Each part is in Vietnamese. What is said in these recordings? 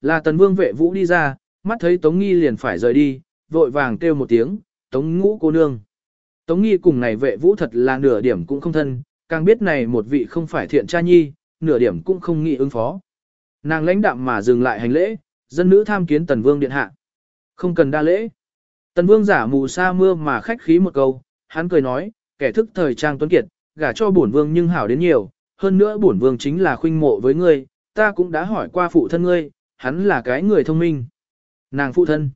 Là tần vương vệ vũ đi ra, mắt thấy Tống Nghi liền phải rời đi, vội vàng kêu một tiếng, Tống ngũ cô nương. Tống Nghi cùng này vệ vũ thật là nửa điểm cũng không thân, càng biết này một vị không phải thiện cha nhi, nửa điểm cũng không nghĩ ứng phó. Nàng lãnh đạm mà dừng lại hành lễ, dân nữ tham kiến tần vương điện hạ. Không cần đa lễ. Tần vương giả mù sa mưa mà khách khí một câu, hắn cười nói, kẻ thức thời trang tuấn kiệt, gả cho bổn vương nhưng hảo đến nhiều, hơn nữa bổn vương chính là khuynh mộ với ngươi, ta cũng đã hỏi qua phụ thân ngươi, hắn là cái người thông minh. Nàng phụ thân.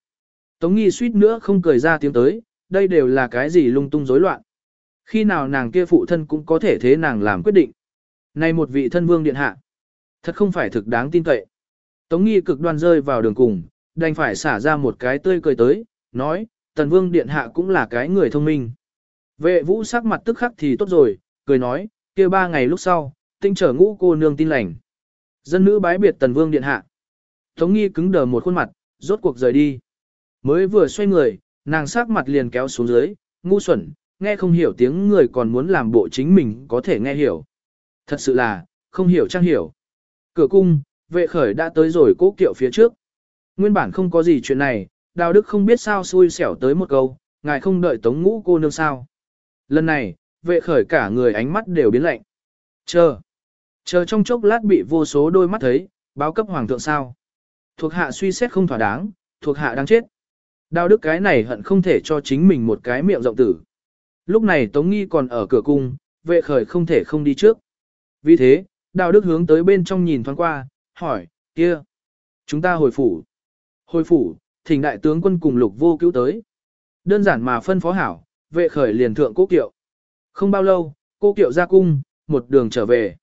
Tống nghi suýt nữa không cười ra tiếng tới, đây đều là cái gì lung tung rối loạn. Khi nào nàng kia phụ thân cũng có thể thế nàng làm quyết định. Này một vị thân vương điện hạ. Thật không phải thực đáng tin cậy. Tống nghi cực đoan rơi vào đường cùng, đành phải xả ra một cái tươi cười tới, nói, tần vương điện hạ cũng là cái người thông minh. Vệ vũ sắc mặt tức khắc thì tốt rồi, cười nói, kia ba ngày lúc sau, tinh trở ngũ cô nương tin lành. Dân nữ bái biệt tần vương điện hạ. Tống nghi cứng đờ một khuôn mặt, rốt cuộc rời đi. Mới vừa xoay người, nàng sắc mặt liền kéo xuống dưới, ngu xuẩn, nghe không hiểu tiếng người còn muốn làm bộ chính mình có thể nghe hiểu. Thật sự là, không hiểu trang hiểu. Cửa cung, vệ khởi đã tới rồi cố kiệu phía trước. Nguyên bản không có gì chuyện này, đào đức không biết sao xui xẻo tới một câu, ngài không đợi tống ngũ cô nương sao. Lần này, vệ khởi cả người ánh mắt đều biến lạnh. Chờ. Chờ trong chốc lát bị vô số đôi mắt thấy, báo cấp hoàng thượng sao. Thuộc hạ suy xét không thỏa đáng, thuộc hạ đang chết. Đào đức cái này hận không thể cho chính mình một cái miệng rộng tử. Lúc này Tống Nghi còn ở cửa cung, vệ khởi không thể không đi trước. Vì thế, đào đức hướng tới bên trong nhìn thoáng qua, hỏi, kia, chúng ta hồi phủ. Hồi phủ, thỉnh đại tướng quân cùng lục vô cứu tới. Đơn giản mà phân phó hảo, vệ khởi liền thượng cố kiệu. Không bao lâu, cô kiệu ra cung, một đường trở về.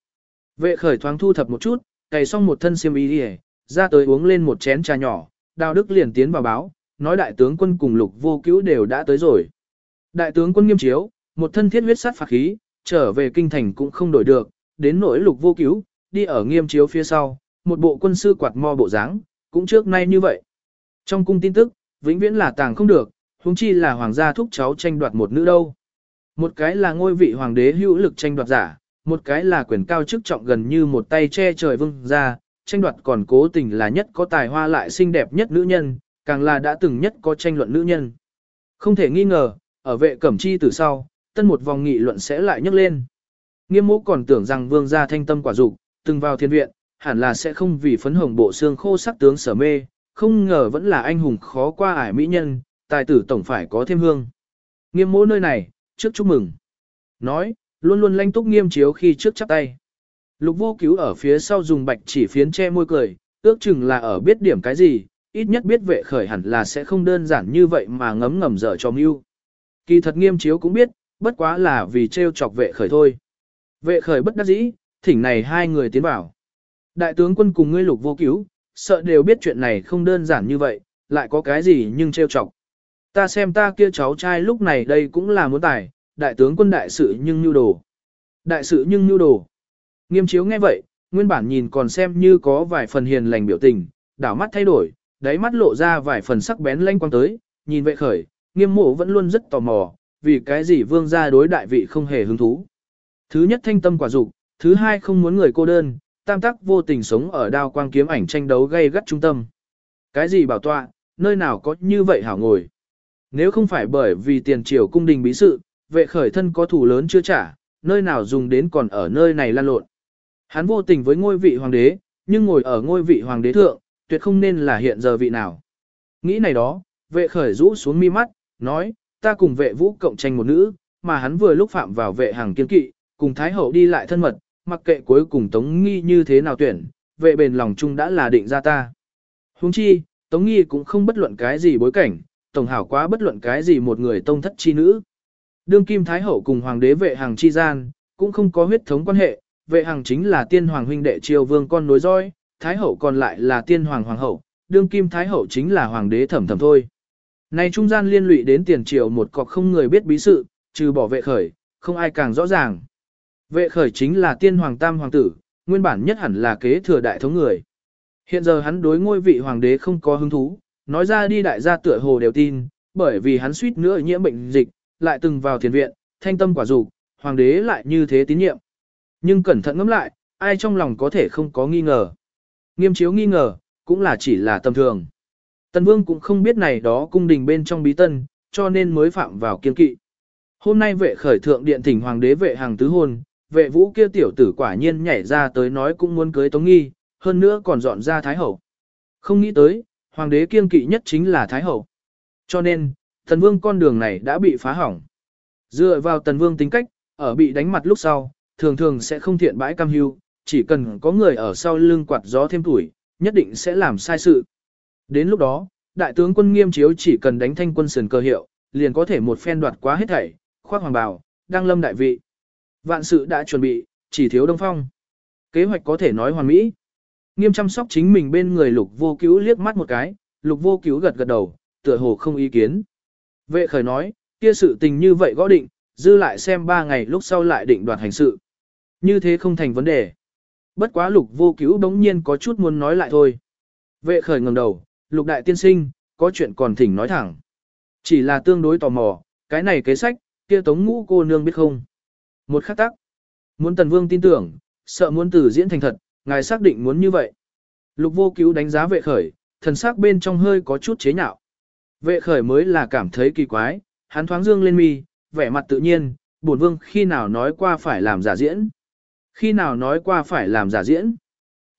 Vệ khởi thoáng thu thập một chút, cày xong một thân xiêm y đi ra tới uống lên một chén trà nhỏ, đào đức liền tiến vào báo, nói đại tướng quân cùng lục vô cứu đều đã tới rồi. Đại tướng quân nghiêm chiếu, một thân thiết huyết sát phạt khí, trở về kinh thành cũng không đổi được, đến nỗi lục vô cứu, đi ở nghiêm chiếu phía sau, một bộ quân sư quạt mo bộ dáng, cũng trước nay như vậy. Trong cung tin tức, vĩnh viễn là tàng không được, huống chi là hoàng gia thúc cháu tranh đoạt một nữ đâu. Một cái là ngôi vị hoàng đế hữu lực tranh đoạt giả, một cái là quyền cao chức trọng gần như một tay che trời vương ra, tranh đoạt còn cố tình là nhất có tài hoa lại xinh đẹp nhất nữ nhân, càng là đã từng nhất có tranh luận nữ nhân. Không thể nghi ngờ, ở vệ cẩm chi từ sau, tân một vòng nghị luận sẽ lại nhấc lên. Nghiêm mũ còn tưởng rằng vương gia thanh tâm quả dục từng vào thiên viện, hẳn là sẽ không vì phấn hồng bộ xương khô sắc tướng sở mê, không ngờ vẫn là anh hùng khó qua ải mỹ nhân, tài tử tổng phải có thêm hương. Nghiêm mũ nơi này, trước chúc mừng. Nói, luôn luôn lanh túc nghiêm chiếu khi trước chắp tay. Lục vô cứu ở phía sau dùng bạch chỉ phiến che môi cười, ước chừng là ở biết điểm cái gì, ít nhất biết vệ khởi hẳn là sẽ không đơn giản như vậy mà ngấm ngầm dở cho mưu. Kỳ thật nghiêm chiếu cũng biết, bất quá là vì trêu chọc vệ khởi thôi. Vệ khởi bất đắc dĩ, thỉnh này hai người tiến vào. Đại tướng quân cùng ngươi lục vô cứu, sợ đều biết chuyện này không đơn giản như vậy, lại có cái gì nhưng trêu chọc. Ta xem ta kia cháu trai lúc này đây cũng là muốn tài, đại tướng quân đại sự nhưng nhu đồ. Đại sự nhưng nhu đồ. Nghiêm chiếu nghe vậy, nguyên bản nhìn còn xem như có vài phần hiền lành biểu tình, đảo mắt thay đổi, đáy mắt lộ ra vài phần sắc bén lanh quang tới, nhìn vệ khởi, nghiêm mộ vẫn luôn rất tò mò, vì cái gì vương gia đối đại vị không hề hứng thú. Thứ nhất thanh tâm quả dục, thứ hai không muốn người cô đơn, tam tắc vô tình sống ở đao quang kiếm ảnh tranh đấu gây gắt trung tâm. Cái gì bảo tọa, nơi nào có như vậy hảo ngồi. Nếu không phải bởi vì tiền triều cung đình bí sự, vệ khởi thân có thủ lớn chưa trả, nơi nào dùng đến còn ở nơi này lan lộn. Hắn vô tình với ngôi vị hoàng đế, nhưng ngồi ở ngôi vị hoàng đế thượng, tuyệt không nên là hiện giờ vị nào. Nghĩ này đó, vệ khởi rũ xuống mi mắt, nói, ta cùng vệ vũ cộng tranh một nữ, mà hắn vừa lúc phạm vào vệ hàng kiên kỵ, cùng thái hậu đi lại thân mật, mặc kệ cuối cùng tống nghi như thế nào tuyển, vệ bền lòng chung đã là định ra ta. Huống chi, tống nghi cũng không bất luận cái gì bối cảnh, tổng hảo quá bất luận cái gì một người tông thất chi nữ. Đương kim thái hậu cùng hoàng đế vệ hàng chi gian, cũng không có huyết thống quan hệ, vệ hàng chính là tiên hoàng huynh đệ triều vương con nối roi, thái hậu còn lại là tiên hoàng hoàng hậu, đương kim thái hậu chính là hoàng đế thẩm thẩm thôi. Này trung gian liên lụy đến tiền triều một cọc không người biết bí sự, trừ bỏ vệ khởi, không ai càng rõ ràng. Vệ khởi chính là tiên hoàng tam hoàng tử, nguyên bản nhất hẳn là kế thừa đại thống người. Hiện giờ hắn đối ngôi vị hoàng đế không có hứng thú, nói ra đi đại gia tựa hồ đều tin, bởi vì hắn suýt nữa nhiễm bệnh dịch, lại từng vào thiền viện, thanh tâm quả dục, hoàng đế lại như thế tín nhiệm. Nhưng cẩn thận ngẫm lại, ai trong lòng có thể không có nghi ngờ. Nghiêm chiếu nghi ngờ, cũng là chỉ là tầm thường. Tần Vương cũng không biết này đó cung đình bên trong bí tân, cho nên mới phạm vào kiên kỵ. Hôm nay vệ khởi thượng điện thỉnh hoàng đế vệ hàng tứ hôn, vệ vũ kia tiểu tử quả nhiên nhảy ra tới nói cũng muốn cưới Tống Nghi, hơn nữa còn dọn ra Thái Hậu. Không nghĩ tới, hoàng đế kiên kỵ nhất chính là Thái Hậu. Cho nên, Tần Vương con đường này đã bị phá hỏng. Dựa vào Tần Vương tính cách, ở bị đánh mặt lúc sau, thường thường sẽ không thiện bãi cam hưu, chỉ cần có người ở sau lưng quạt gió thêm tuổi, nhất định sẽ làm sai sự. Đến lúc đó, đại tướng quân nghiêm chiếu chỉ cần đánh thanh quân sườn cơ hiệu, liền có thể một phen đoạt quá hết thảy, khoác hoàng bào, đăng lâm đại vị. Vạn sự đã chuẩn bị, chỉ thiếu đông phong. Kế hoạch có thể nói hoàn mỹ. Nghiêm chăm sóc chính mình bên người lục vô cứu liếc mắt một cái, lục vô cứu gật gật đầu, tựa hồ không ý kiến. Vệ khởi nói, kia sự tình như vậy gõ định, dư lại xem ba ngày lúc sau lại định đoạt hành sự. Như thế không thành vấn đề. Bất quá lục vô cứu đống nhiên có chút muốn nói lại thôi. Vệ khởi ngẩng đầu, lục đại tiên sinh, có chuyện còn thỉnh nói thẳng. Chỉ là tương đối tò mò, cái này kế sách, kia tống ngũ cô nương biết không. Một khắc tắc. Muốn tần vương tin tưởng, sợ muốn tử diễn thành thật, ngài xác định muốn như vậy. Lục vô cứu đánh giá vệ khởi, thần sắc bên trong hơi có chút chế nhạo. Vệ khởi mới là cảm thấy kỳ quái, hắn thoáng dương lên mi, vẻ mặt tự nhiên, bổn vương khi nào nói qua phải làm giả diễn. Khi nào nói qua phải làm giả diễn.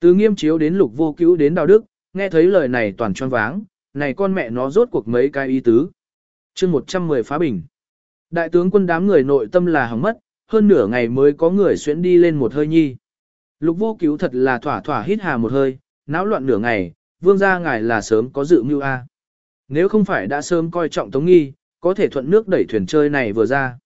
Từ nghiêm chiếu đến lục vô cứu đến đạo đức, nghe thấy lời này toàn choáng váng, này con mẹ nó rốt cuộc mấy cái ý tứ. chương 110 phá bình. Đại tướng quân đám người nội tâm là hỏng mất, hơn nửa ngày mới có người xuyễn đi lên một hơi nhi. Lục vô cứu thật là thỏa thỏa hít hà một hơi, náo loạn nửa ngày, vương gia ngài là sớm có dự mưu a. Nếu không phải đã sớm coi trọng tống nghi, có thể thuận nước đẩy thuyền chơi này vừa ra.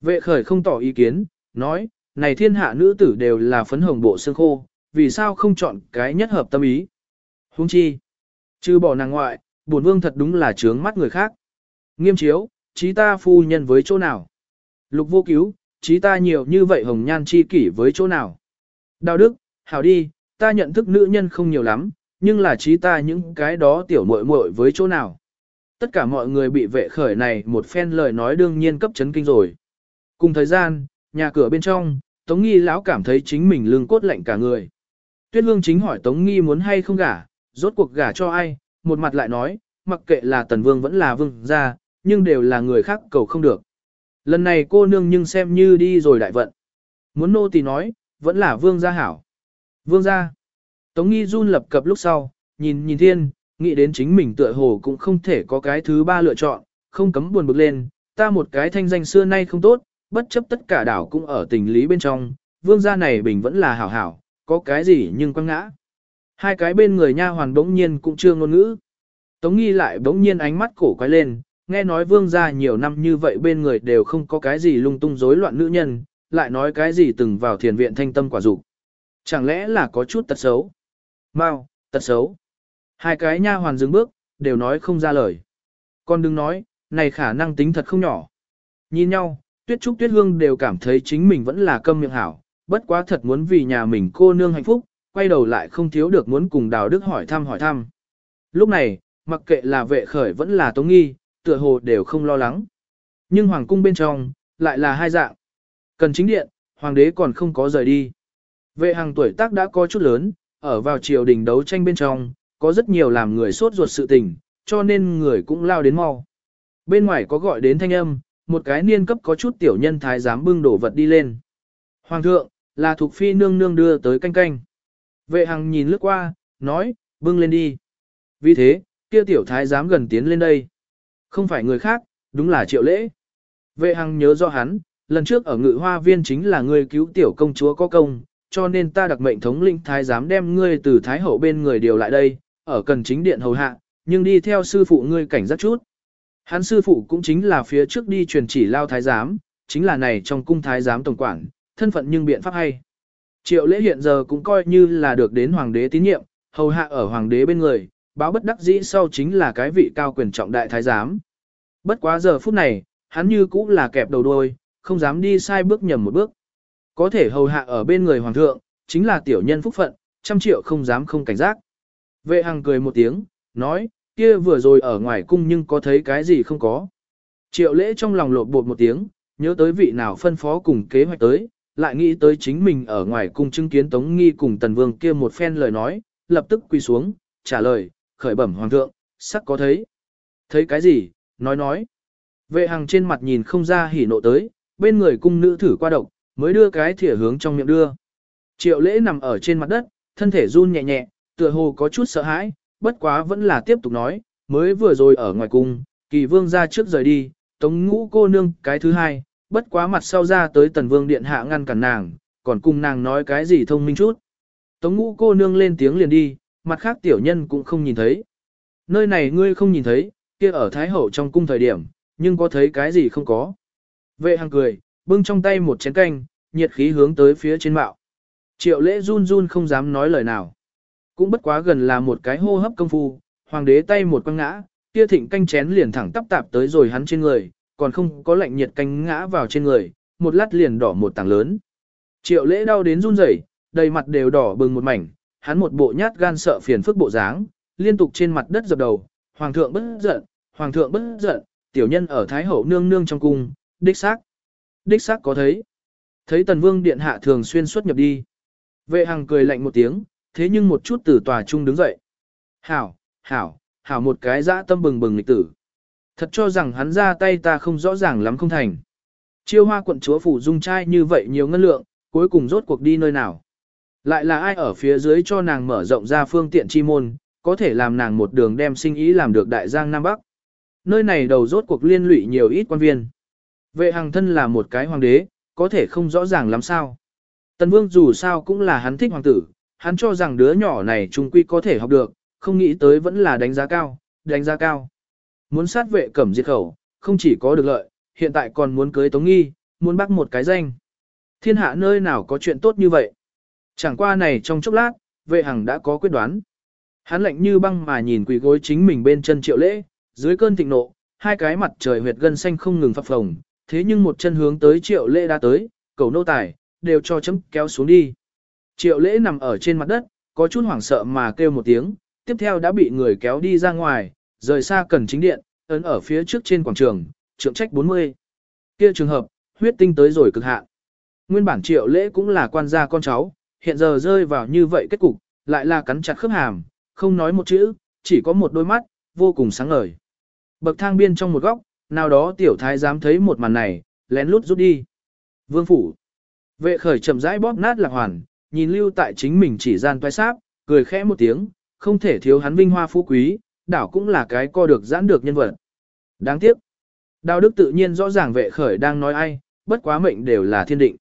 Vệ khởi không tỏ ý kiến, nói, này thiên hạ nữ tử đều là phấn hồng bộ xương khô, vì sao không chọn cái nhất hợp tâm ý. Hung chi, chứ bỏ nàng ngoại, bổn vương thật đúng là trướng mắt người khác. Nghiêm chiếu, trí ta phu nhân với chỗ nào? Lục vô cứu, trí ta nhiều như vậy hồng nhan chi kỷ với chỗ nào? Đạo đức, hảo đi, ta nhận thức nữ nhân không nhiều lắm, nhưng là trí ta những cái đó tiểu muội muội với chỗ nào? Tất cả mọi người bị vệ khởi này một phen lời nói đương nhiên cấp chấn kinh rồi. Cùng thời gian, nhà cửa bên trong, Tống Nghi lão cảm thấy chính mình lương cốt lạnh cả người. Tuyết Hương chính hỏi Tống Nghi muốn hay không gả, rốt cuộc gả cho ai, một mặt lại nói, mặc kệ là Tần Vương vẫn là Vương gia, nhưng đều là người khác cầu không được. Lần này cô nương nhưng xem như đi rồi đại vận. Muốn nô tỳ nói, vẫn là Vương gia hảo. Vương gia. Tống Nghi run lập cập lúc sau, nhìn nhìn thiên, nghĩ đến chính mình tựa hồ cũng không thể có cái thứ ba lựa chọn, không cấm buồn bực lên, ta một cái thanh danh xưa nay không tốt, bất chấp tất cả đảo cũng ở tình lý bên trong, vương gia này bình vẫn là hảo hảo, có cái gì nhưng quăng ngã. Hai cái bên người nha hoàn bỗng nhiên cũng chưa ngôn ngữ. Tống nghi lại bỗng nhiên ánh mắt cổ quay lên, nghe nói vương gia nhiều năm như vậy bên người đều không có cái gì lung tung rối loạn nữ nhân, lại nói cái gì từng vào thiền viện thanh tâm quả dục Chẳng lẽ là có chút tật xấu? Mau, tật xấu. Hai cái nha hoàn dừng bước, đều nói không ra lời. Con đừng nói, này khả năng tính thật không nhỏ. Nhìn nhau, Tuyết Trúc Tuyết Hương đều cảm thấy chính mình vẫn là câm miệng hảo, bất quá thật muốn vì nhà mình cô nương hạnh phúc, quay đầu lại không thiếu được muốn cùng Đào Đức hỏi thăm hỏi thăm. Lúc này, mặc kệ là vệ khởi vẫn là tống nghi, tựa hồ đều không lo lắng. Nhưng hoàng cung bên trong, lại là hai dạng. Cần chính điện, hoàng đế còn không có rời đi. Vệ hàng tuổi tác đã có chút lớn, ở vào triều đình đấu tranh bên trong, có rất nhiều làm người sốt ruột sự tình, cho nên người cũng lao đến mau. Bên ngoài có gọi đến thanh âm, một cái niên cấp có chút tiểu nhân thái giám bưng đổ vật đi lên. Hoàng thượng, là thuộc phi nương nương đưa tới canh canh. Vệ hằng nhìn lướt qua, nói, bưng lên đi. Vì thế, kia tiểu thái giám gần tiến lên đây. Không phải người khác, đúng là triệu lễ. Vệ hằng nhớ do hắn, lần trước ở ngự hoa viên chính là người cứu tiểu công chúa có công, cho nên ta đặc mệnh thống linh thái giám đem ngươi từ thái hậu bên người điều lại đây, ở cần chính điện hầu hạ, nhưng đi theo sư phụ ngươi cảnh giác chút. Hắn sư phụ cũng chính là phía trước đi truyền chỉ lao thái giám, chính là này trong cung thái giám tổng quản, thân phận nhưng biện pháp hay. Triệu lễ hiện giờ cũng coi như là được đến hoàng đế tín nhiệm, hầu hạ ở hoàng đế bên người, báo bất đắc dĩ sau chính là cái vị cao quyền trọng đại thái giám. Bất quá giờ phút này, hắn như cũng là kẹp đầu đôi, không dám đi sai bước nhầm một bước. Có thể hầu hạ ở bên người hoàng thượng, chính là tiểu nhân phúc phận, trăm triệu không dám không cảnh giác. Vệ hằng cười một tiếng, nói, kia vừa rồi ở ngoài cung nhưng có thấy cái gì không có. Triệu lễ trong lòng lột bột một tiếng, nhớ tới vị nào phân phó cùng kế hoạch tới, lại nghĩ tới chính mình ở ngoài cung chứng kiến Tống Nghi cùng Tần Vương kia một phen lời nói, lập tức quỳ xuống, trả lời, khởi bẩm hoàng thượng, sắc có thấy. Thấy cái gì, nói nói. Vệ hàng trên mặt nhìn không ra hỉ nộ tới, bên người cung nữ thử qua độc, mới đưa cái thỉa hướng trong miệng đưa. Triệu lễ nằm ở trên mặt đất, thân thể run nhẹ nhẹ, tựa hồ có chút sợ hãi, bất quá vẫn là tiếp tục nói, mới vừa rồi ở ngoài cung, kỳ vương ra trước rời đi, tống ngũ cô nương cái thứ hai, bất quá mặt sau ra tới tần vương điện hạ ngăn cản nàng, còn cùng nàng nói cái gì thông minh chút. Tống ngũ cô nương lên tiếng liền đi, mặt khác tiểu nhân cũng không nhìn thấy. Nơi này ngươi không nhìn thấy, kia ở Thái Hậu trong cung thời điểm, nhưng có thấy cái gì không có. Vệ hàng cười, bưng trong tay một chén canh, nhiệt khí hướng tới phía trên mạo. Triệu lễ run run không dám nói lời nào. Cũng bất quá gần là một cái hô hấp công phu, hoàng đế tay một quăng ngã, kia thịnh canh chén liền thẳng tắp tạp tới rồi hắn trên người, còn không có lạnh nhiệt canh ngã vào trên người, một lát liền đỏ một tảng lớn. Triệu lễ đau đến run rẩy, đầy mặt đều đỏ bừng một mảnh, hắn một bộ nhát gan sợ phiền phức bộ dáng, liên tục trên mặt đất dập đầu, hoàng thượng bất giận, hoàng thượng bất giận, tiểu nhân ở thái hậu nương nương trong cung, đích xác. Đích xác có thấy. Thấy tần vương điện hạ thường xuyên xuất nhập đi. Vệ hằng cười lạnh một tiếng, thế nhưng một chút từ tòa trung đứng dậy. Hảo, hảo, hảo một cái dã tâm bừng bừng lịch tử. Thật cho rằng hắn ra tay ta không rõ ràng lắm không thành. Chiêu hoa quận chúa phủ dung trai như vậy nhiều ngân lượng, cuối cùng rốt cuộc đi nơi nào. Lại là ai ở phía dưới cho nàng mở rộng ra phương tiện chi môn, có thể làm nàng một đường đem sinh ý làm được đại giang Nam Bắc. Nơi này đầu rốt cuộc liên lụy nhiều ít quan viên. Vệ hàng thân là một cái hoàng đế, có thể không rõ ràng lắm sao. Tần Vương dù sao cũng là hắn thích hoàng tử, hắn cho rằng đứa nhỏ này trung quy có thể học được, không nghĩ tới vẫn là đánh giá cao, đánh giá cao. Muốn sát vệ cẩm diệt khẩu, không chỉ có được lợi, hiện tại còn muốn cưới Tống Nghi, muốn bắt một cái danh. Thiên hạ nơi nào có chuyện tốt như vậy? Chẳng qua này trong chốc lát, vệ hằng đã có quyết đoán. Hắn lạnh như băng mà nhìn quỳ gối chính mình bên chân triệu lễ, dưới cơn thịnh nộ, hai cái mặt trời huyệt gân xanh không ngừng phập phồng, thế nhưng một chân hướng tới triệu lễ đã tới, cầu nô tài, đều cho chấm kéo xuống đi. Triệu lễ nằm ở trên mặt đất, có chút hoảng sợ mà kêu một tiếng, tiếp theo đã bị người kéo đi ra ngoài, rời xa cần chính điện, ấn ở phía trước trên quảng trường, trượng trách 40. Kia trường hợp, huyết tinh tới rồi cực hạn. Nguyên bản triệu lễ cũng là quan gia con cháu, hiện giờ rơi vào như vậy kết cục, lại là cắn chặt khớp hàm, không nói một chữ, chỉ có một đôi mắt, vô cùng sáng ngời. Bậc thang biên trong một góc, nào đó tiểu thái dám thấy một màn này, lén lút rút đi. Vương phủ. Vệ khởi chậm rãi bóp nát lạc hoàn, nhìn lưu tại chính mình chỉ gian toái sáp, cười khẽ một tiếng, không thể thiếu hắn vinh hoa phú quý, đảo cũng là cái co được giãn được nhân vật. Đáng tiếc. Đào đức tự nhiên rõ ràng vệ khởi đang nói ai, bất quá mệnh đều là thiên định.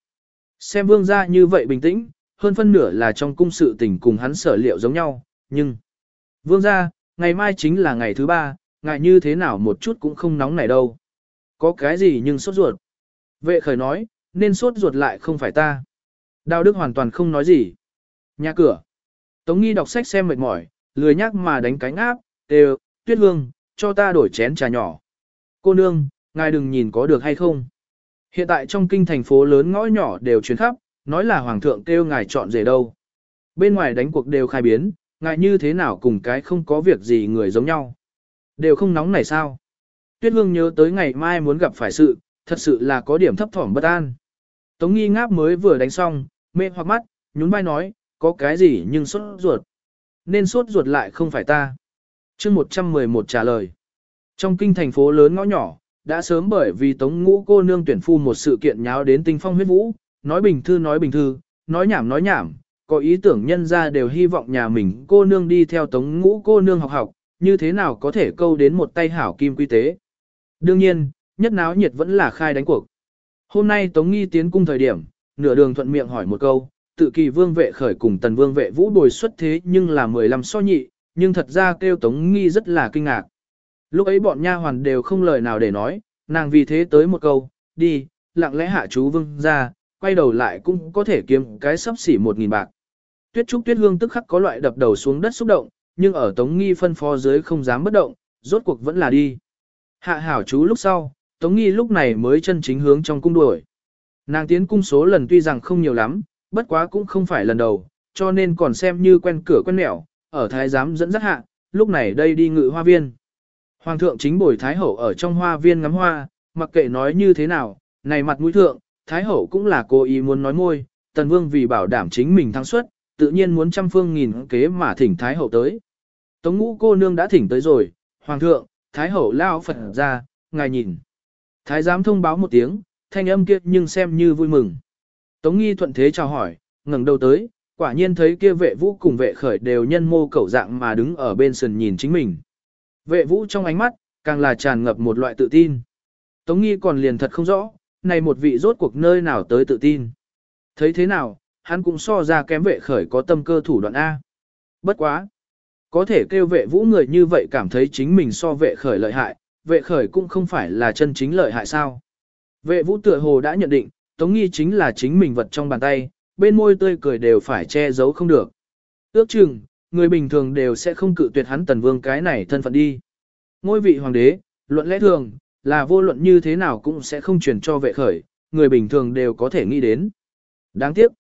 Xem vương gia như vậy bình tĩnh, hơn phân nửa là trong cung sự tình cùng hắn sở liệu giống nhau, nhưng... Vương gia, ngày mai chính là ngày thứ ba, ngại như thế nào một chút cũng không nóng này đâu. Có cái gì nhưng sốt ruột. Vệ khởi nói, nên sốt ruột lại không phải ta. Đào Đức hoàn toàn không nói gì. Nhà cửa. Tống nghi đọc sách xem mệt mỏi, lười nhắc mà đánh cánh áp, đều, tuyết hương, cho ta đổi chén trà nhỏ. Cô nương, ngài đừng nhìn có được hay không. Hiện tại trong kinh thành phố lớn ngõ nhỏ đều chuyển khắp, nói là hoàng thượng kêu ngài chọn rể đâu. Bên ngoài đánh cuộc đều khai biến, ngài như thế nào cùng cái không có việc gì người giống nhau. Đều không nóng này sao? Tuyết Hương nhớ tới ngày mai muốn gặp phải sự, thật sự là có điểm thấp thỏm bất an. Tống nghi ngáp mới vừa đánh xong, mê hoặc mắt, nhún vai nói, có cái gì nhưng sốt ruột. Nên sốt ruột lại không phải ta. chương 111 trả lời. Trong kinh thành phố lớn ngõ nhỏ, đã sớm bởi vì tống ngũ cô nương tuyển phu một sự kiện nháo đến tinh phong huyết vũ, nói bình thư nói bình thư, nói nhảm nói nhảm, có ý tưởng nhân ra đều hy vọng nhà mình cô nương đi theo tống ngũ cô nương học học, như thế nào có thể câu đến một tay hảo kim quy tế. Đương nhiên, nhất náo nhiệt vẫn là khai đánh cuộc. Hôm nay Tống Nghi tiến cung thời điểm, nửa đường thuận miệng hỏi một câu, tự kỳ vương vệ khởi cùng tần vương vệ vũ bồi xuất thế nhưng là 15 so nhị, nhưng thật ra kêu Tống Nghi rất là kinh ngạc. Lúc ấy bọn nha hoàn đều không lời nào để nói, nàng vì thế tới một câu, đi, lặng lẽ hạ chú vương ra, quay đầu lại cũng có thể kiếm cái sắp xỉ một nghìn bạc. Tuyết Trúc Tuyết Hương tức khắc có loại đập đầu xuống đất xúc động, nhưng ở Tống Nghi phân phó dưới không dám bất động, rốt cuộc vẫn là đi. Hạ hảo chú lúc sau, Tống Nghi lúc này mới chân chính hướng trong cung đuổi. Nàng tiến cung số lần tuy rằng không nhiều lắm, bất quá cũng không phải lần đầu, cho nên còn xem như quen cửa quen nẻo, ở thái giám dẫn dắt hạ, lúc này đây đi ngự hoa viên. Hoàng thượng chính bồi thái hậu ở trong hoa viên ngắm hoa, mặc kệ nói như thế nào, này mặt mũi thượng, thái hậu cũng là cố ý muốn nói môi, tần vương vì bảo đảm chính mình thắng suất, tự nhiên muốn trăm phương nghìn kế mà thỉnh thái hậu tới. Tống ngũ cô nương đã thỉnh tới rồi, hoàng thượng, thái hậu lao Phật ra, ngài nhìn. Thái giám thông báo một tiếng, thanh âm kia nhưng xem như vui mừng. Tống nghi thuận thế chào hỏi, ngẩng đầu tới, quả nhiên thấy kia vệ vũ cùng vệ khởi đều nhân mô cẩu dạng mà đứng ở bên sườn nhìn chính mình. Vệ vũ trong ánh mắt, càng là tràn ngập một loại tự tin. Tống nghi còn liền thật không rõ, này một vị rốt cuộc nơi nào tới tự tin. Thấy thế nào, hắn cũng so ra kém vệ khởi có tâm cơ thủ đoạn A. Bất quá. Có thể kêu vệ vũ người như vậy cảm thấy chính mình so vệ khởi lợi hại, vệ khởi cũng không phải là chân chính lợi hại sao. Vệ vũ tựa hồ đã nhận định, Tống Nghi chính là chính mình vật trong bàn tay, bên môi tươi cười đều phải che giấu không được. Ước chừng, người bình thường đều sẽ không cự tuyệt hắn tần vương cái này thân phận đi. Ngôi vị hoàng đế, luận lẽ thường, là vô luận như thế nào cũng sẽ không truyền cho vệ khởi, người bình thường đều có thể nghĩ đến. Đáng tiếc,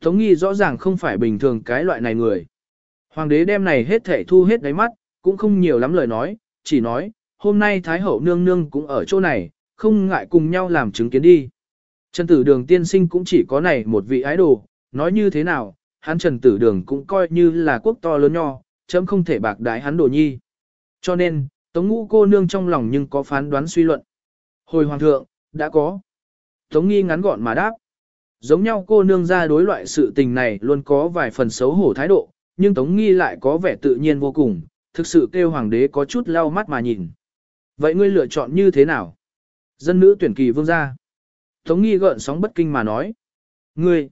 Tống Nghi rõ ràng không phải bình thường cái loại này người. Hoàng đế đem này hết thể thu hết đáy mắt, cũng không nhiều lắm lời nói, chỉ nói, hôm nay Thái Hậu nương nương cũng ở chỗ này, không ngại cùng nhau làm chứng kiến đi. Trần tử đường tiên sinh cũng chỉ có này một vị ái đồ, nói như thế nào, hắn trần tử đường cũng coi như là quốc to lớn nho, chấm không thể bạc đái hắn đồ nhi. Cho nên, Tống ngũ cô nương trong lòng nhưng có phán đoán suy luận. Hồi hoàng thượng, đã có. Tống nghi ngắn gọn mà đáp. Giống nhau cô nương ra đối loại sự tình này luôn có vài phần xấu hổ thái độ, nhưng Tống nghi lại có vẻ tự nhiên vô cùng, thực sự kêu hoàng đế có chút lau mắt mà nhìn. Vậy ngươi lựa chọn như thế nào? Dân nữ tuyển kỳ vương gia. Tống nghi gợn sóng bất kinh mà nói. Ngươi!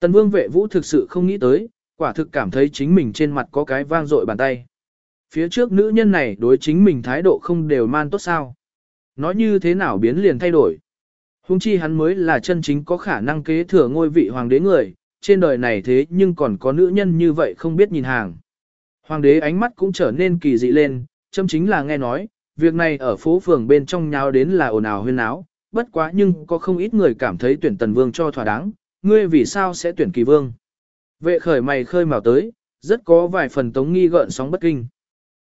Tần vương vệ vũ thực sự không nghĩ tới, quả thực cảm thấy chính mình trên mặt có cái vang dội bàn tay. Phía trước nữ nhân này đối chính mình thái độ không đều man tốt sao. Nói như thế nào biến liền thay đổi. Hùng chi hắn mới là chân chính có khả năng kế thừa ngôi vị hoàng đế người, trên đời này thế nhưng còn có nữ nhân như vậy không biết nhìn hàng. Hoàng đế ánh mắt cũng trở nên kỳ dị lên, châm chính là nghe nói, việc này ở phố phường bên trong nháo đến là ồn ào huyên náo. bất quá nhưng có không ít người cảm thấy tuyển tần vương cho thỏa đáng, ngươi vì sao sẽ tuyển kỳ vương. Vệ khởi mày khơi mào tới, rất có vài phần tống nghi gợn sóng bất kinh.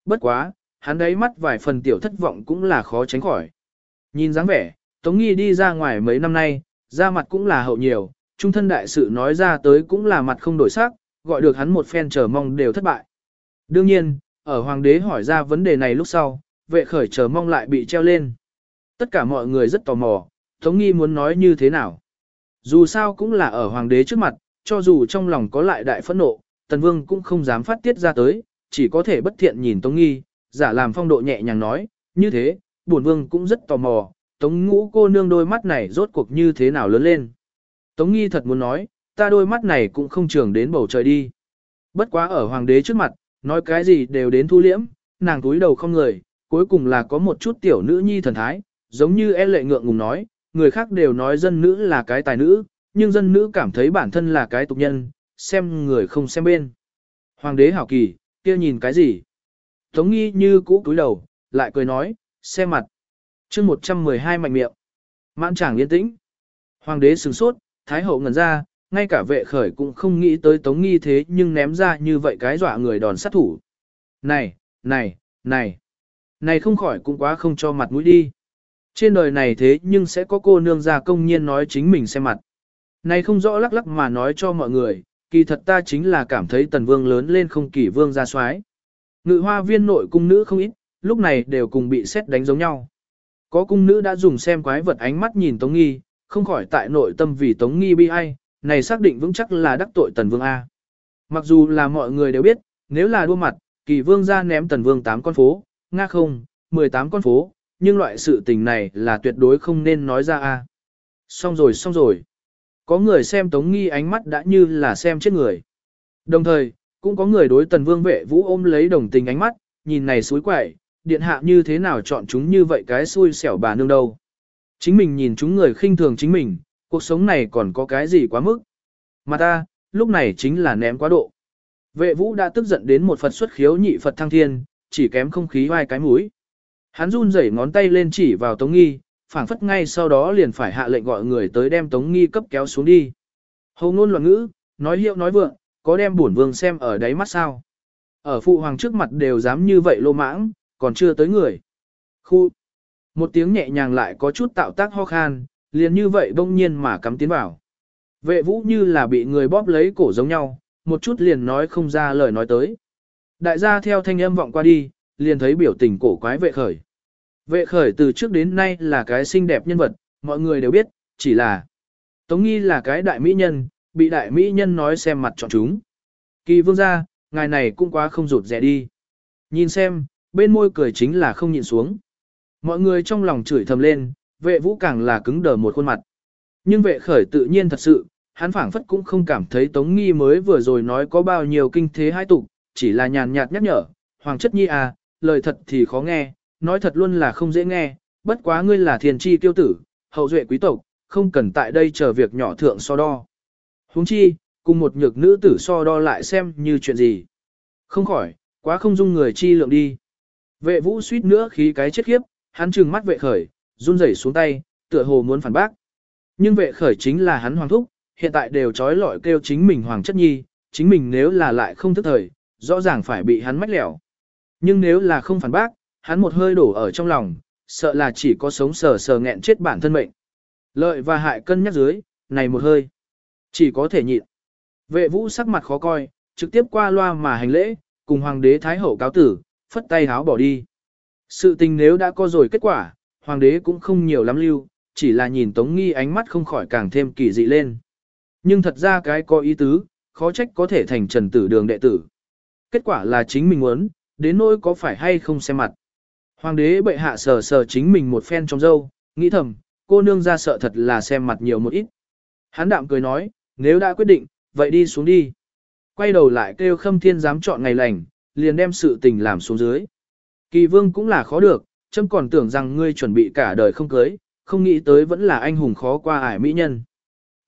Bất quá, hắn đấy mắt vài phần tiểu thất vọng cũng là khó tránh khỏi. Nhìn dáng vẻ, Tống Nghi đi ra ngoài mấy năm nay, ra mặt cũng là hậu nhiều, trung thân đại sự nói ra tới cũng là mặt không đổi sắc, gọi được hắn một phen chờ mong đều thất bại. Đương nhiên, ở hoàng đế hỏi ra vấn đề này lúc sau, vệ khởi chờ mong lại bị treo lên. Tất cả mọi người rất tò mò, Tống Nghi muốn nói như thế nào. Dù sao cũng là ở hoàng đế trước mặt, cho dù trong lòng có lại đại phẫn nộ, Tần Vương cũng không dám phát tiết ra tới, chỉ có thể bất thiện nhìn Tống Nghi, giả làm phong độ nhẹ nhàng nói, như thế, bổn Vương cũng rất tò mò, Tống ngũ cô nương đôi mắt này rốt cuộc như thế nào lớn lên. Tống Nghi thật muốn nói, ta đôi mắt này cũng không trường đến bầu trời đi. Bất quá ở hoàng đế trước mặt, nói cái gì đều đến thu liễm, nàng túi đầu không người, cuối cùng là có một chút tiểu nữ nhi thần thái, giống như e lệ ngượng ngùng nói, người khác đều nói dân nữ là cái tài nữ, nhưng dân nữ cảm thấy bản thân là cái tục nhân, xem người không xem bên. Hoàng đế hảo kỳ, kia nhìn cái gì? Tống nghi như cũ cúi đầu, lại cười nói, xem mặt. chương 112 mạnh miệng. Mãn chàng yên tĩnh. Hoàng đế sừng sốt, thái hậu ngẩn ra, ngay cả vệ khởi cũng không nghĩ tới tống nghi thế nhưng ném ra như vậy cái dọa người đòn sát thủ. Này, này, này, này không khỏi cũng quá không cho mặt mũi đi. Trên đời này thế nhưng sẽ có cô nương già công nhiên nói chính mình xem mặt. Này không rõ lắc lắc mà nói cho mọi người, kỳ thật ta chính là cảm thấy tần vương lớn lên không kỳ vương ra soái Ngự hoa viên nội cung nữ không ít, lúc này đều cùng bị xét đánh giống nhau. Có cung nữ đã dùng xem quái vật ánh mắt nhìn Tống Nghi, không khỏi tại nội tâm vì Tống Nghi bi ai, này xác định vững chắc là đắc tội tần vương A. Mặc dù là mọi người đều biết, nếu là đua mặt, kỳ vương ra ném tần vương 8 con phố, nga không, 18 con phố, nhưng loại sự tình này là tuyệt đối không nên nói ra A. À. Xong rồi xong rồi. Có người xem Tống Nghi ánh mắt đã như là xem chết người. Đồng thời, cũng có người đối tần vương vệ vũ ôm lấy đồng tình ánh mắt, nhìn này suối quậy, điện hạ như thế nào chọn chúng như vậy cái xui xẻo bà nương đâu. Chính mình nhìn chúng người khinh thường chính mình, cuộc sống này còn có cái gì quá mức. Mà ta, lúc này chính là ném quá độ. Vệ vũ đã tức giận đến một Phật xuất khiếu nhị Phật thăng thiên, chỉ kém không khí vai cái mũi. Hắn run rẩy ngón tay lên chỉ vào Tống Nghi, phảng phất ngay sau đó liền phải hạ lệnh gọi người tới đem Tống Nghi cấp kéo xuống đi. Hầu ngôn loạn ngữ, nói hiệu nói vượng, có đem bổn vương xem ở đáy mắt sao. Ở phụ hoàng trước mặt đều dám như vậy lô mãng, còn chưa tới người. Khu. Một tiếng nhẹ nhàng lại có chút tạo tác ho khan, liền như vậy bỗng nhiên mà cắm tiến vào. Vệ vũ như là bị người bóp lấy cổ giống nhau, một chút liền nói không ra lời nói tới. Đại gia theo thanh âm vọng qua đi, liền thấy biểu tình cổ quái vệ khởi. Vệ khởi từ trước đến nay là cái xinh đẹp nhân vật, mọi người đều biết, chỉ là Tống Nghi là cái đại mỹ nhân, bị đại mỹ nhân nói xem mặt chọn chúng. Kỳ vương gia, ngài này cũng quá không rụt rẻ đi. Nhìn xem, bên môi cười chính là không nhịn xuống. Mọi người trong lòng chửi thầm lên, vệ vũ càng là cứng đờ một khuôn mặt. Nhưng vệ khởi tự nhiên thật sự, hắn phảng phất cũng không cảm thấy Tống Nghi mới vừa rồi nói có bao nhiêu kinh thế hai tục, chỉ là nhàn nhạt nhắc nhở, Hoàng chất nhi à, lời thật thì khó nghe, nói thật luôn là không dễ nghe, bất quá ngươi là thiền chi tiêu tử, hậu duệ quý tộc, không cần tại đây chờ việc nhỏ thượng so đo. Huống chi, cùng một nhược nữ tử so đo lại xem như chuyện gì. Không khỏi, quá không dung người chi lượng đi. Vệ vũ suýt nữa khí cái chết khiếp, hắn trừng mắt vệ khởi, run rẩy xuống tay, tựa hồ muốn phản bác. Nhưng vệ khởi chính là hắn hoàng thúc, hiện tại đều trói lọi kêu chính mình hoàng chất nhi, chính mình nếu là lại không thức thời, rõ ràng phải bị hắn mách lẻo. Nhưng nếu là không phản bác, hắn một hơi đổ ở trong lòng, sợ là chỉ có sống sờ sờ nghẹn chết bản thân mệnh. Lợi và hại cân nhắc dưới, này một hơi, chỉ có thể nhịn. Vệ vũ sắc mặt khó coi, trực tiếp qua loa mà hành lễ, cùng hoàng đế thái hậu cáo tử, phất tay háo bỏ đi. Sự tình nếu đã có rồi kết quả, hoàng đế cũng không nhiều lắm lưu, chỉ là nhìn Tống Nghi ánh mắt không khỏi càng thêm kỳ dị lên. Nhưng thật ra cái có ý tứ, khó trách có thể thành trần tử đường đệ tử. Kết quả là chính mình muốn, đến nỗi có phải hay không xem mặt. Hoàng đế bệ hạ sờ sờ chính mình một phen trong dâu, nghĩ thầm, cô nương ra sợ thật là xem mặt nhiều một ít. Hắn đạm cười nói, nếu đã quyết định, vậy đi xuống đi. Quay đầu lại kêu khâm thiên dám chọn ngày lành, liền đem sự tình làm xuống dưới. Kỳ vương cũng là khó được, châm còn tưởng rằng ngươi chuẩn bị cả đời không cưới, không nghĩ tới vẫn là anh hùng khó qua ải mỹ nhân.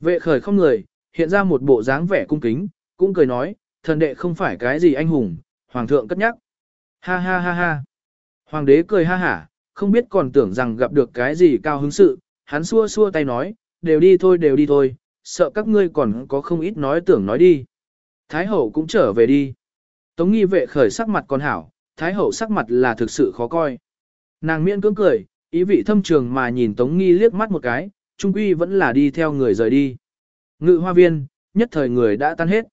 Vệ khởi không người, hiện ra một bộ dáng vẻ cung kính, cũng cười nói, thần đệ không phải cái gì anh hùng, hoàng thượng cất nhắc. Ha ha ha ha. Hoàng đế cười ha hả, không biết còn tưởng rằng gặp được cái gì cao hứng sự, hắn xua xua tay nói, đều đi thôi đều đi thôi, sợ các ngươi còn có không ít nói tưởng nói đi. Thái hậu cũng trở về đi. Tống nghi vệ khởi sắc mặt còn hảo, thái hậu sắc mặt là thực sự khó coi. Nàng miễn cưỡng cười, ý vị thâm trường mà nhìn Tống nghi liếc mắt một cái, trung quy vẫn là đi theo người rời đi. Ngự hoa viên, nhất thời người đã tan hết.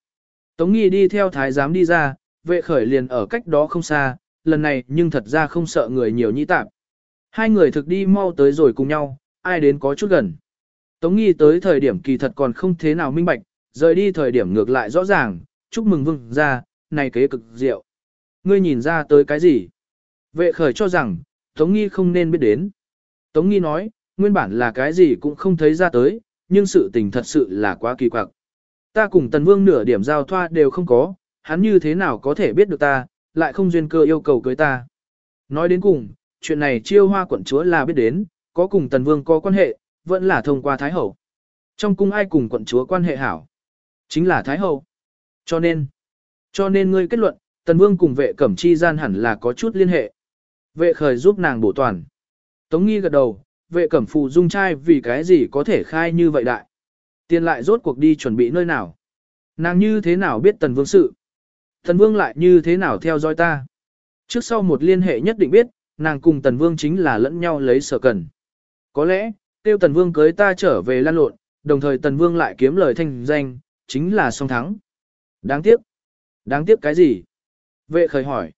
Tống nghi đi theo thái giám đi ra, vệ khởi liền ở cách đó không xa, lần này nhưng thật ra không sợ người nhiều nhĩ tạp. Hai người thực đi mau tới rồi cùng nhau, ai đến có chút gần. Tống nghi tới thời điểm kỳ thật còn không thế nào minh bạch, rời đi thời điểm ngược lại rõ ràng, chúc mừng vương ra, này kế cực diệu. Ngươi nhìn ra tới cái gì? Vệ khởi cho rằng, Tống nghi không nên biết đến. Tống nghi nói, nguyên bản là cái gì cũng không thấy ra tới, nhưng sự tình thật sự là quá kỳ quặc. Ta cùng tần vương nửa điểm giao thoa đều không có, hắn như thế nào có thể biết được ta, lại không duyên cơ yêu cầu cưới ta. Nói đến cùng, chuyện này chiêu hoa quận chúa là biết đến, có cùng tần vương có quan hệ, vẫn là thông qua Thái Hậu. Trong cung ai cùng quận chúa quan hệ hảo? Chính là Thái Hậu. Cho nên, cho nên ngươi kết luận, tần vương cùng vệ cẩm chi gian hẳn là có chút liên hệ. Vệ khởi giúp nàng bổ toàn. Tống nghi gật đầu, vệ cẩm phù dung trai vì cái gì có thể khai như vậy đại. Tiền lại rốt cuộc đi chuẩn bị nơi nào. Nàng như thế nào biết tần vương sự. Tần vương lại như thế nào theo dõi ta. Trước sau một liên hệ nhất định biết, nàng cùng tần vương chính là lẫn nhau lấy sở cần. Có lẽ, tiêu tần vương cưới ta trở về lan lộn, đồng thời tần vương lại kiếm lời thanh danh, chính là song thắng. Đáng tiếc. Đáng tiếc cái gì? Vệ khởi hỏi.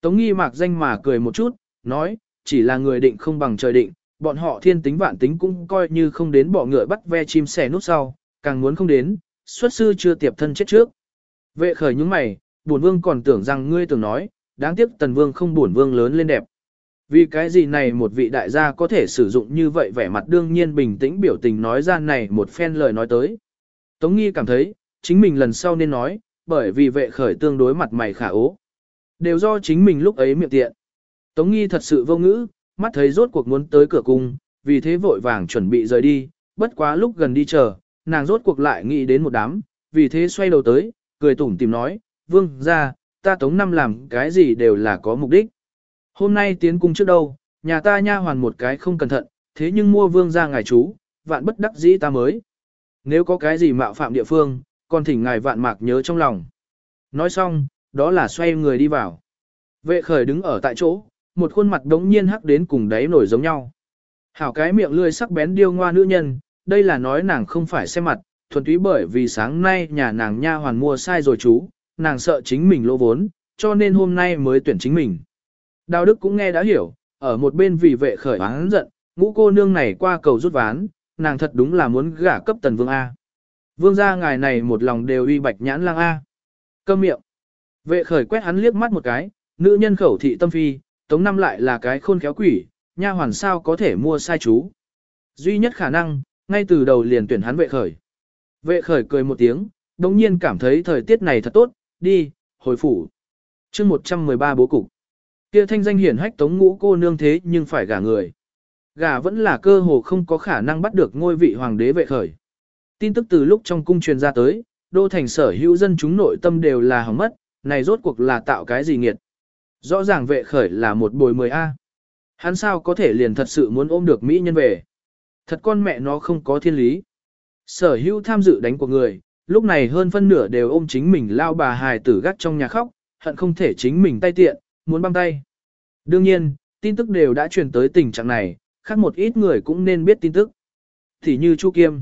Tống nghi mạc danh mà cười một chút, nói, chỉ là người định không bằng trời định, bọn họ thiên tính vạn tính cũng coi như không đến bỏ ngựa bắt ve chim sẻ nút sau, càng muốn không đến, xuất sư chưa tiệp thân chết trước. Vệ khởi những mày, bổn vương còn tưởng rằng ngươi tưởng nói, đáng tiếc tần vương không bổn vương lớn lên đẹp. Vì cái gì này một vị đại gia có thể sử dụng như vậy vẻ mặt đương nhiên bình tĩnh biểu tình nói ra này một phen lời nói tới. Tống nghi cảm thấy, chính mình lần sau nên nói, bởi vì vệ khởi tương đối mặt mày khả ố. Đều do chính mình lúc ấy miệng tiện. Tống nghi thật sự vô ngữ, mắt thấy rốt cuộc muốn tới cửa cung, vì thế vội vàng chuẩn bị rời đi, bất quá lúc gần đi chờ, nàng rốt cuộc lại nghĩ đến một đám, vì thế xoay đầu tới, cười tủm tìm nói, vương ra, ta tống năm làm cái gì đều là có mục đích. Hôm nay tiến cung trước đâu, nhà ta nha hoàn một cái không cẩn thận, thế nhưng mua vương ra ngài chú, vạn bất đắc dĩ ta mới. Nếu có cái gì mạo phạm địa phương, còn thỉnh ngài vạn mạc nhớ trong lòng. Nói xong, đó là xoay người đi vào. Vệ khởi đứng ở tại chỗ, một khuôn mặt đống nhiên hắc đến cùng đáy nổi giống nhau. Hảo cái miệng lươi sắc bén điêu ngoa nữ nhân, đây là nói nàng không phải xem mặt, thuần túy bởi vì sáng nay nhà nàng nha hoàn mua sai rồi chú, nàng sợ chính mình lỗ vốn, cho nên hôm nay mới tuyển chính mình. Đào Đức cũng nghe đã hiểu, ở một bên vì vệ khởi oán giận, ngũ cô nương này qua cầu rút ván, nàng thật đúng là muốn gả cấp tần vương A. Vương gia ngài này một lòng đều uy bạch nhãn lang A. Câm miệng. Vệ khởi quét hắn liếc mắt một cái, nữ nhân khẩu thị tâm phi, tống năm lại là cái khôn khéo quỷ, nha hoàn sao có thể mua sai chú. Duy nhất khả năng, ngay từ đầu liền tuyển hắn vệ khởi. Vệ khởi cười một tiếng, đồng nhiên cảm thấy thời tiết này thật tốt, đi, hồi phủ. chương 113 bố cục. Kia thanh danh hiển hách tống ngũ cô nương thế nhưng phải gả người. Gả vẫn là cơ hồ không có khả năng bắt được ngôi vị hoàng đế vệ khởi. Tin tức từ lúc trong cung truyền ra tới, đô thành sở hữu dân chúng nội tâm đều là hỏng mất, này rốt cuộc là tạo cái gì nghiệt. Rõ ràng vệ khởi là một bồi mười A. Hắn sao có thể liền thật sự muốn ôm được Mỹ nhân về. Thật con mẹ nó không có thiên lý. Sở hữu tham dự đánh của người, lúc này hơn phân nửa đều ôm chính mình lao bà hài tử gắt trong nhà khóc, hận không thể chính mình tay tiện, muốn băng tay. Đương nhiên, tin tức đều đã truyền tới tình trạng này, khác một ít người cũng nên biết tin tức. Thì như Chu Kiêm,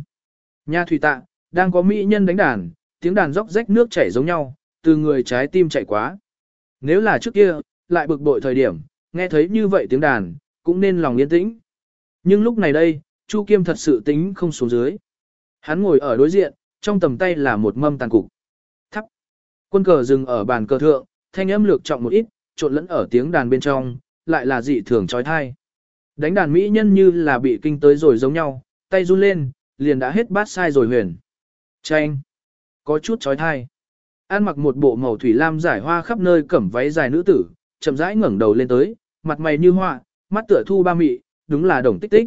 Nha Thủy Tạ, đang có mỹ nhân đánh đàn, tiếng đàn róc rách nước chảy giống nhau, từ người trái tim chạy quá. Nếu là trước kia, lại bực bội thời điểm, nghe thấy như vậy tiếng đàn, cũng nên lòng yên tĩnh. Nhưng lúc này đây, Chu Kiêm thật sự tính không xuống dưới. Hắn ngồi ở đối diện, trong tầm tay là một mâm tàn cục. Thắp. Quân cờ dừng ở bàn cờ thượng, thanh âm lược trọng một ít, trộn lẫn ở tiếng đàn bên trong, lại là dị thường trói thai. Đánh đàn mỹ nhân như là bị kinh tới rồi giống nhau, tay run lên, liền đã hết bát sai rồi huyền. Chanh. Có chút trói thai. An mặc một bộ màu thủy lam giải hoa khắp nơi cẩm váy dài nữ tử, chậm rãi ngẩng đầu lên tới, mặt mày như họa, mắt tựa thu ba mị, đúng là đồng tích tích.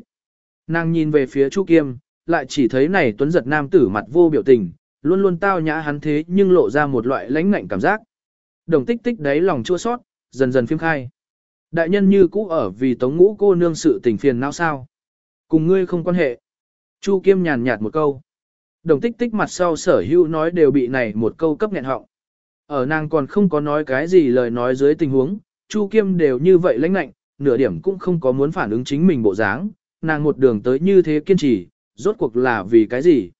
Nàng nhìn về phía Chu Kiêm, lại chỉ thấy này tuấn giật nam tử mặt vô biểu tình, luôn luôn tao nhã hắn thế nhưng lộ ra một loại lãnh ngạnh cảm giác. Đồng tích tích đáy lòng chua sót, dần dần phim khai. Đại nhân như cũ ở vì tống ngũ cô nương sự tình phiền não sao. Cùng ngươi không quan hệ. Chu Kiêm nhàn nhạt một câu. Đồng tích tích mặt sau sở hữu nói đều bị này một câu cấp nghẹn họng. Ở nàng còn không có nói cái gì lời nói dưới tình huống, Chu Kiêm đều như vậy lãnh lạnh, nửa điểm cũng không có muốn phản ứng chính mình bộ dáng, nàng một đường tới như thế kiên trì, rốt cuộc là vì cái gì.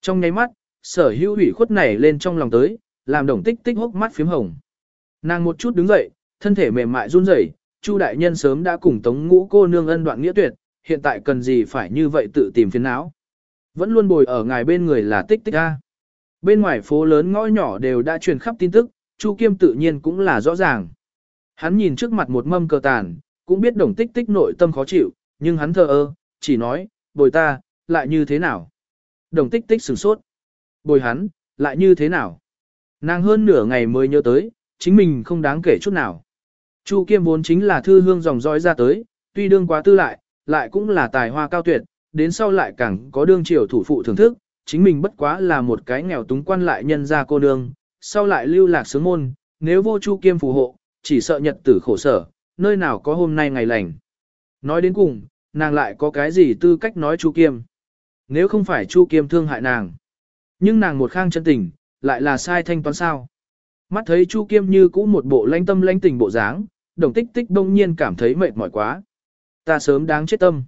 Trong nháy mắt, sở hữu ủy khuất này lên trong lòng tới, làm đồng tích tích hốc mắt phím hồng. Nàng một chút đứng dậy, thân thể mềm mại run rẩy, Chu đại nhân sớm đã cùng Tống Ngũ cô nương ân đoạn nghĩa tuyệt, hiện tại cần gì phải như vậy tự tìm phiền não. Vẫn luôn bồi ở ngài bên người là tích tích a. Bên ngoài phố lớn ngõ nhỏ đều đã truyền khắp tin tức, Chu Kiêm tự nhiên cũng là rõ ràng. Hắn nhìn trước mặt một mâm cờ tàn, cũng biết đồng tích tích nội tâm khó chịu, nhưng hắn thờ ơ, chỉ nói, bồi ta, lại như thế nào? Đồng tích tích sửng sốt. Bồi hắn, lại như thế nào? Nàng hơn nửa ngày mới nhớ tới, chính mình không đáng kể chút nào. Chu Kiêm vốn chính là thư hương dòng dõi ra tới, tuy đương quá tư lại, lại cũng là tài hoa cao tuyệt, đến sau lại càng có đương triều thủ phụ thưởng thức, chính mình bất quá là một cái nghèo túng quan lại nhân gia cô nương, sau lại lưu lạc sướng môn, nếu vô Chu Kiêm phù hộ, chỉ sợ nhật tử khổ sở, nơi nào có hôm nay ngày lành. Nói đến cùng, nàng lại có cái gì tư cách nói Chu Kiêm. Nếu không phải Chu Kiêm thương hại nàng. Nhưng nàng một khang chân tình, lại là sai thanh toán sao. Mắt thấy Chu Kiêm như cũ một bộ lãnh tâm lãnh tình bộ dáng, đồng tích tích đông nhiên cảm thấy mệt mỏi quá. Ta sớm đáng chết tâm.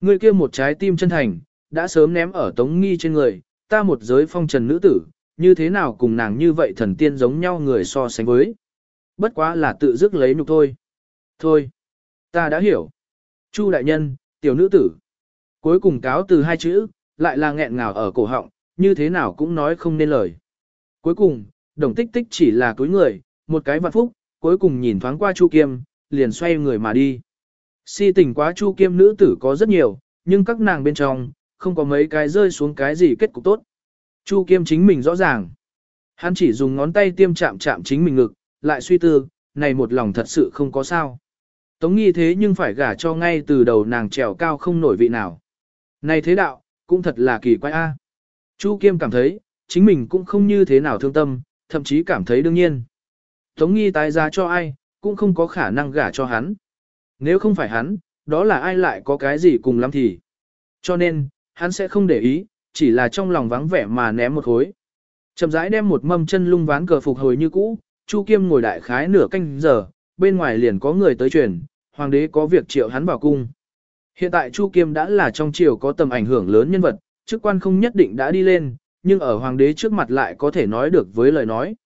Người kia một trái tim chân thành, đã sớm ném ở tống nghi trên người, ta một giới phong trần nữ tử, như thế nào cùng nàng như vậy thần tiên giống nhau người so sánh với. Bất quá là tự dứt lấy nhục thôi. Thôi, ta đã hiểu. Chu đại nhân, tiểu nữ tử. Cuối cùng cáo từ hai chữ, lại là nghẹn ngào ở cổ họng, như thế nào cũng nói không nên lời. Cuối cùng, đồng tích tích chỉ là túi người, một cái vạn phúc, cuối cùng nhìn thoáng qua Chu Kiêm, liền xoay người mà đi. Si tình quá Chu Kiêm nữ tử có rất nhiều, nhưng các nàng bên trong, không có mấy cái rơi xuống cái gì kết cục tốt. Chu Kiêm chính mình rõ ràng. Hắn chỉ dùng ngón tay tiêm chạm chạm chính mình ngực, lại suy tư, này một lòng thật sự không có sao. Tống nghi thế nhưng phải gả cho ngay từ đầu nàng trèo cao không nổi vị nào. Này thế đạo, cũng thật là kỳ quái a. Chu Kiêm cảm thấy, chính mình cũng không như thế nào thương tâm, thậm chí cảm thấy đương nhiên. Tống nghi tái giá cho ai, cũng không có khả năng gả cho hắn. Nếu không phải hắn, đó là ai lại có cái gì cùng lắm thì. Cho nên, hắn sẽ không để ý, chỉ là trong lòng vắng vẻ mà ném một khối. Chậm rãi đem một mâm chân lung ván cờ phục hồi như cũ, Chu Kiêm ngồi đại khái nửa canh giờ, bên ngoài liền có người tới truyền, hoàng đế có việc triệu hắn vào cung. Hiện tại Chu Kiêm đã là trong triều có tầm ảnh hưởng lớn nhân vật, chức quan không nhất định đã đi lên, nhưng ở hoàng đế trước mặt lại có thể nói được với lời nói.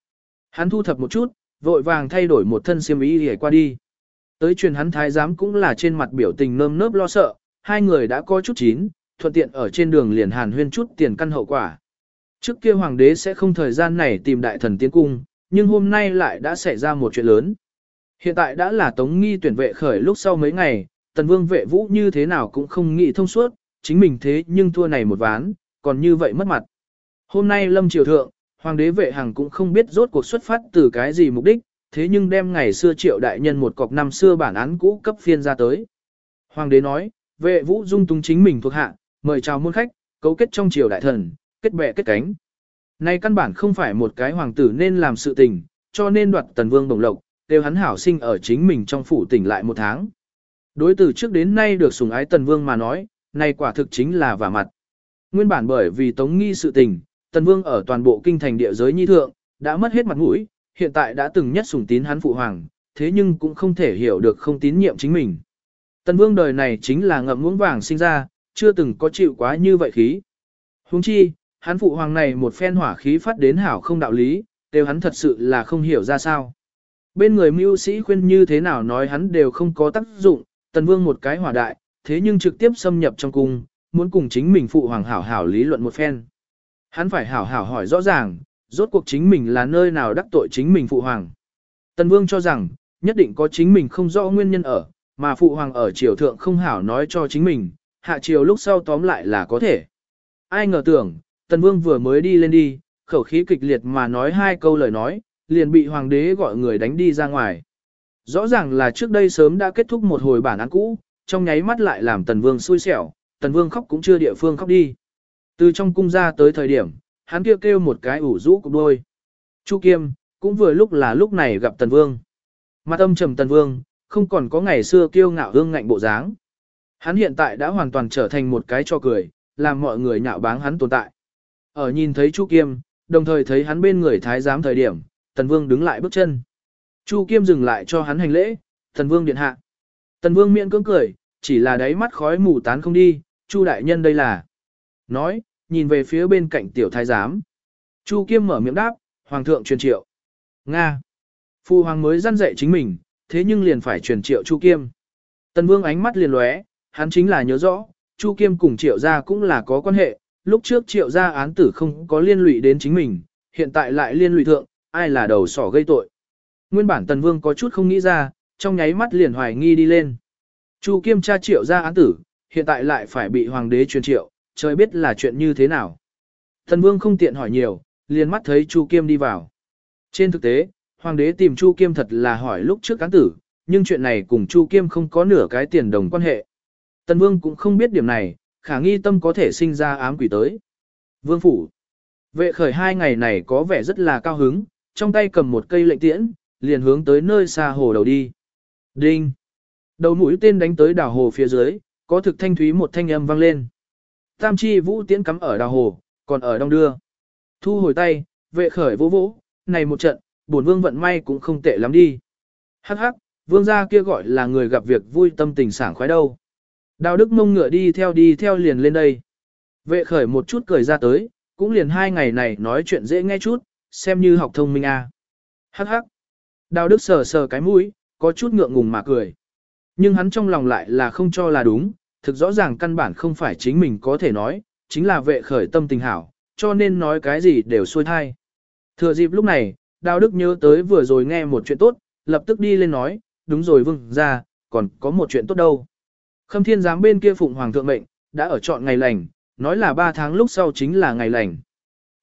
Hắn thu thập một chút, vội vàng thay đổi một thân xiêm y để qua đi. Tới truyền hắn thái giám cũng là trên mặt biểu tình nơm nớp lo sợ, hai người đã có chút chín, thuận tiện ở trên đường liền hàn huyên chút tiền căn hậu quả. Trước kia hoàng đế sẽ không thời gian này tìm đại thần tiến cung, nhưng hôm nay lại đã xảy ra một chuyện lớn. Hiện tại đã là tống nghi tuyển vệ khởi lúc sau mấy ngày, tần vương vệ vũ như thế nào cũng không nghĩ thông suốt, chính mình thế nhưng thua này một ván, còn như vậy mất mặt. Hôm nay lâm triều thượng, hoàng đế vệ hằng cũng không biết rốt cuộc xuất phát từ cái gì mục đích, thế nhưng đem ngày xưa triệu đại nhân một cọc năm xưa bản án cũ cấp phiên ra tới. Hoàng đế nói, vệ vũ dung tung chính mình thuộc hạ, mời chào môn khách, cấu kết trong triều đại thần, kết bè kết cánh. Này căn bản không phải một cái hoàng tử nên làm sự tình, cho nên đoạt tần vương đồng lộc, đều hắn hảo sinh ở chính mình trong phủ tỉnh lại một tháng. Đối từ trước đến nay được sủng ái tần vương mà nói, này quả thực chính là vả mặt. Nguyên bản bởi vì tống nghi sự tình, tần vương ở toàn bộ kinh thành địa giới nhi thượng, đã mất hết mặt mũi, hiện tại đã từng nhất sủng tín hắn phụ hoàng, thế nhưng cũng không thể hiểu được không tín nhiệm chính mình. Tần vương đời này chính là ngậm ngưỡng vàng sinh ra, chưa từng có chịu quá như vậy khí. Huống chi, hắn phụ hoàng này một phen hỏa khí phát đến hảo không đạo lý, đều hắn thật sự là không hiểu ra sao. Bên người mưu sĩ khuyên như thế nào nói hắn đều không có tác dụng, tần vương một cái hỏa đại, thế nhưng trực tiếp xâm nhập trong cung, muốn cùng chính mình phụ hoàng hảo hảo lý luận một phen. Hắn phải hảo hảo hỏi rõ ràng, rốt cuộc chính mình là nơi nào đắc tội chính mình phụ hoàng. Tần vương cho rằng, nhất định có chính mình không rõ nguyên nhân ở, mà phụ hoàng ở triều thượng không hảo nói cho chính mình, hạ triều lúc sau tóm lại là có thể. Ai ngờ tưởng, tần vương vừa mới đi lên đi, khẩu khí kịch liệt mà nói hai câu lời nói, liền bị hoàng đế gọi người đánh đi ra ngoài. Rõ ràng là trước đây sớm đã kết thúc một hồi bản án cũ, trong nháy mắt lại làm tần vương xui xẻo, tần vương khóc cũng chưa địa phương khóc đi. Từ trong cung ra tới thời điểm, hắn kêu kêu một cái ủ rũ cục đôi. Chu Kiêm, cũng vừa lúc là lúc này gặp tần vương. Mặt âm trầm tần vương, không còn có ngày xưa kiêu ngạo hương ngạnh bộ dáng. Hắn hiện tại đã hoàn toàn trở thành một cái cho cười, làm mọi người nhạo báng hắn tồn tại. Ở nhìn thấy Chu Kiêm, đồng thời thấy hắn bên người thái giám thời điểm, Tần Vương đứng lại bước chân. Chu Kiêm dừng lại cho hắn hành lễ, Tần Vương điện hạ. Tần Vương miệng cưỡng cười, chỉ là đáy mắt khói mù tán không đi, Chu đại nhân đây là. Nói, nhìn về phía bên cạnh tiểu thái giám. Chu Kiêm mở miệng đáp, Hoàng thượng truyền triệu. Nga. Phu Hoàng mới răn dạy chính mình, thế nhưng liền phải truyền triệu Chu Kiêm. Tần Vương ánh mắt liền lóe, hắn chính là nhớ rõ, Chu Kiêm cùng triệu gia cũng là có quan hệ, lúc trước triệu gia án tử không có liên lụy đến chính mình, hiện tại lại liên lụy thượng, ai là đầu sỏ gây tội. Nguyên bản Tần Vương có chút không nghĩ ra, trong nháy mắt liền hoài nghi đi lên. Chu Kiêm tra triệu gia án tử, hiện tại lại phải bị hoàng đế truyền triệu, trời biết là chuyện như thế nào. Tần Vương không tiện hỏi nhiều, liền mắt thấy Chu Kiêm đi vào. Trên thực tế, hoàng đế tìm Chu Kiêm thật là hỏi lúc trước án tử, nhưng chuyện này cùng Chu Kiêm không có nửa cái tiền đồng quan hệ. Tần Vương cũng không biết điểm này, khả nghi tâm có thể sinh ra ám quỷ tới. Vương phủ. Vệ khởi hai ngày này có vẻ rất là cao hứng, trong tay cầm một cây lệnh tiễn, liền hướng tới nơi xa hồ đầu đi. Đinh. Đầu mũi tên đánh tới đảo hồ phía dưới, có thực thanh thúy một thanh âm vang lên. Tam chi vũ tiễn cắm ở đảo hồ, còn ở đông đưa. Thu hồi tay, vệ khởi vô vỗ, này một trận, bổn vương vận may cũng không tệ lắm đi. Hắc hắc, vương gia kia gọi là người gặp việc vui tâm tình sảng khoái đâu. Đào Đức mông ngựa đi theo đi theo liền lên đây. Vệ khởi một chút cười ra tới, cũng liền hai ngày này nói chuyện dễ nghe chút, xem như học thông minh a. À. Hắc hắc. Đào Đức sờ sờ cái mũi, có chút ngượng ngùng mà cười. Nhưng hắn trong lòng lại là không cho là đúng, thực rõ ràng căn bản không phải chính mình có thể nói, chính là vệ khởi tâm tình hảo, cho nên nói cái gì đều xuôi thai. Thừa dịp lúc này, Đào Đức nhớ tới vừa rồi nghe một chuyện tốt, lập tức đi lên nói, đúng rồi vương ra, còn có một chuyện tốt đâu. Khâm thiên giám bên kia phụng hoàng thượng mệnh, đã ở chọn ngày lành, nói là 3 tháng lúc sau chính là ngày lành.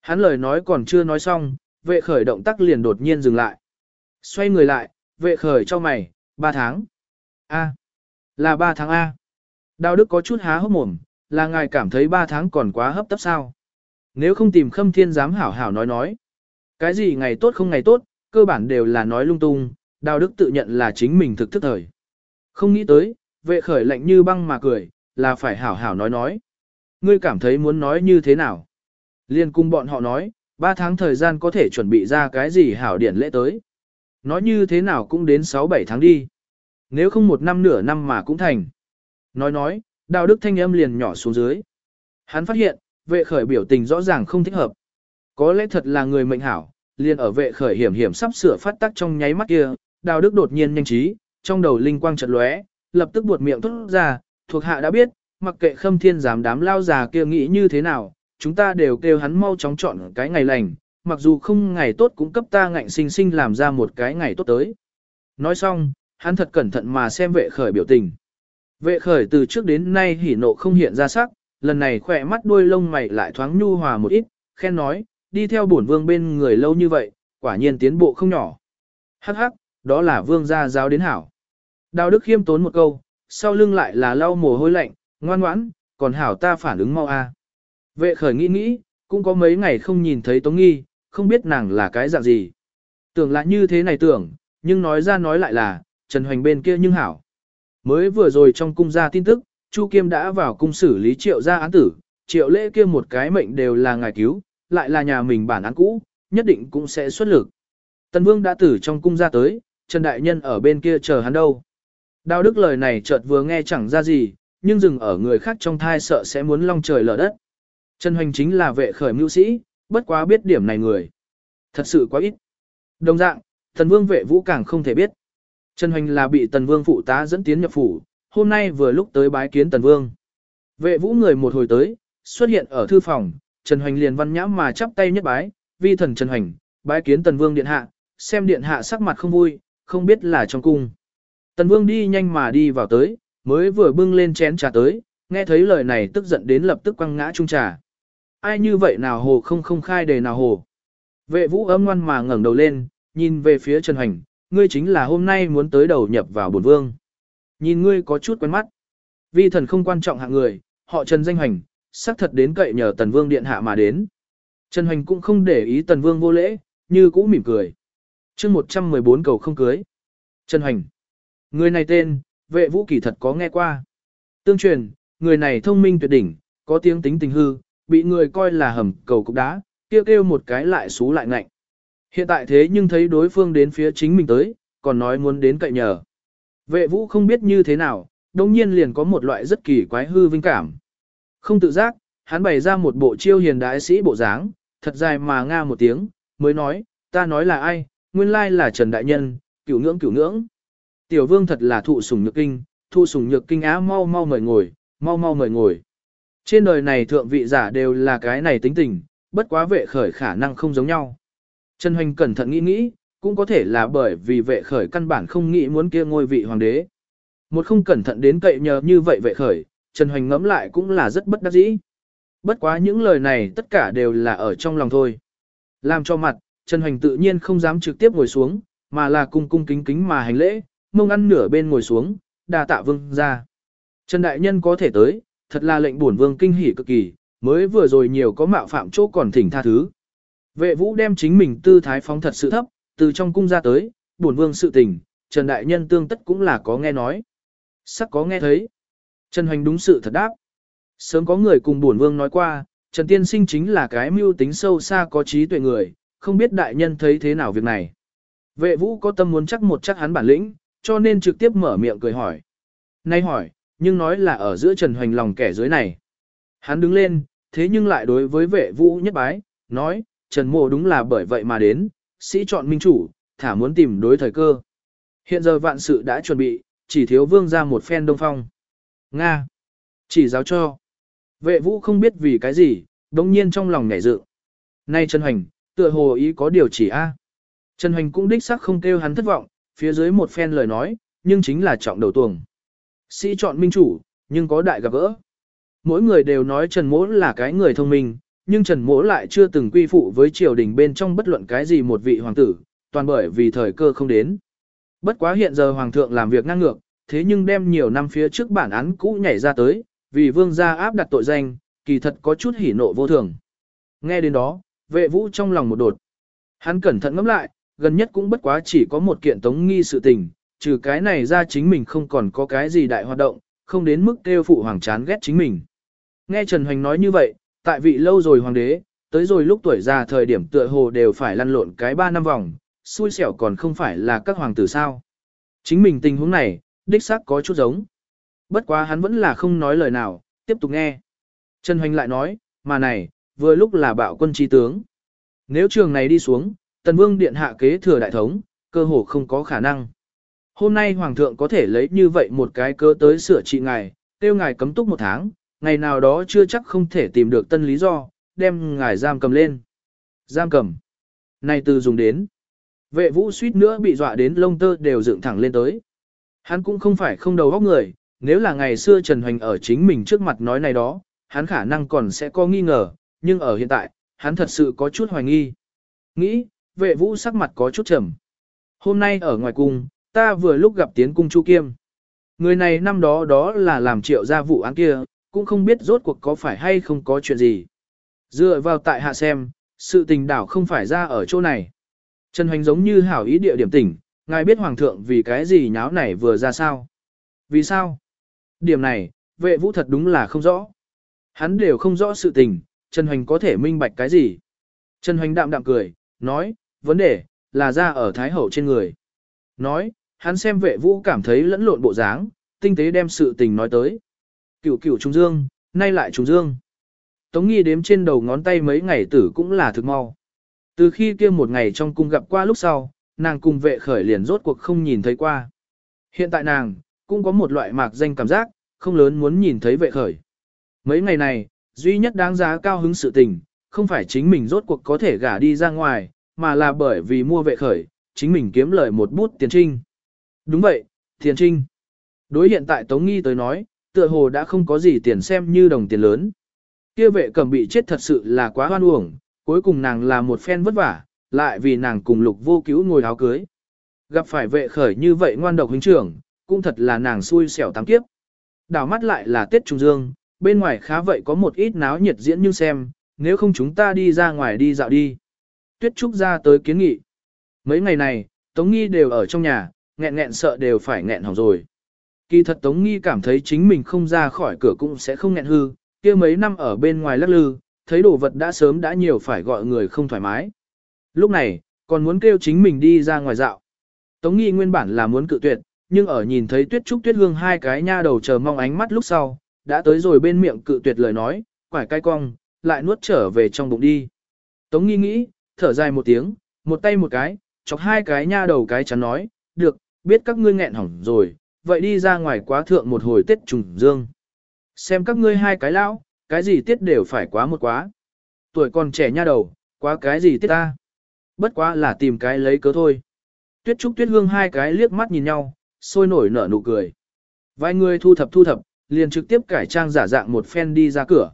Hắn lời nói còn chưa nói xong, vệ khởi động tác liền đột nhiên dừng lại. Xoay người lại, vệ khởi cho mày, 3 tháng. A. Là 3 tháng A. Đào Đức có chút há hốc mồm, là ngài cảm thấy 3 tháng còn quá hấp tấp sao. Nếu không tìm khâm thiên giám hảo hảo nói nói. Cái gì ngày tốt không ngày tốt, cơ bản đều là nói lung tung, Đào Đức tự nhận là chính mình thực thức thời. Không nghĩ tới, vệ khởi lạnh như băng mà cười, là phải hảo hảo nói nói. Ngươi cảm thấy muốn nói như thế nào? Liên cung bọn họ nói, ba tháng thời gian có thể chuẩn bị ra cái gì hảo điển lễ tới. Nói như thế nào cũng đến 6-7 tháng đi. Nếu không một năm nửa năm mà cũng thành. Nói nói, đạo đức thanh âm liền nhỏ xuống dưới. Hắn phát hiện, vệ khởi biểu tình rõ ràng không thích hợp. Có lẽ thật là người mệnh hảo, liền ở vệ khởi hiểm hiểm sắp sửa phát tác trong nháy mắt kia, Đào Đức đột nhiên nhanh trí, trong đầu linh quang chợt lóe, lập tức buột miệng thốt ra, thuộc hạ đã biết, mặc kệ Khâm Thiên giám đám lao già kia nghĩ như thế nào, chúng ta đều kêu hắn mau chóng chọn cái ngày lành, mặc dù không ngày tốt cũng cấp ta ngạnh sinh sinh làm ra một cái ngày tốt tới. Nói xong, hắn thật cẩn thận mà xem vệ khởi biểu tình. Vệ khởi từ trước đến nay hỉ nộ không hiện ra sắc, lần này khỏe mắt đuôi lông mày lại thoáng nhu hòa một ít, khen nói, đi theo bổn vương bên người lâu như vậy, quả nhiên tiến bộ không nhỏ. Hắc hắc, đó là vương gia giáo đến hảo. Đào Đức khiêm tốn một câu, sau lưng lại là lau mồ hôi lạnh, ngoan ngoãn, còn hảo ta phản ứng mau a. Vệ khởi nghĩ nghĩ, cũng có mấy ngày không nhìn thấy Tống Nghi, không biết nàng là cái dạng gì. Tưởng là như thế này tưởng, nhưng nói ra nói lại là, Trần Hoành bên kia nhưng hảo. Mới vừa rồi trong cung ra tin tức, Chu Kiêm đã vào cung xử lý triệu gia án tử, triệu lễ kia một cái mệnh đều là ngài cứu, lại là nhà mình bản án cũ, nhất định cũng sẽ xuất lực. Tần Vương đã tử trong cung ra tới, Trần Đại Nhân ở bên kia chờ hắn đâu. Đào Đức lời này chợt vừa nghe chẳng ra gì, nhưng dừng ở người khác trong thai sợ sẽ muốn long trời lở đất. Trần Hoành chính là vệ khởi mưu sĩ, bất quá biết điểm này người. Thật sự quá ít. Đồng dạng, Tần Vương vệ vũ càng không thể biết. Trần Hoành là bị Tần Vương phụ tá dẫn tiến nhập phủ, hôm nay vừa lúc tới bái kiến Tần Vương. Vệ vũ người một hồi tới, xuất hiện ở thư phòng, Trần Hoành liền văn nhã mà chắp tay nhất bái, vi thần Trần Hoành, bái kiến Tần Vương điện hạ, xem điện hạ sắc mặt không vui, không biết là trong cung. Tần Vương đi nhanh mà đi vào tới, mới vừa bưng lên chén trà tới, nghe thấy lời này tức giận đến lập tức quăng ngã chung trà. Ai như vậy nào hồ không không khai đề nào hồ. Vệ vũ âm ngoan mà ngẩng đầu lên, nhìn về phía Trần Hoành, ngươi chính là hôm nay muốn tới đầu nhập vào bổn vương. Nhìn ngươi có chút quen mắt. Vi thần không quan trọng hạng người, họ Trần danh Hoành, xác thật đến cậy nhờ Tần Vương điện hạ mà đến. Trần Hoành cũng không để ý Tần Vương vô lễ, như cũ mỉm cười. chương 114 cầu không cưới. Trần Hoành. Người này tên, vệ vũ kỳ thật có nghe qua. Tương truyền, người này thông minh tuyệt đỉnh, có tiếng tính tình hư, bị người coi là hầm cầu cục đá, kêu kêu một cái lại xú lại ngạnh. Hiện tại thế nhưng thấy đối phương đến phía chính mình tới, còn nói muốn đến cậy nhờ. Vệ vũ không biết như thế nào, đồng nhiên liền có một loại rất kỳ quái hư vinh cảm. Không tự giác, hắn bày ra một bộ chiêu hiền đại sĩ bộ dáng, thật dài mà nga một tiếng, mới nói, ta nói là ai, nguyên lai là Trần Đại Nhân, cửu ngưỡng cửu ngưỡng. Tiểu vương thật là thụ sủng nhược kinh, thụ sủng nhược kinh á mau mau mời ngồi, mau mau mời ngồi. Trên đời này thượng vị giả đều là cái này tính tình, bất quá vệ khởi khả năng không giống nhau. Trần Hoành cẩn thận nghĩ nghĩ, cũng có thể là bởi vì vệ khởi căn bản không nghĩ muốn kia ngôi vị hoàng đế. Một không cẩn thận đến cậy nhờ như vậy vệ khởi, Trần Hoành ngẫm lại cũng là rất bất đắc dĩ. Bất quá những lời này tất cả đều là ở trong lòng thôi. Làm cho mặt, Trần Hoành tự nhiên không dám trực tiếp ngồi xuống, mà là cung cung kính kính mà hành lễ, mông ăn nửa bên ngồi xuống, đà tạ vương ra. Trần Đại Nhân có thể tới, thật là lệnh bổn vương kinh hỉ cực kỳ, mới vừa rồi nhiều có mạo phạm chỗ còn thỉnh tha thứ. Vệ vũ đem chính mình tư thái phóng thật sự thấp, từ trong cung ra tới, bổn vương sự tình, Trần Đại Nhân tương tất cũng là có nghe nói. Sắc có nghe thấy. Trần Hoành đúng sự thật đáp. Sớm có người cùng bổn vương nói qua, Trần Tiên Sinh chính là cái mưu tính sâu xa có trí tuệ người, không biết đại nhân thấy thế nào việc này. Vệ vũ có tâm muốn chắc một chắc hắn bản lĩnh, cho nên trực tiếp mở miệng cười hỏi. Nay hỏi, nhưng nói là ở giữa Trần Hoành lòng kẻ dưới này. Hắn đứng lên, thế nhưng lại đối với vệ vũ nhất bái, nói, Trần Mộ đúng là bởi vậy mà đến, sĩ chọn minh chủ, thả muốn tìm đối thời cơ. Hiện giờ vạn sự đã chuẩn bị, chỉ thiếu vương ra một phen đông phong. Nga. Chỉ giáo cho. Vệ vũ không biết vì cái gì, đồng nhiên trong lòng nhảy dự. Nay Trần Hoành, tựa hồ ý có điều chỉ A. Trần Hoành cũng đích xác không kêu hắn thất vọng, phía dưới một phen lời nói, nhưng chính là trọng đầu tuồng. Sĩ chọn minh chủ, nhưng có đại gặp gỡ. Mỗi người đều nói Trần Mỗ là cái người thông minh, nhưng Trần Mỗ lại chưa từng quy phụ với triều đình bên trong bất luận cái gì một vị hoàng tử, toàn bởi vì thời cơ không đến. Bất quá hiện giờ hoàng thượng làm việc ngang ngược, thế nhưng đem nhiều năm phía trước bản án cũ nhảy ra tới, vì vương gia áp đặt tội danh, kỳ thật có chút hỉ nộ vô thường. Nghe đến đó, vệ vũ trong lòng một đột. Hắn cẩn thận ngẫm lại, gần nhất cũng bất quá chỉ có một kiện tống nghi sự tình, trừ cái này ra chính mình không còn có cái gì đại hoạt động, không đến mức kêu phụ hoàng chán ghét chính mình. Nghe Trần Hoành nói như vậy, tại vị lâu rồi hoàng đế, tới rồi lúc tuổi già thời điểm tựa hồ đều phải lăn lộn cái ba năm vòng, xui xẻo còn không phải là các hoàng tử sao. Chính mình tình huống này, đích xác có chút giống. Bất quá hắn vẫn là không nói lời nào, tiếp tục nghe. Trần Hoành lại nói, mà này, vừa lúc là bạo quân chi tướng. Nếu trường này đi xuống, Tần Vương điện hạ kế thừa đại thống, cơ hồ không có khả năng. Hôm nay Hoàng thượng có thể lấy như vậy một cái cơ tới sửa trị ngài, tiêu ngài cấm túc một tháng, ngày nào đó chưa chắc không thể tìm được tân lý do, đem ngài giam cầm lên. Giam cầm. Này từ dùng đến. Vệ vũ suýt nữa bị dọa đến lông tơ đều dựng thẳng lên tới. Hắn cũng không phải không đầu óc người, nếu là ngày xưa Trần Hoành ở chính mình trước mặt nói này đó, hắn khả năng còn sẽ có nghi ngờ, nhưng ở hiện tại, hắn thật sự có chút hoài nghi. Nghĩ, vệ vũ sắc mặt có chút trầm. Hôm nay ở ngoài cung, ta vừa lúc gặp tiến cung Chu Kiêm. Người này năm đó đó là làm triệu gia vụ án kia, cũng không biết rốt cuộc có phải hay không có chuyện gì. Dựa vào tại hạ xem, sự tình đảo không phải ra ở chỗ này. Trần Hoành giống như hảo ý địa điểm tỉnh, ngài biết hoàng thượng vì cái gì nháo này vừa ra sao? Vì sao? Điểm này, vệ vũ thật đúng là không rõ. Hắn đều không rõ sự tình, Trần Hoành có thể minh bạch cái gì? Trần Hoành đạm đạm cười, nói, vấn đề, là ra ở Thái Hậu trên người. Nói, hắn xem vệ vũ cảm thấy lẫn lộn bộ dáng, tinh tế đem sự tình nói tới. Cửu cửu trùng dương, nay lại trùng dương. Tống nghi đếm trên đầu ngón tay mấy ngày tử cũng là thực mau. Từ khi kia một ngày trong cung gặp qua lúc sau, nàng cùng vệ khởi liền rốt cuộc không nhìn thấy qua. Hiện tại nàng, cũng có một loại mạc danh cảm giác, không lớn muốn nhìn thấy vệ khởi. Mấy ngày này, duy nhất đáng giá cao hứng sự tình, không phải chính mình rốt cuộc có thể gả đi ra ngoài, mà là bởi vì mua vệ khởi, chính mình kiếm lời một bút tiền trinh. Đúng vậy, tiền trinh. Đối hiện tại Tống Nghi tới nói, tựa hồ đã không có gì tiền xem như đồng tiền lớn. Kia vệ cầm bị chết thật sự là quá hoan uổng, cuối cùng nàng là một phen vất vả, lại vì nàng cùng lục vô cứu ngồi áo cưới. Gặp phải vệ khởi như vậy ngoan độc huynh trưởng, cũng thật là nàng xui xẻo tám kiếp. Đảo mắt lại là Tết Trung Dương, bên ngoài khá vậy có một ít náo nhiệt diễn nhưng xem, nếu không chúng ta đi ra ngoài đi dạo đi. Tuyết Trúc ra tới kiến nghị. Mấy ngày này, Tống Nghi đều ở trong nhà, nghẹn nghẹn sợ đều phải nghẹn hỏng rồi. Kỳ thật Tống Nghi cảm thấy chính mình không ra khỏi cửa cũng sẽ không nghẹn hư, kia mấy năm ở bên ngoài lắc lư, thấy đồ vật đã sớm đã nhiều phải gọi người không thoải mái. Lúc này, còn muốn kêu chính mình đi ra ngoài dạo. Tống Nghi nguyên bản là muốn cự tuyệt, nhưng ở nhìn thấy Tuyết Trúc Tuyết Hương hai cái nha đầu chờ mong ánh mắt lúc sau, đã tới rồi bên miệng cự tuyệt lời nói, quải cay cong, lại nuốt trở về trong bụng đi. Tống Nghi nghĩ, thở dài một tiếng, một tay một cái, chọc hai cái nha đầu cái chắn nói, được, biết các ngươi nghẹn hỏng rồi, vậy đi ra ngoài quá thượng một hồi Tết trùng dương. Xem các ngươi hai cái lão, cái gì tiết đều phải quá một quá. Tuổi còn trẻ nha đầu, quá cái gì tiết ta. Bất quá là tìm cái lấy cớ thôi. Tuyết Trúc Tuyết Hương hai cái liếc mắt nhìn nhau, sôi nổi nở nụ cười. Vài người thu thập thu thập, liền trực tiếp cải trang giả dạng một phen đi ra cửa.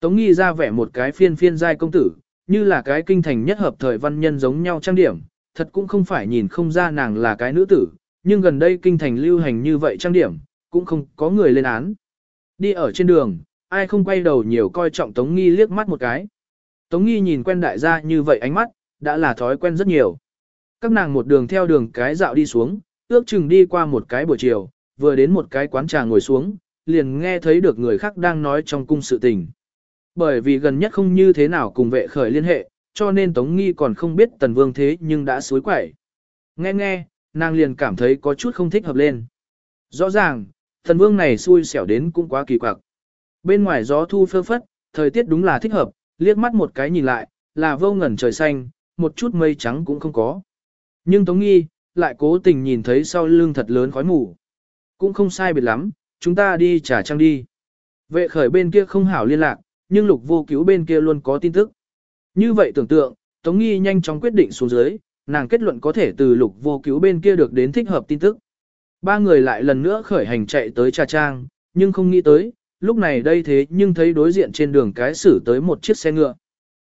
Tống nghi ra vẻ một cái phiên phiên giai công tử, như là cái kinh thành nhất hợp thời văn nhân giống nhau trang điểm, thật cũng không phải nhìn không ra nàng là cái nữ tử, nhưng gần đây kinh thành lưu hành như vậy trang điểm, cũng không có người lên án. Đi ở trên đường, ai không quay đầu nhiều coi trọng Tống Nghi liếc mắt một cái. Tống Nghi nhìn quen đại gia như vậy ánh mắt, đã là thói quen rất nhiều. Các nàng một đường theo đường cái dạo đi xuống, ước chừng đi qua một cái buổi chiều, vừa đến một cái quán trà ngồi xuống, liền nghe thấy được người khác đang nói trong cung sự tình. Bởi vì gần nhất không như thế nào cùng vệ khởi liên hệ, cho nên Tống Nghi còn không biết Tần Vương thế nhưng đã suối quẩy. Nghe nghe, nàng liền cảm thấy có chút không thích hợp lên. Rõ ràng, Tần Vương này xui xẻo đến cũng quá kỳ quặc. Bên ngoài gió thu phơ phất, thời tiết đúng là thích hợp, liếc mắt một cái nhìn lại, là vô ngẩn trời xanh, một chút mây trắng cũng không có. Nhưng Tống Nghi, lại cố tình nhìn thấy sau lưng thật lớn khói mù. Cũng không sai biệt lắm, chúng ta đi trả trăng đi. Vệ khởi bên kia không hảo liên lạc, nhưng lục vô cứu bên kia luôn có tin tức. Như vậy tưởng tượng, Tống Nghi nhanh chóng quyết định xuống dưới, nàng kết luận có thể từ lục vô cứu bên kia được đến thích hợp tin tức. Ba người lại lần nữa khởi hành chạy tới trà trang, nhưng không nghĩ tới, lúc này đây thế nhưng thấy đối diện trên đường cái xử tới một chiếc xe ngựa.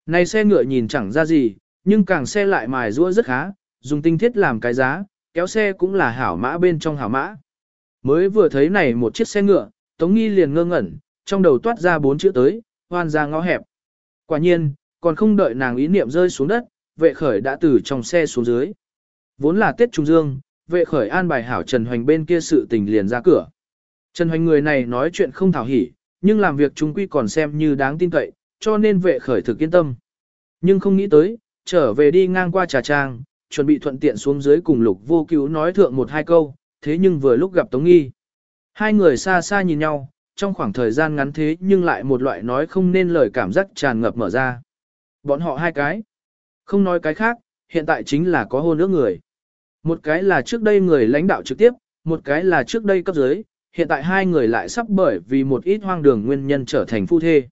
Này xe ngựa nhìn chẳng ra gì, nhưng càng xe lại mài rũa rất khá, dùng tinh thiết làm cái giá, kéo xe cũng là hảo mã bên trong hảo mã. Mới vừa thấy này một chiếc xe ngựa, Tống Nghi liền ngơ ngẩn, trong đầu toát ra bốn chữ tới, hoan ra ngõ hẹp. Quả nhiên, còn không đợi nàng ý niệm rơi xuống đất, vệ khởi đã từ trong xe xuống dưới. Vốn là Tết Trung Dương, vệ khởi an bài hảo Trần Hoành bên kia sự tình liền ra cửa. Trần Hoành người này nói chuyện không thảo hỉ, nhưng làm việc chúng quy còn xem như đáng tin cậy, cho nên vệ khởi thực yên tâm. Nhưng không nghĩ tới, trở về đi ngang qua trà trang, chuẩn bị thuận tiện xuống dưới cùng lục vô cứu nói thượng một hai câu, thế nhưng vừa lúc gặp Tống Nghi. Hai người xa xa nhìn nhau, trong khoảng thời gian ngắn thế nhưng lại một loại nói không nên lời cảm giác tràn ngập mở ra. Bọn họ hai cái. Không nói cái khác, hiện tại chính là có hôn ước người. Một cái là trước đây người lãnh đạo trực tiếp, một cái là trước đây cấp dưới, hiện tại hai người lại sắp bởi vì một ít hoang đường nguyên nhân trở thành phu thê.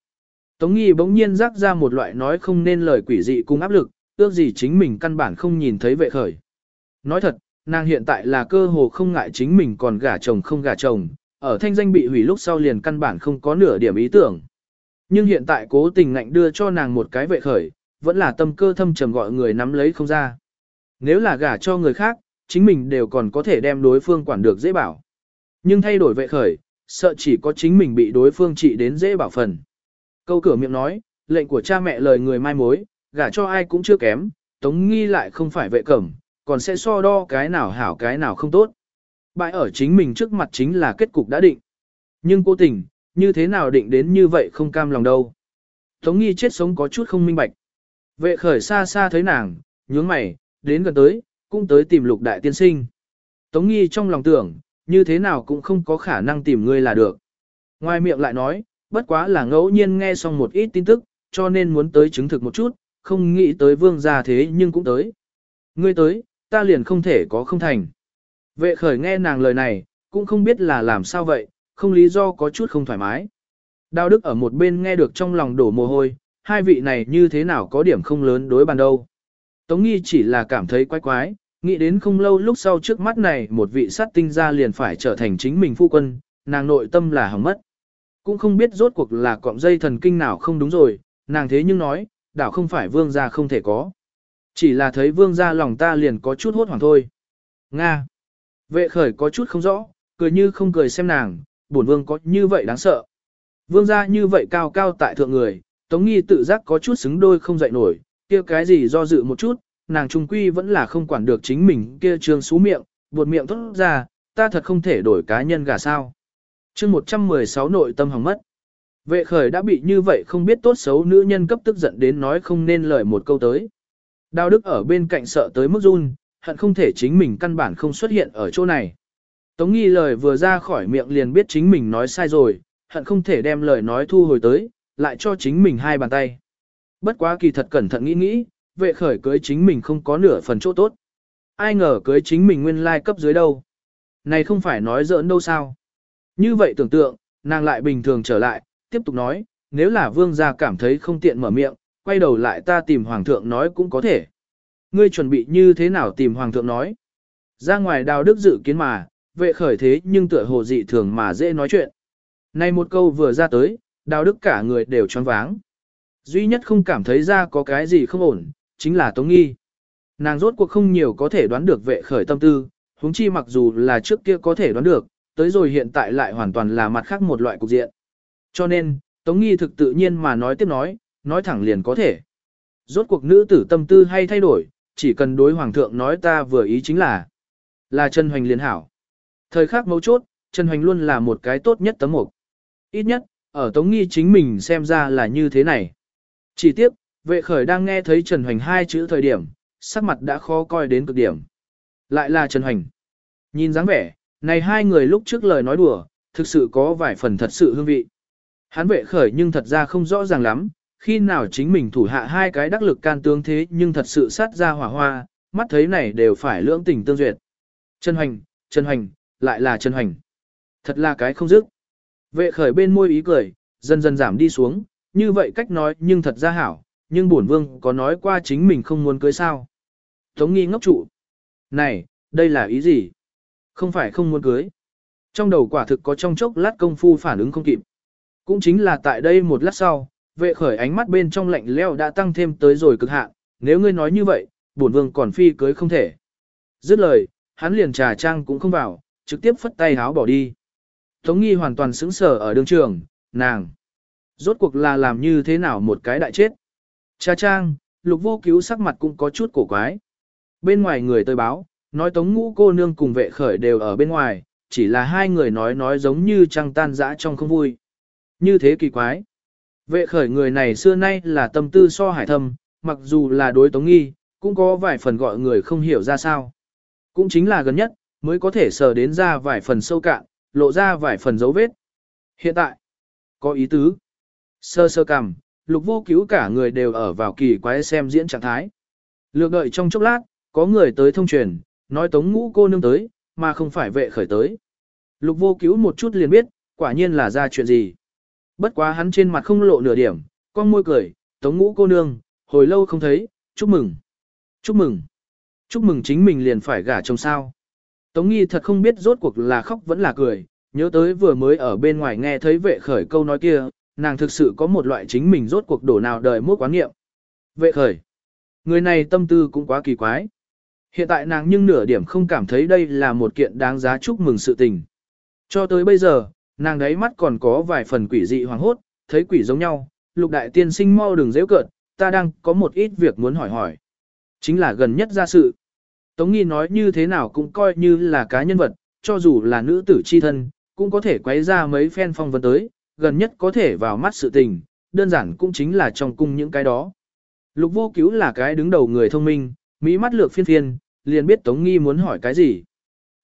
Tống Nghi bỗng nhiên rắc ra một loại nói không nên lời quỷ dị cùng áp lực, ước gì chính mình căn bản không nhìn thấy vệ khởi. Nói thật, nàng hiện tại là cơ hồ không ngại chính mình còn gả chồng không gả chồng, ở thanh danh bị hủy lúc sau liền căn bản không có nửa điểm ý tưởng. Nhưng hiện tại cố tình ngạnh đưa cho nàng một cái vệ khởi, vẫn là tâm cơ thâm trầm gọi người nắm lấy không ra. Nếu là gả cho người khác, chính mình đều còn có thể đem đối phương quản được dễ bảo. Nhưng thay đổi vệ khởi, sợ chỉ có chính mình bị đối phương trị đến dễ bảo phần. Câu cửa miệng nói, lệnh của cha mẹ lời người mai mối, gả cho ai cũng chưa kém, tống nghi lại không phải vệ cẩm, còn sẽ so đo cái nào hảo cái nào không tốt. Bại ở chính mình trước mặt chính là kết cục đã định. Nhưng cố tình, như thế nào định đến như vậy không cam lòng đâu. Tống nghi chết sống có chút không minh bạch. Vệ khởi xa xa thấy nàng, nhướng mày, đến gần tới, cũng tới tìm lục đại tiên sinh. Tống nghi trong lòng tưởng, như thế nào cũng không có khả năng tìm ngươi là được. Ngoài miệng lại nói, bất quá là ngẫu nhiên nghe xong một ít tin tức, cho nên muốn tới chứng thực một chút, không nghĩ tới vương gia thế nhưng cũng tới. Ngươi tới, ta liền không thể có không thành. Vệ khởi nghe nàng lời này, cũng không biết là làm sao vậy, không lý do có chút không thoải mái. Đào Đức ở một bên nghe được trong lòng đổ mồ hôi, hai vị này như thế nào có điểm không lớn đối bàn đâu. Tống nghi chỉ là cảm thấy quái quái, nghĩ đến không lâu lúc sau trước mắt này một vị sát tinh ra liền phải trở thành chính mình phu quân, nàng nội tâm là hỏng mất. Cũng không biết rốt cuộc là cọng dây thần kinh nào không đúng rồi, nàng thế nhưng nói, đảo không phải vương gia không thể có. Chỉ là thấy vương gia lòng ta liền có chút hốt hoảng thôi. Nga. Vệ khởi có chút không rõ, cười như không cười xem nàng, bổn vương có như vậy đáng sợ. Vương gia như vậy cao cao tại thượng người, Tống Nghi tự giác có chút xứng đôi không dậy nổi, kia cái gì do dự một chút, nàng trung quy vẫn là không quản được chính mình kia trương xú miệng, buột miệng thốt ra, ta thật không thể đổi cá nhân gà sao. chương 116 nội tâm hỏng mất. Vệ khởi đã bị như vậy không biết tốt xấu nữ nhân cấp tức giận đến nói không nên lời một câu tới. Đào Đức ở bên cạnh sợ tới mức run, hận không thể chính mình căn bản không xuất hiện ở chỗ này. Tống nghi lời vừa ra khỏi miệng liền biết chính mình nói sai rồi, hận không thể đem lời nói thu hồi tới, lại cho chính mình hai bàn tay. Bất quá kỳ thật cẩn thận nghĩ nghĩ, vệ khởi cưới chính mình không có nửa phần chỗ tốt. Ai ngờ cưới chính mình nguyên lai cấp dưới đâu. Này không phải nói giỡn đâu sao. Như vậy tưởng tượng, nàng lại bình thường trở lại, tiếp tục nói, nếu là vương gia cảm thấy không tiện mở miệng, quay đầu lại ta tìm hoàng thượng nói cũng có thể. Ngươi chuẩn bị như thế nào tìm hoàng thượng nói. Ra ngoài đào đức dự kiến mà, vệ khởi thế nhưng tựa hồ dị thường mà dễ nói chuyện. Này một câu vừa ra tới, đào đức cả người đều choáng váng. Duy nhất không cảm thấy ra có cái gì không ổn, chính là Tống Nghi. Nàng rốt cuộc không nhiều có thể đoán được vệ khởi tâm tư, huống chi mặc dù là trước kia có thể đoán được, tới rồi hiện tại lại hoàn toàn là mặt khác một loại cục diện. Cho nên, Tống Nghi thực tự nhiên mà nói tiếp nói, nói thẳng liền có thể. Rốt cuộc nữ tử tâm tư hay thay đổi, chỉ cần đối hoàng thượng nói ta vừa ý chính là là Trần Hoành liền hảo. Thời khắc mấu chốt, Trần Hoành luôn là một cái tốt nhất tấm mục. Ít nhất, ở Tống Nghi chính mình xem ra là như thế này. Chỉ tiếc, vệ khởi đang nghe thấy Trần Hoành hai chữ thời điểm, sắc mặt đã khó coi đến cực điểm. Lại là Trần Hoành. Nhìn dáng vẻ, này hai người lúc trước lời nói đùa, thực sự có vài phần thật sự hương vị. Hắn vệ khởi nhưng thật ra không rõ ràng lắm, khi nào chính mình thủ hạ hai cái đắc lực can tướng thế nhưng thật sự sát ra hỏa hoa, mắt thấy này đều phải lưỡng tình tương duyệt. Trần Hoành, Trần Hoành, lại là Trần Hoành. Thật là cái không dứt. Vệ khởi bên môi ý cười, dần dần giảm đi xuống, như vậy cách nói nhưng thật ra hảo, nhưng bổn vương có nói qua chính mình không muốn cưới sao. Tống nghi ngốc trụ. Này, đây là ý gì? Không phải không muốn cưới. Trong đầu quả thực có trong chốc lát công phu phản ứng không kịp. Cũng chính là tại đây một lát sau, vệ khởi ánh mắt bên trong lạnh leo đã tăng thêm tới rồi cực hạn. Nếu ngươi nói như vậy, bổn vương còn phi cưới không thể. Dứt lời, hắn liền trà trang cũng không vào, trực tiếp phất tay háo bỏ đi. Tống nghi hoàn toàn sững sờ ở đường trường, nàng. Rốt cuộc là làm như thế nào một cái đại chết. Cha trang, lục vô cứu sắc mặt cũng có chút cổ quái. Bên ngoài người tôi báo, nói tống ngũ cô nương cùng vệ khởi đều ở bên ngoài, chỉ là hai người nói nói giống như trăng tan dã trong không vui. Như thế kỳ quái. Vệ khởi người này xưa nay là tâm tư so hải thâm, mặc dù là đối tống nghi, cũng có vài phần gọi người không hiểu ra sao. Cũng chính là gần nhất, mới có thể sờ đến ra vài phần sâu cạn, lộ ra vài phần dấu vết. Hiện tại, có ý tứ. Sơ sơ cằm, lục vô cứu cả người đều ở vào kỳ quái xem diễn trạng thái. Lược đợi trong chốc lát, có người tới thông truyền, nói tống ngũ cô nương tới, mà không phải vệ khởi tới. Lục vô cứu một chút liền biết, quả nhiên là ra chuyện gì. Bất quá hắn trên mặt không lộ nửa điểm, con môi cười, tống ngũ cô nương, hồi lâu không thấy, chúc mừng. Chúc mừng. Chúc mừng chính mình liền phải gả chồng sao. Tống nghi thật không biết rốt cuộc là khóc vẫn là cười, nhớ tới vừa mới ở bên ngoài nghe thấy vệ khởi câu nói kia, nàng thực sự có một loại chính mình rốt cuộc đổ nào đời mốt quán nghiệm. Vệ khởi. Người này tâm tư cũng quá kỳ quái. Hiện tại nàng nhưng nửa điểm không cảm thấy đây là một kiện đáng giá chúc mừng sự tình. Cho tới bây giờ, nàng đấy mắt còn có vài phần quỷ dị hoàng hốt, thấy quỷ giống nhau, lục đại tiên sinh mau đừng dễ cợt, ta đang có một ít việc muốn hỏi hỏi. Chính là gần nhất ra sự. Tống nghi nói như thế nào cũng coi như là cá nhân vật, cho dù là nữ tử chi thân, cũng có thể quấy ra mấy phen phong vấn tới, gần nhất có thể vào mắt sự tình, đơn giản cũng chính là trong cung những cái đó. Lục vô cứu là cái đứng đầu người thông minh, mỹ mắt lược phiên phiên, liền biết Tống Nghi muốn hỏi cái gì.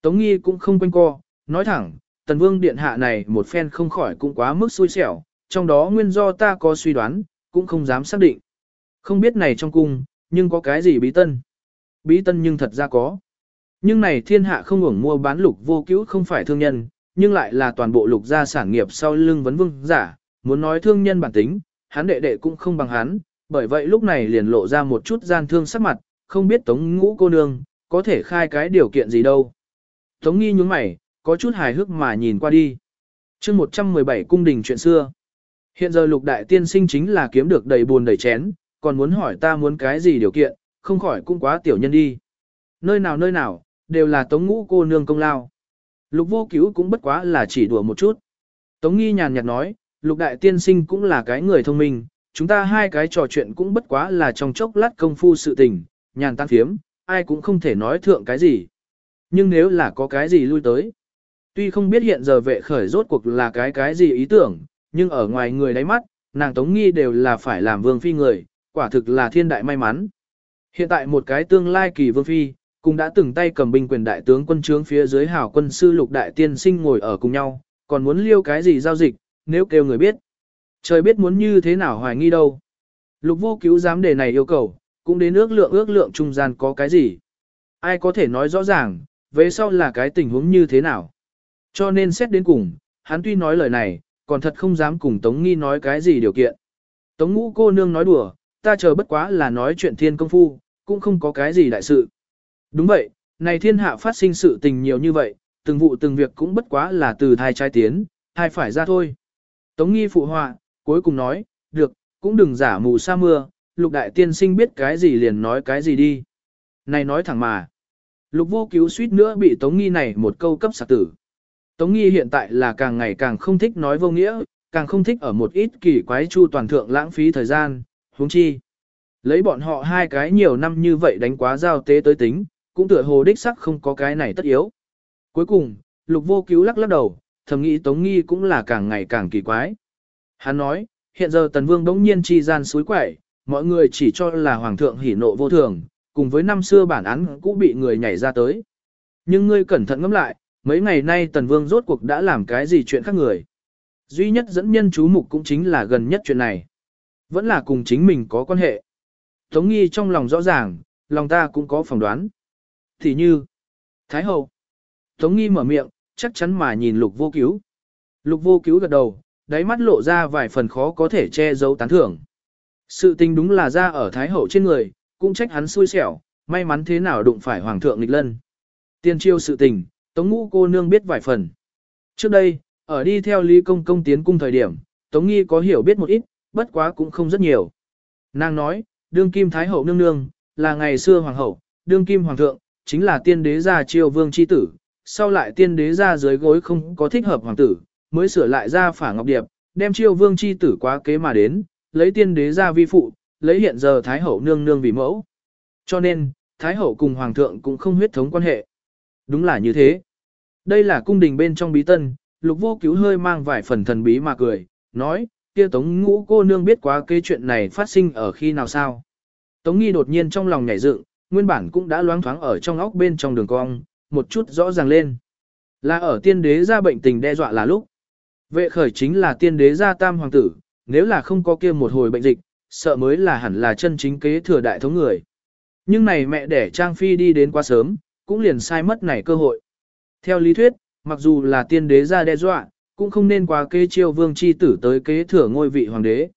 Tống Nghi cũng không quanh co, nói thẳng, Tần Vương Điện Hạ này một phen không khỏi cũng quá mức xui xẻo, trong đó nguyên do ta có suy đoán, cũng không dám xác định. Không biết này trong cung, nhưng có cái gì bí tân. Bí tân nhưng thật ra có. Nhưng này thiên hạ không ngủng mua bán lục vô cứu không phải thương nhân, nhưng lại là toàn bộ lục gia sản nghiệp sau lưng vấn vương giả, muốn nói thương nhân bản tính, hắn đệ đệ cũng không bằng hắn, bởi vậy lúc này liền lộ ra một chút gian thương sắc mặt, không biết tống ngũ cô nương, có thể khai cái điều kiện gì đâu. Tống nghi nhúng mày, có chút hài hước mà nhìn qua đi. chương 117 cung đình chuyện xưa. Hiện giờ lục đại tiên sinh chính là kiếm được đầy buồn đầy chén, còn muốn hỏi ta muốn cái gì điều kiện, không khỏi cũng quá tiểu nhân đi. Nơi nào nơi nào, đều là tống ngũ cô nương công lao. Lục vô cứu cũng bất quá là chỉ đùa một chút. Tống nghi nhàn nhạt nói, lục đại tiên sinh cũng là cái người thông minh, chúng ta hai cái trò chuyện cũng bất quá là trong chốc lát công phu sự tình, nhàn tan phiếm, ai cũng không thể nói thượng cái gì. Nhưng nếu là có cái gì lui tới, tuy không biết hiện giờ vệ khởi rốt cuộc là cái cái gì ý tưởng, nhưng ở ngoài người đáy mắt, nàng Tống Nghi đều là phải làm vương phi người, quả thực là thiên đại may mắn. Hiện tại một cái tương lai kỳ vương phi, cũng đã từng tay cầm binh quyền đại tướng quân trướng phía dưới hảo quân sư lục đại tiên sinh ngồi ở cùng nhau, còn muốn liêu cái gì giao dịch, nếu kêu người biết. Trời biết muốn như thế nào hoài nghi đâu. Lục vô cứu dám đề này yêu cầu, cũng đến ước lượng ước lượng trung gian có cái gì. Ai có thể nói rõ ràng, về sau là cái tình huống như thế nào. Cho nên xét đến cùng, hắn tuy nói lời này, còn thật không dám cùng Tống Nghi nói cái gì điều kiện. Tống ngũ cô nương nói đùa, ta chờ bất quá là nói chuyện thiên công phu, cũng không có cái gì đại sự. Đúng vậy, này thiên hạ phát sinh sự tình nhiều như vậy, từng vụ từng việc cũng bất quá là từ thai trai tiến, thai phải ra thôi. Tống nghi phụ họa, cuối cùng nói, được, cũng đừng giả mù sa mưa, lục đại tiên sinh biết cái gì liền nói cái gì đi. Này nói thẳng mà. Lục vô cứu suýt nữa bị Tống nghi này một câu cấp sạc tử. Tống nghi hiện tại là càng ngày càng không thích nói vô nghĩa, càng không thích ở một ít kỳ quái chu toàn thượng lãng phí thời gian, huống chi. Lấy bọn họ hai cái nhiều năm như vậy đánh quá giao tế tới tính, cũng tựa hồ đích sắc không có cái này tất yếu. Cuối cùng, lục vô cứu lắc lắc đầu, thầm nghĩ Tống Nghi cũng là càng ngày càng kỳ quái. Hắn nói, hiện giờ Tần Vương đống nhiên chi gian suối quẩy, mọi người chỉ cho là Hoàng thượng hỉ nộ vô thường, cùng với năm xưa bản án cũng bị người nhảy ra tới. Nhưng ngươi cẩn thận ngẫm lại, mấy ngày nay Tần Vương rốt cuộc đã làm cái gì chuyện khác người. Duy nhất dẫn nhân chú mục cũng chính là gần nhất chuyện này. Vẫn là cùng chính mình có quan hệ. Tống nghi trong lòng rõ ràng, lòng ta cũng có phỏng đoán. Thì như, Thái Hậu. Tống nghi mở miệng, chắc chắn mà nhìn lục vô cứu. Lục vô cứu gật đầu, đáy mắt lộ ra vài phần khó có thể che giấu tán thưởng. Sự tình đúng là ra ở Thái Hậu trên người, cũng trách hắn xui xẻo, may mắn thế nào đụng phải Hoàng thượng nghịch lân. Tiên triêu sự tình, Tống ngũ cô nương biết vài phần. Trước đây, ở đi theo Lý Công Công tiến cung thời điểm, Tống nghi có hiểu biết một ít, bất quá cũng không rất nhiều. Nàng nói, đương kim Thái Hậu nương nương, là ngày xưa Hoàng hậu, đương kim Hoàng thượng, chính là tiên đế gia triều vương chi tử, sau lại tiên đế ra dưới gối không có thích hợp hoàng tử, mới sửa lại ra phả ngọc điệp, đem chiêu vương chi tử quá kế mà đến, lấy tiên đế ra vi phụ, lấy hiện giờ Thái Hậu nương nương vì mẫu. Cho nên, Thái Hậu cùng Hoàng thượng cũng không huyết thống quan hệ. Đúng là như thế. Đây là cung đình bên trong bí tân, lục vô cứu hơi mang vài phần thần bí mà cười, nói, kia tống ngũ cô nương biết quá cái chuyện này phát sinh ở khi nào sao. Tống nghi đột nhiên trong lòng nhảy dựng, nguyên bản cũng đã loáng thoáng ở trong óc bên trong đường cong, một chút rõ ràng lên. Là ở tiên đế ra bệnh tình đe dọa là lúc. Vệ khởi chính là tiên đế gia tam hoàng tử, nếu là không có kia một hồi bệnh dịch, sợ mới là hẳn là chân chính kế thừa đại thống người. Nhưng này mẹ đẻ Trang Phi đi đến quá sớm, cũng liền sai mất này cơ hội. Theo lý thuyết, mặc dù là tiên đế ra đe dọa, cũng không nên quá kế chiêu vương chi tử tới kế thừa ngôi vị hoàng đế.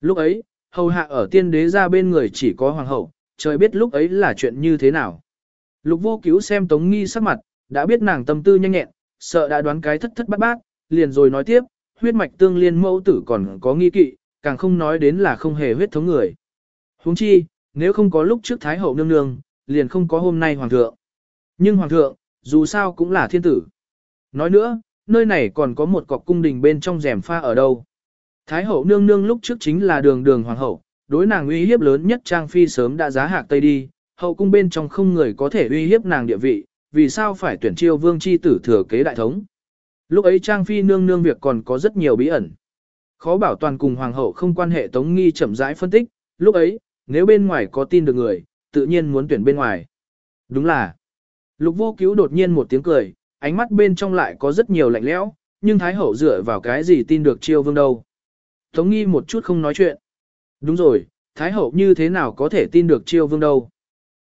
Lúc ấy, hầu hạ ở tiên đế ra bên người chỉ có hoàng hậu, trời biết lúc ấy là chuyện như thế nào. Lục vô cứu xem Tống Nghi sắc mặt, đã biết nàng tâm tư nhanh nhẹn, sợ đã đoán cái thất thất bát bát, liền rồi nói tiếp, huyết mạch tương liên mẫu tử còn có nghi kỵ, càng không nói đến là không hề huyết thống người. huống chi, nếu không có lúc trước Thái Hậu nương nương, liền không có hôm nay Hoàng thượng. Nhưng Hoàng thượng, dù sao cũng là thiên tử. Nói nữa, nơi này còn có một cọc cung đình bên trong rèm pha ở đâu. Thái Hậu nương nương lúc trước chính là đường đường Hoàng hậu, đối nàng uy hiếp lớn nhất Trang Phi sớm đã giá hạc Tây đi, hậu cung bên trong không người có thể uy hiếp nàng địa vị, vì sao phải tuyển chiêu vương chi tử thừa kế đại thống. Lúc ấy Trang Phi nương nương việc còn có rất nhiều bí ẩn. Khó bảo toàn cùng hoàng hậu không quan hệ tống nghi chậm rãi phân tích, lúc ấy, nếu bên ngoài có tin được người, tự nhiên muốn tuyển bên ngoài. Đúng là, lục vô cứu đột nhiên một tiếng cười, ánh mắt bên trong lại có rất nhiều lạnh lẽo, nhưng Thái hậu dựa vào cái gì tin được chiêu vương đâu. Tống nghi một chút không nói chuyện. Đúng rồi, Thái hậu như thế nào có thể tin được chiêu vương đâu.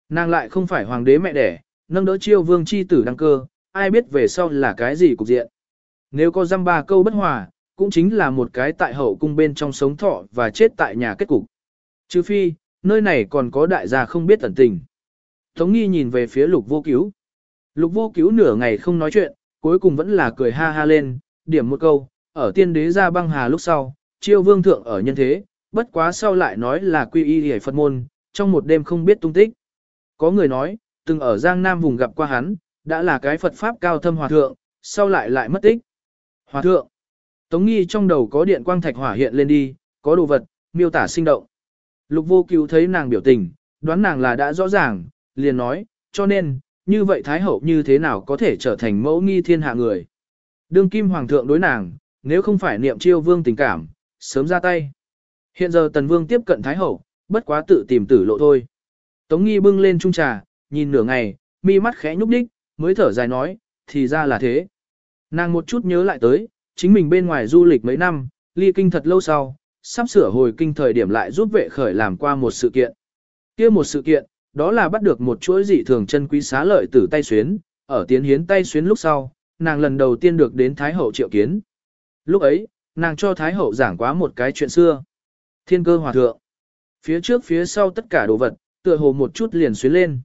Nàng lại không phải hoàng đế mẹ đẻ, nâng đỡ chiêu vương chi tử đăng cơ, ai biết về sau là cái gì cục diện. Nếu có dăm ba câu bất hòa, cũng chính là một cái tại hậu cung bên trong sống thọ và chết tại nhà kết cục. Chứ phi, nơi này còn có đại gia không biết tận tình. Tống nghi nhìn về phía lục vô cứu. Lục vô cứu nửa ngày không nói chuyện, cuối cùng vẫn là cười ha ha lên, điểm một câu, ở tiên đế ra băng hà lúc sau, chiêu vương thượng ở nhân thế, bất quá sau lại nói là quy y hề Phật môn, trong một đêm không biết tung tích. Có người nói, từng ở Giang Nam vùng gặp qua hắn, đã là cái Phật Pháp cao thâm hòa thượng, sau lại lại mất tích. Hòa thượng. Tống nghi trong đầu có điện quang thạch hỏa hiện lên đi, có đồ vật, miêu tả sinh động. Lục vô cứu thấy nàng biểu tình, đoán nàng là đã rõ ràng, liền nói, cho nên, như vậy Thái Hậu như thế nào có thể trở thành mẫu nghi thiên hạ người. Đương kim hoàng thượng đối nàng, nếu không phải niệm chiêu vương tình cảm, sớm ra tay. Hiện giờ tần vương tiếp cận Thái Hậu, bất quá tự tìm tử lộ thôi. Tống nghi bưng lên chung trà, nhìn nửa ngày, mi mắt khẽ nhúc đích, mới thở dài nói, thì ra là thế. Nàng một chút nhớ lại tới, chính mình bên ngoài du lịch mấy năm, ly kinh thật lâu sau, sắp sửa hồi kinh thời điểm lại giúp vệ khởi làm qua một sự kiện. kia một sự kiện, đó là bắt được một chuỗi dị thường chân quý xá lợi từ tay xuyến, ở tiến hiến tay xuyến lúc sau, nàng lần đầu tiên được đến Thái Hậu triệu kiến. Lúc ấy, nàng cho Thái Hậu giảng quá một cái chuyện xưa. Thiên cơ hòa thượng. Phía trước phía sau tất cả đồ vật, tựa hồ một chút liền xuyến lên.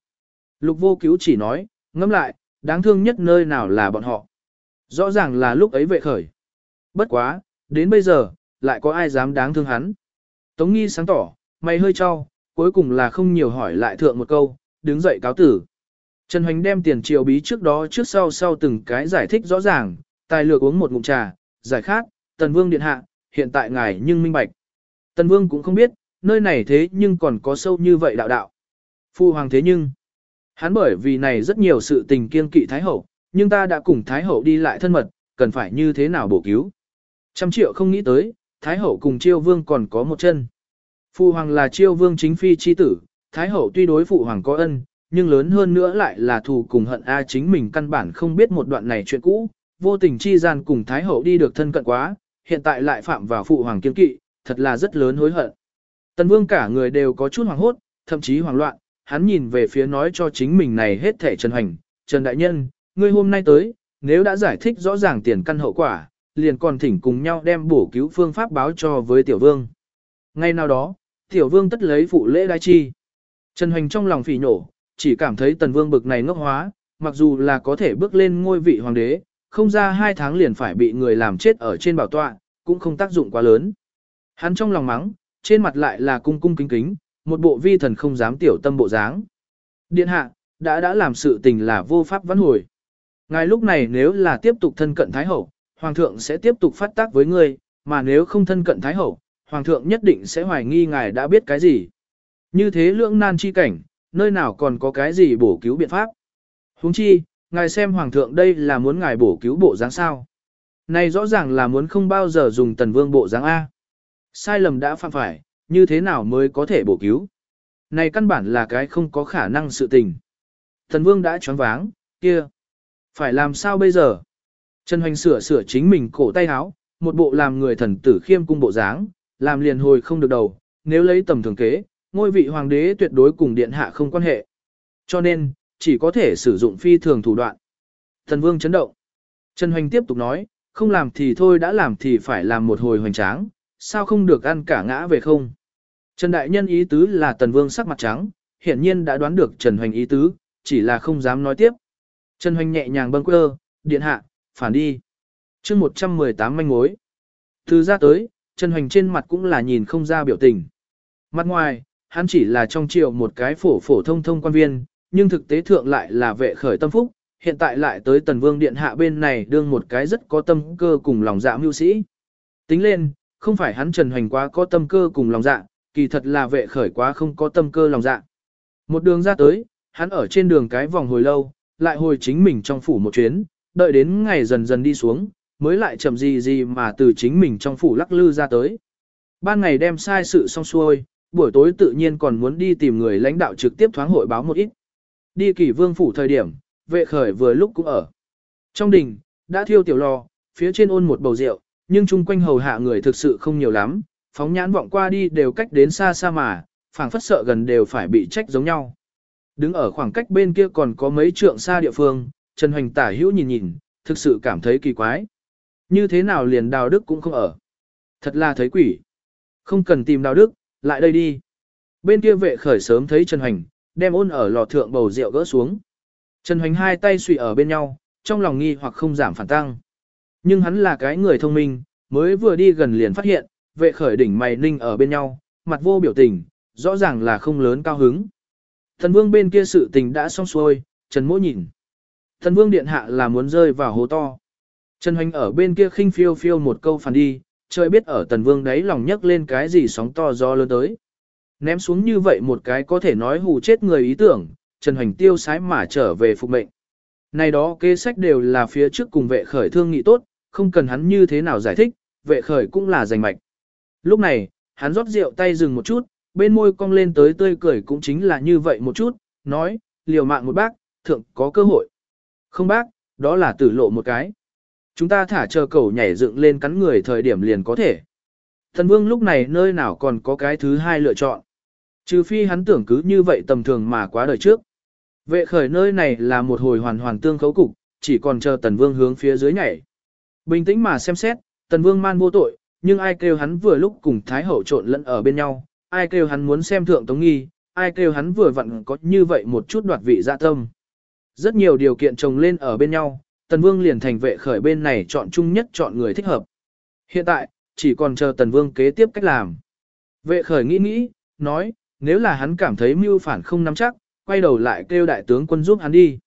Lục vô cứu chỉ nói, ngẫm lại, đáng thương nhất nơi nào là bọn họ. Rõ ràng là lúc ấy vệ khởi. Bất quá, đến bây giờ, lại có ai dám đáng thương hắn. Tống nghi sáng tỏ, mày hơi cho, cuối cùng là không nhiều hỏi lại thượng một câu, đứng dậy cáo tử. Trần Hoành đem tiền triều bí trước đó trước sau sau từng cái giải thích rõ ràng, tài lược uống một ngụm trà, giải khát, Tần Vương điện hạ, hiện tại ngài nhưng minh bạch. Tần Vương cũng không biết, nơi này thế nhưng còn có sâu như vậy đạo đạo. Phu hoàng thế nhưng, hắn bởi vì này rất nhiều sự tình kiên kỵ Thái Hậu, nhưng ta đã cùng Thái Hậu đi lại thân mật, cần phải như thế nào bổ cứu. Trăm triệu không nghĩ tới, Thái Hậu cùng Chiêu Vương còn có một chân. Phụ hoàng là Chiêu Vương chính phi chi tử, Thái Hậu tuy đối Phụ hoàng có ân, nhưng lớn hơn nữa lại là thù cùng hận A chính mình căn bản không biết một đoạn này chuyện cũ, vô tình chi gian cùng Thái Hậu đi được thân cận quá, hiện tại lại phạm vào Phụ hoàng kiên kỵ, thật là rất lớn hối hận. Tần Vương cả người đều có chút hoảng hốt, thậm chí hoảng loạn, hắn nhìn về phía nói cho chính mình này hết thể Trần Hành, Trần Đại Nhân, ngươi hôm nay tới, nếu đã giải thích rõ ràng tiền căn hậu quả, liền còn thỉnh cùng nhau đem bổ cứu phương pháp báo cho với tiểu vương. Ngay nào đó, tiểu vương tất lấy phụ lễ đai chi. Trần Hoành trong lòng phỉ nổ, chỉ cảm thấy tần vương bực này ngốc hóa, mặc dù là có thể bước lên ngôi vị hoàng đế, không ra hai tháng liền phải bị người làm chết ở trên bảo tọa, cũng không tác dụng quá lớn. Hắn trong lòng mắng, trên mặt lại là cung cung kính kính, một bộ vi thần không dám tiểu tâm bộ dáng. Điện hạ, đã đã làm sự tình là vô pháp vãn hồi. Ngài lúc này nếu là tiếp tục thân cận Thái Hậu, Hoàng thượng sẽ tiếp tục phát tác với ngươi, mà nếu không thân cận Thái Hậu, Hoàng thượng nhất định sẽ hoài nghi ngài đã biết cái gì. Như thế lưỡng nan chi cảnh, nơi nào còn có cái gì bổ cứu biện pháp. huống chi, ngài xem Hoàng thượng đây là muốn ngài bổ cứu bộ dáng sao. Này rõ ràng là muốn không bao giờ dùng tần vương bộ dáng A. Sai lầm đã phạm phải, như thế nào mới có thể bổ cứu. Này căn bản là cái không có khả năng sự tình. Tần vương đã choáng váng, kia. Phải làm sao bây giờ? Trần Hoành sửa sửa chính mình cổ tay áo, một bộ làm người thần tử khiêm cung bộ dáng, làm liền hồi không được đầu, nếu lấy tầm thường kế, ngôi vị hoàng đế tuyệt đối cùng điện hạ không quan hệ. Cho nên, chỉ có thể sử dụng phi thường thủ đoạn. Thần vương chấn động. Trần Hoành tiếp tục nói, không làm thì thôi đã làm thì phải làm một hồi hoành tráng, sao không được ăn cả ngã về không. Trần Đại Nhân ý tứ là Tần Vương sắc mặt trắng, hiển nhiên đã đoán được Trần Hoành ý tứ, chỉ là không dám nói tiếp. Trần Hoành nhẹ nhàng bâng quơ, điện hạ, phản đi. chương 118 manh mối. Từ ra tới, Trần Hoành trên mặt cũng là nhìn không ra biểu tình. Mặt ngoài, hắn chỉ là trong triều một cái phổ phổ thông thông quan viên, nhưng thực tế thượng lại là vệ khởi tâm phúc, hiện tại lại tới tần vương điện hạ bên này đương một cái rất có tâm cơ cùng lòng dạ mưu sĩ. Tính lên, không phải hắn Trần Hoành quá có tâm cơ cùng lòng dạ, kỳ thật là vệ khởi quá không có tâm cơ lòng dạ. Một đường ra tới, hắn ở trên đường cái vòng hồi lâu, lại hồi chính mình trong phủ một chuyến, đợi đến ngày dần dần đi xuống, mới lại chậm gì gì mà từ chính mình trong phủ lắc lư ra tới. Ban ngày đem sai sự xong xuôi, buổi tối tự nhiên còn muốn đi tìm người lãnh đạo trực tiếp thoáng hội báo một ít. Đi kỷ vương phủ thời điểm, vệ khởi vừa lúc cũng ở. Trong đình, đã thiêu tiểu lò, phía trên ôn một bầu rượu, nhưng chung quanh hầu hạ người thực sự không nhiều lắm, phóng nhãn vọng qua đi đều cách đến xa xa mà, phảng phất sợ gần đều phải bị trách giống nhau. Đứng ở khoảng cách bên kia còn có mấy trượng xa địa phương, Trần Hoành tả hữu nhìn nhìn, thực sự cảm thấy kỳ quái. Như thế nào liền đào đức cũng không ở. Thật là thấy quỷ. Không cần tìm đào đức, lại đây đi. Bên kia vệ khởi sớm thấy Trần Hoành, đem ôn ở lò thượng bầu rượu gỡ xuống. Trần Hoành hai tay suy ở bên nhau, trong lòng nghi hoặc không giảm phản tăng. Nhưng hắn là cái người thông minh, mới vừa đi gần liền phát hiện, vệ khởi đỉnh mày ninh ở bên nhau, mặt vô biểu tình, rõ ràng là không lớn cao hứng. Thần vương bên kia sự tình đã xong xuôi, Trần Mỗ nhìn. Thần vương điện hạ là muốn rơi vào hố to. Trần Hoành ở bên kia khinh phiêu phiêu một câu phản đi, trời biết ở tần vương đấy lòng nhấc lên cái gì sóng to gió lớn tới. Ném xuống như vậy một cái có thể nói hù chết người ý tưởng, Trần Hoành tiêu sái mà trở về phục mệnh. Này đó kế sách đều là phía trước cùng vệ khởi thương nghị tốt, không cần hắn như thế nào giải thích, vệ khởi cũng là giành mạch. Lúc này, hắn rót rượu tay dừng một chút, bên môi cong lên tới tươi cười cũng chính là như vậy một chút, nói, liều mạng một bác, thượng có cơ hội. Không bác, đó là tử lộ một cái. Chúng ta thả chờ cầu nhảy dựng lên cắn người thời điểm liền có thể. Thần vương lúc này nơi nào còn có cái thứ hai lựa chọn. Trừ phi hắn tưởng cứ như vậy tầm thường mà quá đời trước. Vệ khởi nơi này là một hồi hoàn hoàn tương khấu cục, chỉ còn chờ tần vương hướng phía dưới nhảy. Bình tĩnh mà xem xét, tần vương man vô tội, nhưng ai kêu hắn vừa lúc cùng thái hậu trộn lẫn ở bên nhau, ai kêu hắn muốn xem thượng tống nghi, ai kêu hắn vừa vặn có như vậy một chút đoạt vị dạ tâm. Rất nhiều điều kiện chồng lên ở bên nhau, tần vương liền thành vệ khởi bên này chọn chung nhất chọn người thích hợp. Hiện tại, chỉ còn chờ tần vương kế tiếp cách làm. Vệ khởi nghĩ nghĩ, nói, nếu là hắn cảm thấy mưu phản không nắm chắc, quay đầu lại kêu đại tướng quân giúp hắn đi.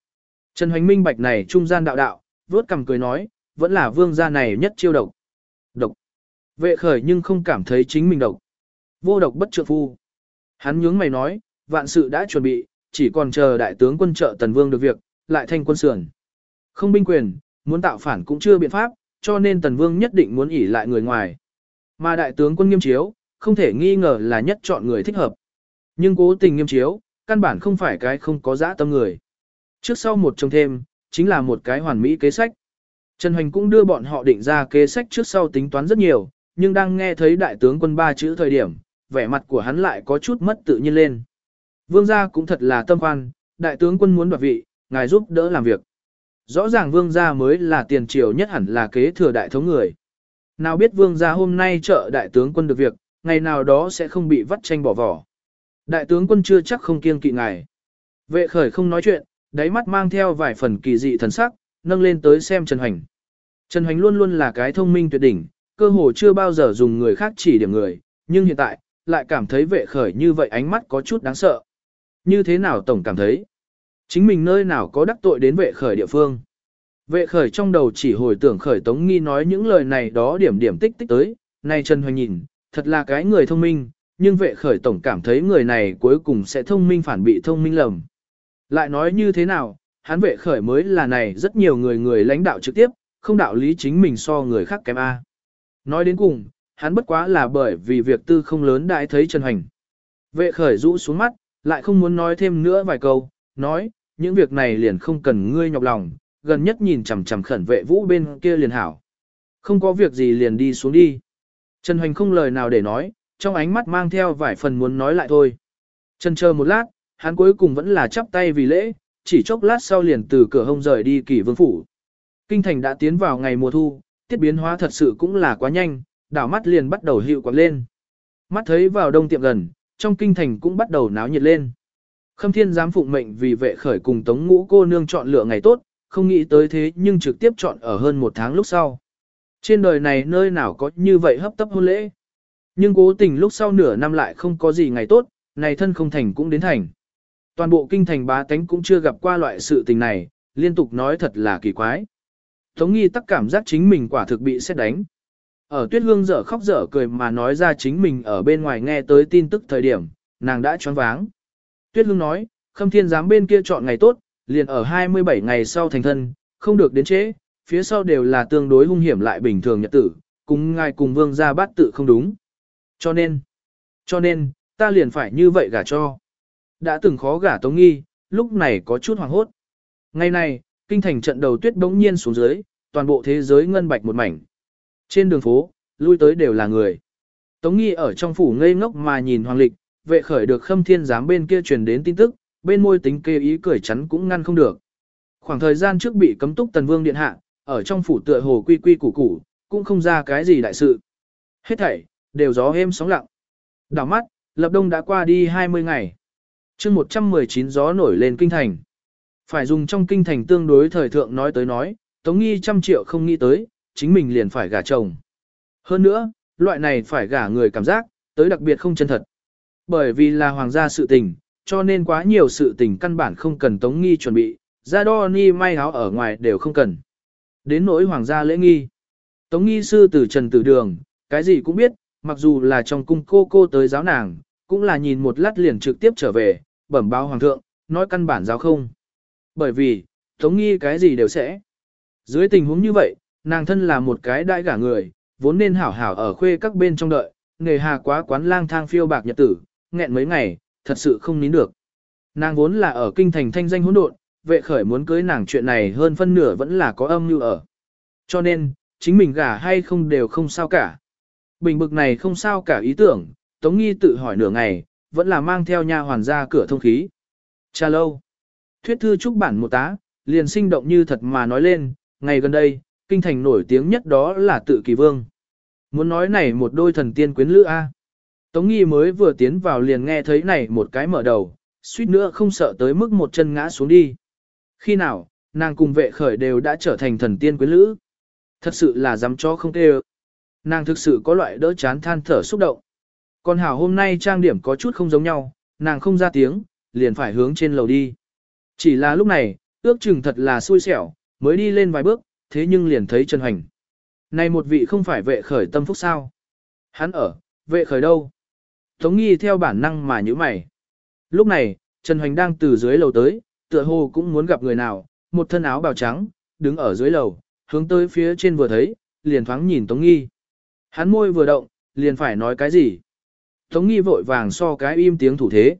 Trần Hoành Minh bạch này trung gian đạo đạo, vớt cầm cười nói, vẫn là vương gia này nhất chiêu độc. Độc. Vệ khởi nhưng không cảm thấy chính mình độc. Vô độc bất trượng phu. Hắn nhướng mày nói, vạn sự đã chuẩn bị, chỉ còn chờ đại tướng quân trợ tần vương được việc, lại thanh quân sườn. Không binh quyền, muốn tạo phản cũng chưa biện pháp, cho nên tần vương nhất định muốn ỉ lại người ngoài. Mà đại tướng quân nghiêm chiếu, không thể nghi ngờ là nhất chọn người thích hợp. Nhưng cố tình nghiêm chiếu, căn bản không phải cái không có dã tâm người. Trước sau một trong thêm, chính là một cái hoàn mỹ kế sách. Trần Hoành cũng đưa bọn họ định ra kế sách trước sau tính toán rất nhiều, nhưng đang nghe thấy đại tướng quân ba chữ thời điểm, vẻ mặt của hắn lại có chút mất tự nhiên lên. Vương gia cũng thật là tâm khoan, đại tướng quân muốn đoạt vị, ngài giúp đỡ làm việc. Rõ ràng vương gia mới là tiền triều nhất hẳn là kế thừa đại thống người. Nào biết vương gia hôm nay trợ đại tướng quân được việc, ngày nào đó sẽ không bị vắt tranh bỏ vỏ. Đại tướng quân chưa chắc không kiêng kỵ ngài. Vệ khởi không nói chuyện, đáy mắt mang theo vài phần kỳ dị thần sắc, nâng lên tới xem Trần Hoành. Trần Hoành luôn luôn là cái thông minh tuyệt đỉnh, cơ hồ chưa bao giờ dùng người khác chỉ điểm người, nhưng hiện tại, lại cảm thấy vệ khởi như vậy ánh mắt có chút đáng sợ. Như thế nào tổng cảm thấy? Chính mình nơi nào có đắc tội đến vệ khởi địa phương? Vệ khởi trong đầu chỉ hồi tưởng khởi tống nghi nói những lời này đó điểm điểm tích tích tới, này Trần Hoành nhìn, thật là cái người thông minh, nhưng vệ khởi tổng cảm thấy người này cuối cùng sẽ thông minh phản bị thông minh lầm. Lại nói như thế nào, hắn vệ khởi mới là này rất nhiều người người lãnh đạo trực tiếp, không đạo lý chính mình so người khác kém A. Nói đến cùng, hắn bất quá là bởi vì việc tư không lớn đại thấy Trần Hoành. Vệ khởi rũ xuống mắt, lại không muốn nói thêm nữa vài câu, nói, những việc này liền không cần ngươi nhọc lòng, gần nhất nhìn chằm chằm khẩn vệ vũ bên kia liền hảo. Không có việc gì liền đi xuống đi. Trần Hoành không lời nào để nói, trong ánh mắt mang theo vài phần muốn nói lại thôi. Chân chờ một lát, hắn cuối cùng vẫn là chắp tay vì lễ, chỉ chốc lát sau liền từ cửa hông rời đi kỷ vương phủ. Kinh thành đã tiến vào ngày mùa thu, tiết biến hóa thật sự cũng là quá nhanh, đảo mắt liền bắt đầu hiệu quạt lên. Mắt thấy vào đông tiệm gần, trong kinh thành cũng bắt đầu náo nhiệt lên. Khâm thiên giám phụng mệnh vì vệ khởi cùng tống ngũ cô nương chọn lựa ngày tốt, không nghĩ tới thế nhưng trực tiếp chọn ở hơn một tháng lúc sau. Trên đời này nơi nào có như vậy hấp tấp hôn lễ. Nhưng cố tình lúc sau nửa năm lại không có gì ngày tốt, này thân không thành cũng đến thành. Toàn bộ kinh thành bá tánh cũng chưa gặp qua loại sự tình này, liên tục nói thật là kỳ quái. Tống nghi tắc cảm giác chính mình quả thực bị xét đánh. Ở tuyết hương dở khóc dở cười mà nói ra chính mình ở bên ngoài nghe tới tin tức thời điểm, nàng đã choáng váng. Tuyết hương nói, khâm thiên giám bên kia chọn ngày tốt, liền ở 27 ngày sau thành thân, không được đến chế, phía sau đều là tương đối hung hiểm lại bình thường nhật tử, cùng ngài cùng vương gia bát tự không đúng. Cho nên, cho nên, ta liền phải như vậy gả cho. Đã từng khó gả tống nghi, lúc này có chút hoàng hốt. Ngày này, kinh thành trận đầu tuyết bỗng nhiên xuống dưới, toàn bộ thế giới ngân bạch một mảnh. Trên đường phố, lui tới đều là người. Tống nghi ở trong phủ ngây ngốc mà nhìn hoàng lịch, vệ khởi được khâm thiên giám bên kia truyền đến tin tức, bên môi tính kê ý cười chắn cũng ngăn không được. Khoảng thời gian trước bị cấm túc tần vương điện hạ, ở trong phủ tựa hồ quy quy củ củ, cũng không ra cái gì đại sự. Hết thảy, đều gió êm sóng lặng. Đảo mắt, lập đông đã qua đi 20 ngày. chương 119 gió nổi lên kinh thành. Phải dùng trong kinh thành tương đối thời thượng nói tới nói, Tống Nghi trăm triệu không nghĩ tới, chính mình liền phải gả chồng. Hơn nữa, loại này phải gả người cảm giác, tới đặc biệt không chân thật. Bởi vì là hoàng gia sự tình, cho nên quá nhiều sự tình căn bản không cần Tống Nghi chuẩn bị, ra đo ni may áo ở ngoài đều không cần. Đến nỗi hoàng gia lễ nghi. Tống Nghi sư từ trần tử đường, cái gì cũng biết, mặc dù là trong cung cô cô tới giáo nàng, cũng là nhìn một lát liền trực tiếp trở về, bẩm báo hoàng thượng, nói căn bản giáo không. Bởi vì, Tống Nghi cái gì đều sẽ. Dưới tình huống như vậy, nàng thân là một cái đại gả người, vốn nên hảo hảo ở khuê các bên trong đợi, nghề hà quá quán lang thang phiêu bạc nhật tử, nghẹn mấy ngày, thật sự không nín được. Nàng vốn là ở kinh thành thanh danh hỗn độn, vệ khởi muốn cưới nàng chuyện này hơn phân nửa vẫn là có âm như ở. Cho nên, chính mình gả hay không đều không sao cả. Bình bực này không sao cả ý tưởng, Tống Nghi tự hỏi nửa ngày, vẫn là mang theo nha hoàn ra cửa thông khí. Cha lâu. Thuyết thư trúc bản một tá, liền sinh động như thật mà nói lên, ngày gần đây, kinh thành nổi tiếng nhất đó là tự kỳ vương. Muốn nói này một đôi thần tiên quyến lữ A. Tống nghi mới vừa tiến vào liền nghe thấy này một cái mở đầu, suýt nữa không sợ tới mức một chân ngã xuống đi. Khi nào, nàng cùng vệ khởi đều đã trở thành thần tiên quyến lữ. Thật sự là dám cho không tê Nàng thực sự có loại đỡ chán than thở xúc động. Còn hảo hôm nay trang điểm có chút không giống nhau, nàng không ra tiếng, liền phải hướng trên lầu đi. Chỉ là lúc này, ước chừng thật là xui xẻo, mới đi lên vài bước, thế nhưng liền thấy Trần Hoành. Này một vị không phải vệ khởi tâm phúc sao? Hắn ở, vệ khởi đâu? Tống nghi theo bản năng mà nhíu mày. Lúc này, Trần Hoành đang từ dưới lầu tới, tựa hồ cũng muốn gặp người nào, một thân áo bào trắng, đứng ở dưới lầu, hướng tới phía trên vừa thấy, liền thoáng nhìn Tống nghi. Hắn môi vừa động, liền phải nói cái gì? Tống nghi vội vàng so cái im tiếng thủ thế.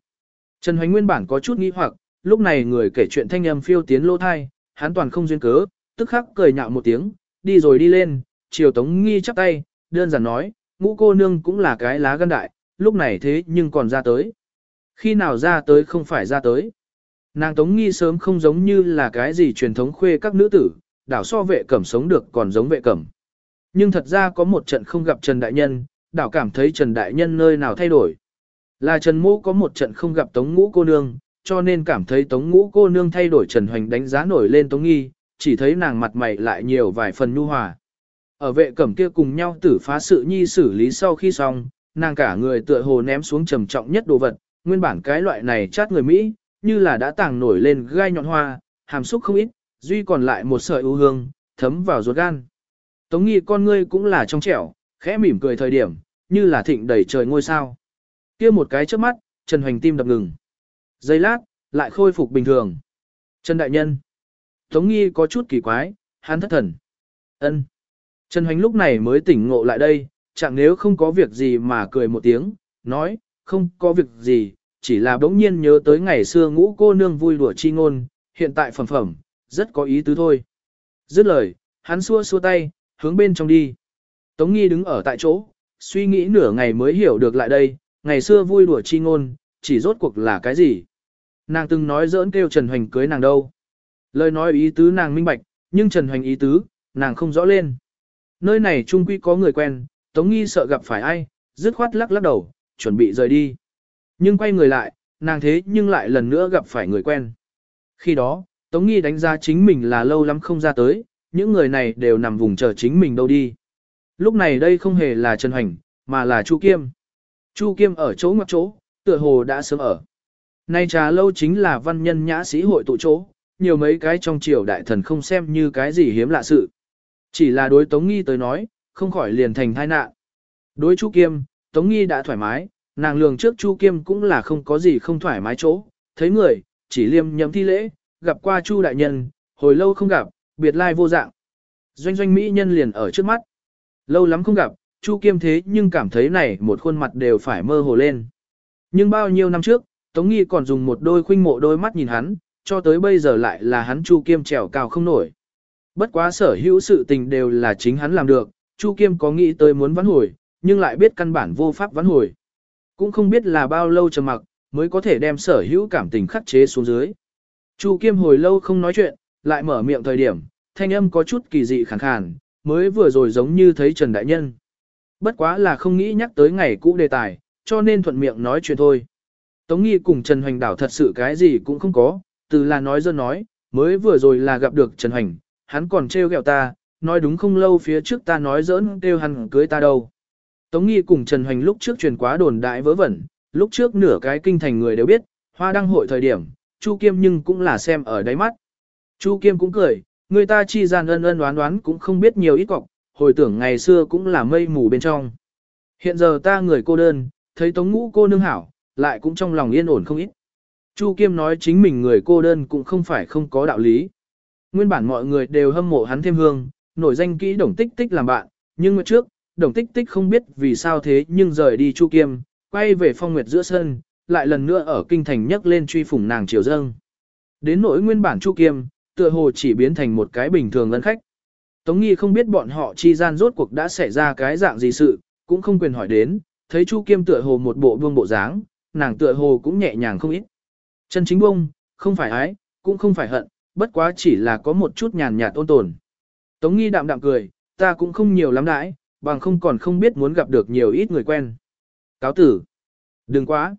Trần Hoành nguyên bản có chút nghi hoặc, lúc này người kể chuyện thanh âm phiêu tiến lỗ thai, hắn toàn không duyên cớ, tức khắc cười nhạo một tiếng, đi rồi đi lên, chiều Tống Nghi chắp tay, đơn giản nói, ngũ cô nương cũng là cái lá gan đại, lúc này thế nhưng còn ra tới. Khi nào ra tới không phải ra tới. Nàng Tống Nghi sớm không giống như là cái gì truyền thống khuê các nữ tử, đảo so vệ cẩm sống được còn giống vệ cẩm. Nhưng thật ra có một trận không gặp Trần Đại Nhân, đảo cảm thấy Trần Đại Nhân nơi nào thay đổi. Là Trần Mũ có một trận không gặp Tống Ngũ cô nương, cho nên cảm thấy Tống Ngũ cô nương thay đổi Trần Hoành đánh giá nổi lên Tống Nghi, chỉ thấy nàng mặt mày lại nhiều vài phần nhu hòa. Ở vệ cẩm kia cùng nhau tử phá sự nhi xử lý sau khi xong, nàng cả người tựa hồ ném xuống trầm trọng nhất đồ vật, nguyên bản cái loại này chát người Mỹ, như là đã tàng nổi lên gai nhọn hoa, hàm xúc không ít, duy còn lại một sợi ưu hương, thấm vào ruột gan. Tống nghi con ngươi cũng là trong trẻo, khẽ mỉm cười thời điểm, như là thịnh đầy trời ngôi sao. kia một cái trước mắt, Trần Hoành tim đập ngừng. Giây lát, lại khôi phục bình thường. Trần Đại Nhân. Tống nghi có chút kỳ quái, hắn thất thần. ân Trần Hoành lúc này mới tỉnh ngộ lại đây, chẳng nếu không có việc gì mà cười một tiếng, nói, không có việc gì, chỉ là bỗng nhiên nhớ tới ngày xưa ngũ cô nương vui đùa chi ngôn, hiện tại phẩm phẩm, rất có ý tứ thôi. Dứt lời, hắn xua xua tay, hướng bên trong đi. Tống nghi đứng ở tại chỗ, suy nghĩ nửa ngày mới hiểu được lại đây, ngày xưa vui đùa chi ngôn, chỉ rốt cuộc là cái gì. Nàng từng nói giỡn kêu Trần Hoành cưới nàng đâu. Lời nói ý tứ nàng minh bạch, nhưng Trần Hoành ý tứ, nàng không rõ lên. Nơi này trung quy có người quen, Tống Nghi sợ gặp phải ai, dứt khoát lắc lắc đầu, chuẩn bị rời đi. Nhưng quay người lại, nàng thế nhưng lại lần nữa gặp phải người quen. Khi đó, Tống Nghi đánh giá chính mình là lâu lắm không ra tới, những người này đều nằm vùng chờ chính mình đâu đi. Lúc này đây không hề là Trần Hoành, mà là Chu Kiêm. Chu Kiêm ở chỗ ngoặc chỗ, tựa hồ đã sớm ở. Nay trà lâu chính là văn nhân nhã sĩ hội tụ chỗ, nhiều mấy cái trong triều đại thần không xem như cái gì hiếm lạ sự. Chỉ là đối Tống Nghi tới nói, không khỏi liền thành tai nạn. Đối Chu Kiêm, Tống Nghi đã thoải mái, nàng lường trước Chu Kiêm cũng là không có gì không thoải mái chỗ, thấy người, chỉ liêm nhậm thi lễ, gặp qua Chu đại nhân, hồi lâu không gặp, biệt lai vô dạng. Doanh doanh mỹ nhân liền ở trước mắt. Lâu lắm không gặp, Chu Kiêm thế nhưng cảm thấy này một khuôn mặt đều phải mơ hồ lên. Nhưng bao nhiêu năm trước, Tống Nghi còn dùng một đôi khuynh mộ đôi mắt nhìn hắn, cho tới bây giờ lại là hắn Chu Kiêm trèo cao không nổi. Bất quá sở hữu sự tình đều là chính hắn làm được, Chu Kiêm có nghĩ tới muốn vãn hồi, nhưng lại biết căn bản vô pháp vãn hồi. Cũng không biết là bao lâu trầm mặc, mới có thể đem sở hữu cảm tình khắc chế xuống dưới. Chu Kiêm hồi lâu không nói chuyện, lại mở miệng thời điểm, thanh âm có chút kỳ dị khàn khàn, mới vừa rồi giống như thấy Trần Đại Nhân. Bất quá là không nghĩ nhắc tới ngày cũ đề tài, cho nên thuận miệng nói chuyện thôi. Tống Nghi cùng Trần Hoành đảo thật sự cái gì cũng không có, từ là nói dơ nói, mới vừa rồi là gặp được Trần Hoành, hắn còn trêu ghẹo ta, nói đúng không lâu phía trước ta nói giỡn kêu hắn cưới ta đâu. Tống Nghi cùng Trần Hoành lúc trước truyền quá đồn đại vớ vẩn, lúc trước nửa cái kinh thành người đều biết, hoa đăng hội thời điểm, Chu Kiêm nhưng cũng là xem ở đáy mắt. Chu Kiêm cũng cười, người ta chi gian ân ân đoán đoán cũng không biết nhiều ít cọc, hồi tưởng ngày xưa cũng là mây mù bên trong. Hiện giờ ta người cô đơn, thấy Tống Ngũ cô nương hảo, lại cũng trong lòng yên ổn không ít. Chu Kiêm nói chính mình người cô đơn cũng không phải không có đạo lý. Nguyên bản mọi người đều hâm mộ hắn thêm hương, nổi danh kỹ đồng tích tích làm bạn, nhưng nguyệt trước, đồng tích tích không biết vì sao thế nhưng rời đi Chu Kiêm, quay về phong nguyệt giữa sân, lại lần nữa ở kinh thành nhấc lên truy phủng nàng triều dâng. Đến nỗi nguyên bản Chu Kiêm, tựa hồ chỉ biến thành một cái bình thường lân khách. Tống Nghi không biết bọn họ chi gian rốt cuộc đã xảy ra cái dạng gì sự, cũng không quyền hỏi đến, thấy Chu Kiêm tựa hồ một bộ vương bộ dáng, nàng tựa hồ cũng nhẹ nhàng không ít. Chân chính bông, không phải ái, cũng không phải hận, bất quá chỉ là có một chút nhàn nhạt ôn tồn. Tống Nghi đạm đạm cười, ta cũng không nhiều lắm đãi, bằng không còn không biết muốn gặp được nhiều ít người quen. Cáo tử. Đừng quá.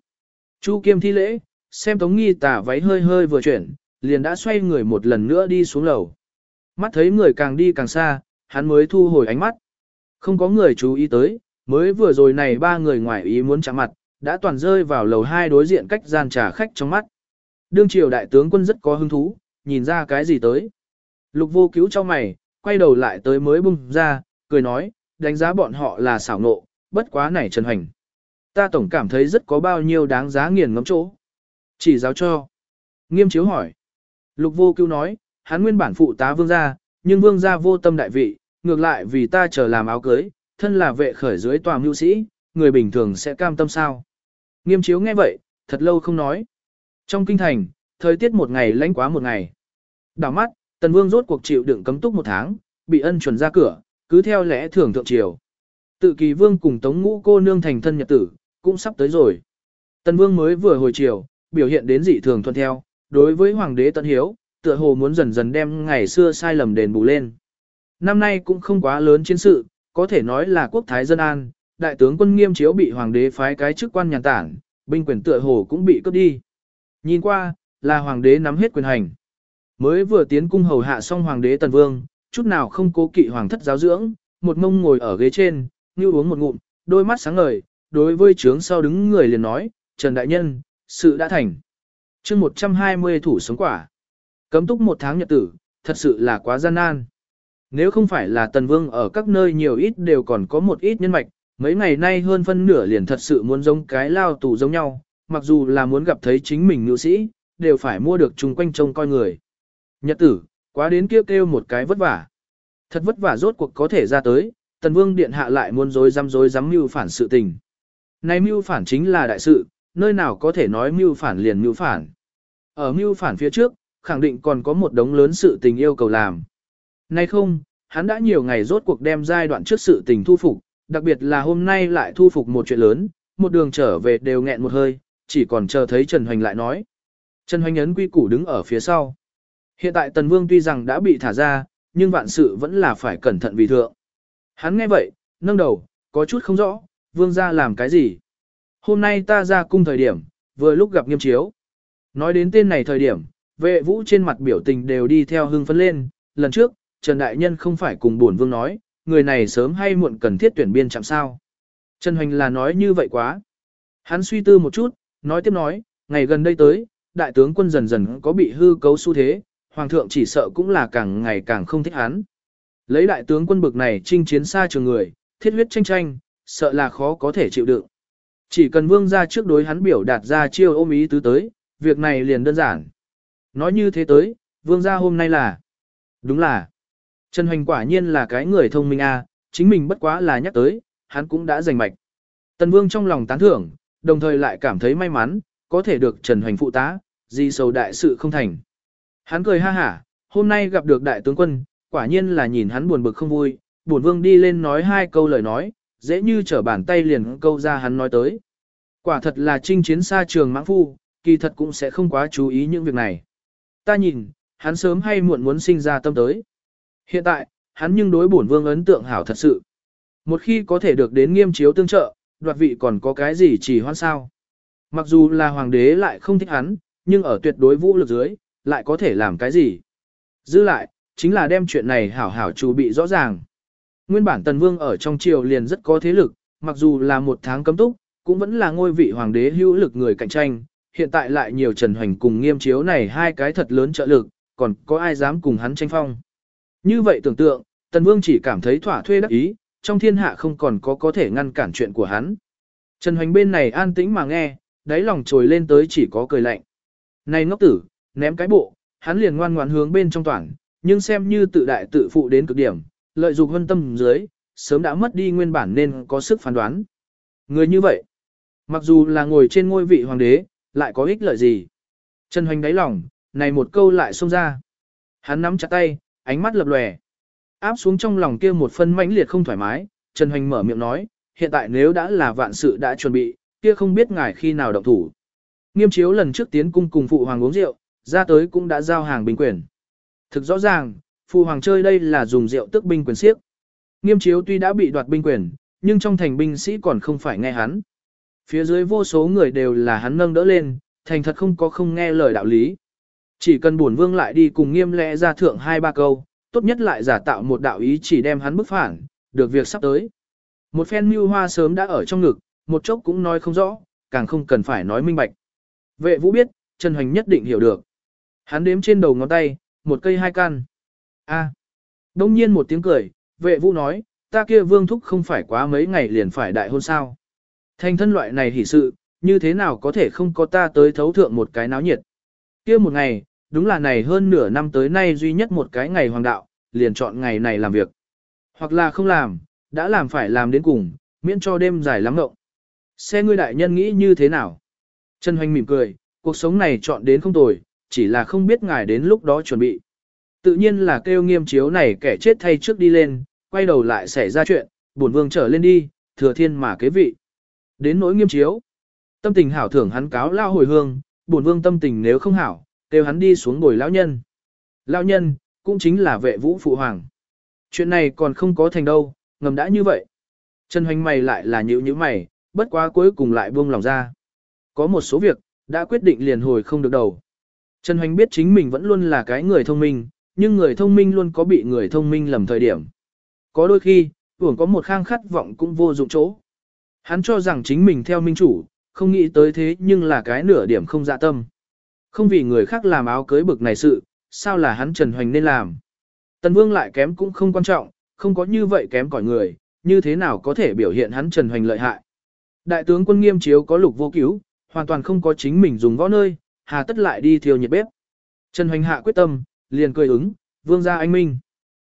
Chu Kiêm thi lễ, xem Tống Nghi tả váy hơi hơi vừa chuyển, liền đã xoay người một lần nữa đi xuống lầu. Mắt thấy người càng đi càng xa, hắn mới thu hồi ánh mắt. Không có người chú ý tới, mới vừa rồi này ba người ngoài ý muốn chạm mặt, đã toàn rơi vào lầu hai đối diện cách gian trà khách trong mắt. Đương triều đại tướng quân rất có hứng thú, nhìn ra cái gì tới. Lục vô cứu cho mày, quay đầu lại tới mới bung ra, cười nói, đánh giá bọn họ là xảo nộ, bất quá này trần hoành Ta tổng cảm thấy rất có bao nhiêu đáng giá nghiền ngẫm chỗ. Chỉ giáo cho. Nghiêm chiếu hỏi. Lục vô cứu nói, hắn nguyên bản phụ tá vương gia, nhưng vương gia vô tâm đại vị, ngược lại vì ta chờ làm áo cưới, thân là vệ khởi dưới tòa mưu sĩ, người bình thường sẽ cam tâm sao. Nghiêm chiếu nghe vậy, thật lâu không nói. Trong kinh thành, thời tiết một ngày lạnh quá một ngày. Đảo mắt, tần vương rốt cuộc chịu đựng cấm túc một tháng, bị ân chuẩn ra cửa, cứ theo lẽ thường thượng triều. Tự kỳ vương cùng tống ngũ cô nương thành thân nhật tử, cũng sắp tới rồi. Tần vương mới vừa hồi triều, biểu hiện đến dị thường thuận theo, đối với hoàng đế tận hiếu, tựa hồ muốn dần dần đem ngày xưa sai lầm đền bù lên. Năm nay cũng không quá lớn chiến sự, có thể nói là quốc thái dân an, đại tướng quân nghiêm chiếu bị hoàng đế phái cái chức quan nhàn tản, binh quyền tựa hồ cũng bị cướp đi. Nhìn qua, là hoàng đế nắm hết quyền hành. Mới vừa tiến cung hầu hạ xong hoàng đế tần vương, chút nào không cố kỵ hoàng thất giáo dưỡng, một mông ngồi ở ghế trên, như uống một ngụm, đôi mắt sáng ngời, đối với trướng sau đứng người liền nói, Trần Đại Nhân, sự đã thành. chương 120 thủ sống quả. Cấm túc một tháng nhật tử, thật sự là quá gian nan. Nếu không phải là tần vương ở các nơi nhiều ít đều còn có một ít nhân mạch, mấy ngày nay hơn phân nửa liền thật sự muốn giống cái lao tù giống nhau, mặc dù là muốn gặp thấy chính mình nữ sĩ, đều phải mua được chung quanh trông coi người. Nhật tử, quá đến kêu kêu một cái vất vả. Thật vất vả rốt cuộc có thể ra tới, tần vương điện hạ lại muốn dối dám dối dám mưu phản sự tình. Này mưu phản chính là đại sự, nơi nào có thể nói mưu phản liền mưu phản. Ở mưu phản phía trước, khẳng định còn có một đống lớn sự tình yêu cầu làm. Nay không, hắn đã nhiều ngày rốt cuộc đem giai đoạn trước sự tình thu phục, đặc biệt là hôm nay lại thu phục một chuyện lớn, một đường trở về đều nghẹn một hơi, chỉ còn chờ thấy Trần Hoành lại nói. Trần Hoành ấn quy củ đứng ở phía sau. Hiện tại Tần Vương tuy rằng đã bị thả ra, nhưng vạn sự vẫn là phải cẩn thận vì thượng. Hắn nghe vậy, nâng đầu, có chút không rõ, Vương ra làm cái gì. Hôm nay ta ra cung thời điểm, vừa lúc gặp nghiêm chiếu. Nói đến tên này thời điểm, vệ vũ trên mặt biểu tình đều đi theo hưng phấn lên. Lần trước, Trần Đại Nhân không phải cùng buồn vương nói, người này sớm hay muộn cần thiết tuyển biên chạm sao. Trần Hoành là nói như vậy quá. Hắn suy tư một chút, nói tiếp nói, ngày gần đây tới, đại tướng quân dần dần có bị hư cấu xu thế, hoàng thượng chỉ sợ cũng là càng ngày càng không thích hắn. Lấy đại tướng quân bực này chinh chiến xa trường người, thiết huyết tranh tranh, sợ là khó có thể chịu đựng. Chỉ cần vương ra trước đối hắn biểu đạt ra chiêu ôm ý tứ tới, việc này liền đơn giản. Nói như thế tới, vương gia hôm nay là... Đúng là... Trần Hoành quả nhiên là cái người thông minh a, à, chính mình bất quá là nhắc tới, hắn cũng đã giành mạch. Tần Vương trong lòng tán thưởng, đồng thời lại cảm thấy may mắn, có thể được Trần Hoành phụ tá, gì sầu đại sự không thành. Hắn cười ha hả, hôm nay gặp được đại tướng quân, quả nhiên là nhìn hắn buồn bực không vui, bổn vương đi lên nói hai câu lời nói, dễ như trở bàn tay liền câu ra hắn nói tới. Quả thật là chinh chiến xa trường mãng phu, kỳ thật cũng sẽ không quá chú ý những việc này. Ta nhìn, hắn sớm hay muộn muốn sinh ra tâm tới. Hiện tại, hắn nhưng đối bổn vương ấn tượng hảo thật sự. Một khi có thể được đến nghiêm chiếu tương trợ, đoạt vị còn có cái gì chỉ hoan sao. Mặc dù là hoàng đế lại không thích hắn, nhưng ở tuyệt đối vũ lực dưới, lại có thể làm cái gì. Giữ lại, chính là đem chuyện này hảo hảo chủ bị rõ ràng. Nguyên bản Tần Vương ở trong triều liền rất có thế lực, mặc dù là một tháng cấm túc, cũng vẫn là ngôi vị hoàng đế hữu lực người cạnh tranh, hiện tại lại nhiều Trần Hoành cùng nghiêm chiếu này hai cái thật lớn trợ lực, còn có ai dám cùng hắn tranh phong. Như vậy tưởng tượng, Tần Vương chỉ cảm thấy thỏa thuê đắc ý, trong thiên hạ không còn có có thể ngăn cản chuyện của hắn. Trần Hoành bên này an tĩnh mà nghe, đáy lòng trồi lên tới chỉ có cười lạnh. Này ngốc tử, ném cái bộ, hắn liền ngoan ngoãn hướng bên trong toàn, nhưng xem như tự đại tự phụ đến cực điểm, lợi dụng hân tâm dưới, sớm đã mất đi nguyên bản nên có sức phán đoán. Người như vậy, mặc dù là ngồi trên ngôi vị hoàng đế, lại có ích lợi gì? Trần Hoành đáy lòng, này một câu lại xông ra. Hắn nắm chặt tay, ánh mắt lập lòe. Áp xuống trong lòng kia một phân mãnh liệt không thoải mái, Trần Hoành mở miệng nói, hiện tại nếu đã là vạn sự đã chuẩn bị, kia không biết ngài khi nào động thủ. Nghiêm chiếu lần trước tiến cung cùng phụ hoàng uống rượu, ra tới cũng đã giao hàng binh quyền. Thực rõ ràng, phụ hoàng chơi đây là dùng rượu tức binh quyền siếc. Nghiêm chiếu tuy đã bị đoạt binh quyền, nhưng trong thành binh sĩ còn không phải nghe hắn. Phía dưới vô số người đều là hắn nâng đỡ lên, thành thật không có không nghe lời đạo lý. Chỉ cần bổn vương lại đi cùng nghiêm lẽ ra thượng hai ba câu, tốt nhất lại giả tạo một đạo ý chỉ đem hắn bức phản, được việc sắp tới. Một phen mưu hoa sớm đã ở trong ngực, một chốc cũng nói không rõ, càng không cần phải nói minh bạch. Vệ vũ biết, Trần Hoành nhất định hiểu được. Hắn đếm trên đầu ngón tay, một cây hai căn. A. Đông nhiên một tiếng cười, vệ vũ nói, ta kia vương thúc không phải quá mấy ngày liền phải đại hôn sao. Thành thân loại này hỉ sự, như thế nào có thể không có ta tới thấu thượng một cái náo nhiệt. Kia một ngày, đúng là này hơn nửa năm tới nay duy nhất một cái ngày hoàng đạo, liền chọn ngày này làm việc. Hoặc là không làm, đã làm phải làm đến cùng, miễn cho đêm dài lắm ngộng. Xe ngươi đại nhân nghĩ như thế nào? Trần Hoành mỉm cười, cuộc sống này chọn đến không tồi, chỉ là không biết ngài đến lúc đó chuẩn bị. Tự nhiên là kêu nghiêm chiếu này kẻ chết thay trước đi lên, quay đầu lại xảy ra chuyện, bổn vương trở lên đi, thừa thiên mà kế vị. Đến nỗi nghiêm chiếu. Tâm tình hảo thưởng hắn cáo lao hồi hương, bổn vương tâm tình nếu không hảo, kêu hắn đi xuống bồi lão nhân. Lão nhân, cũng chính là vệ vũ phụ hoàng. Chuyện này còn không có thành đâu, ngầm đã như vậy. Trần hoành mày lại là nhữ nhữ mày, bất quá cuối cùng lại buông lòng ra. Có một số việc, đã quyết định liền hồi không được đầu. Trần hoành biết chính mình vẫn luôn là cái người thông minh, nhưng người thông minh luôn có bị người thông minh lầm thời điểm. Có đôi khi, tưởng có một khang khát vọng cũng vô dụng chỗ. Hắn cho rằng chính mình theo minh chủ, không nghĩ tới thế nhưng là cái nửa điểm không dạ tâm. Không vì người khác làm áo cưới bực này sự, sao là hắn Trần Hoành nên làm. Tần Vương lại kém cũng không quan trọng, không có như vậy kém cỏi người, như thế nào có thể biểu hiện hắn Trần Hoành lợi hại. Đại tướng quân nghiêm chiếu có lục vô cứu, hoàn toàn không có chính mình dùng võ nơi, hà tất lại đi thiêu nhiệt bếp. Trần Hoành hạ quyết tâm, liền cười ứng, vương gia anh minh.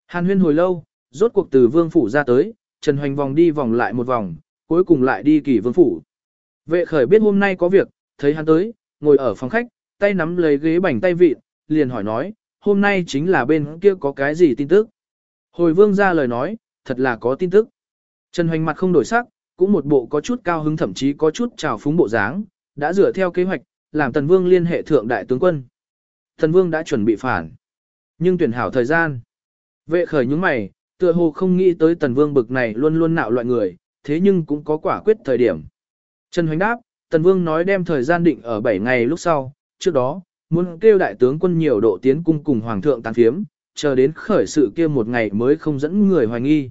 Hàn huyên hồi lâu, rốt cuộc từ vương phủ ra tới, Trần Hoành vòng đi vòng lại một vòng, cuối cùng lại đi kỳ vương phủ. Vệ khởi biết hôm nay có việc, thấy hắn tới, ngồi ở phòng khách, tay nắm lấy ghế bành tay vịt, liền hỏi nói, hôm nay chính là bên kia có cái gì tin tức. Hồi vương ra lời nói, thật là có tin tức. Trần Hoành mặt không đổi sắc, cũng một bộ có chút cao hứng thậm chí có chút trào phúng bộ dáng, đã dựa theo kế hoạch, làm Tần Vương liên hệ thượng đại tướng quân. Tần Vương đã chuẩn bị phản, nhưng tuyển hảo thời gian. Vệ khởi những mày, tựa hồ không nghĩ tới Tần Vương bực này luôn luôn nạo loại người, thế nhưng cũng có quả quyết thời điểm. Trần Hoành đáp, Tần Vương nói đem thời gian định ở 7 ngày lúc sau, trước đó, muốn kêu đại tướng quân nhiều độ tiến cung cùng Hoàng thượng tán phiếm, chờ đến khởi sự kia một ngày mới không dẫn người hoài nghi.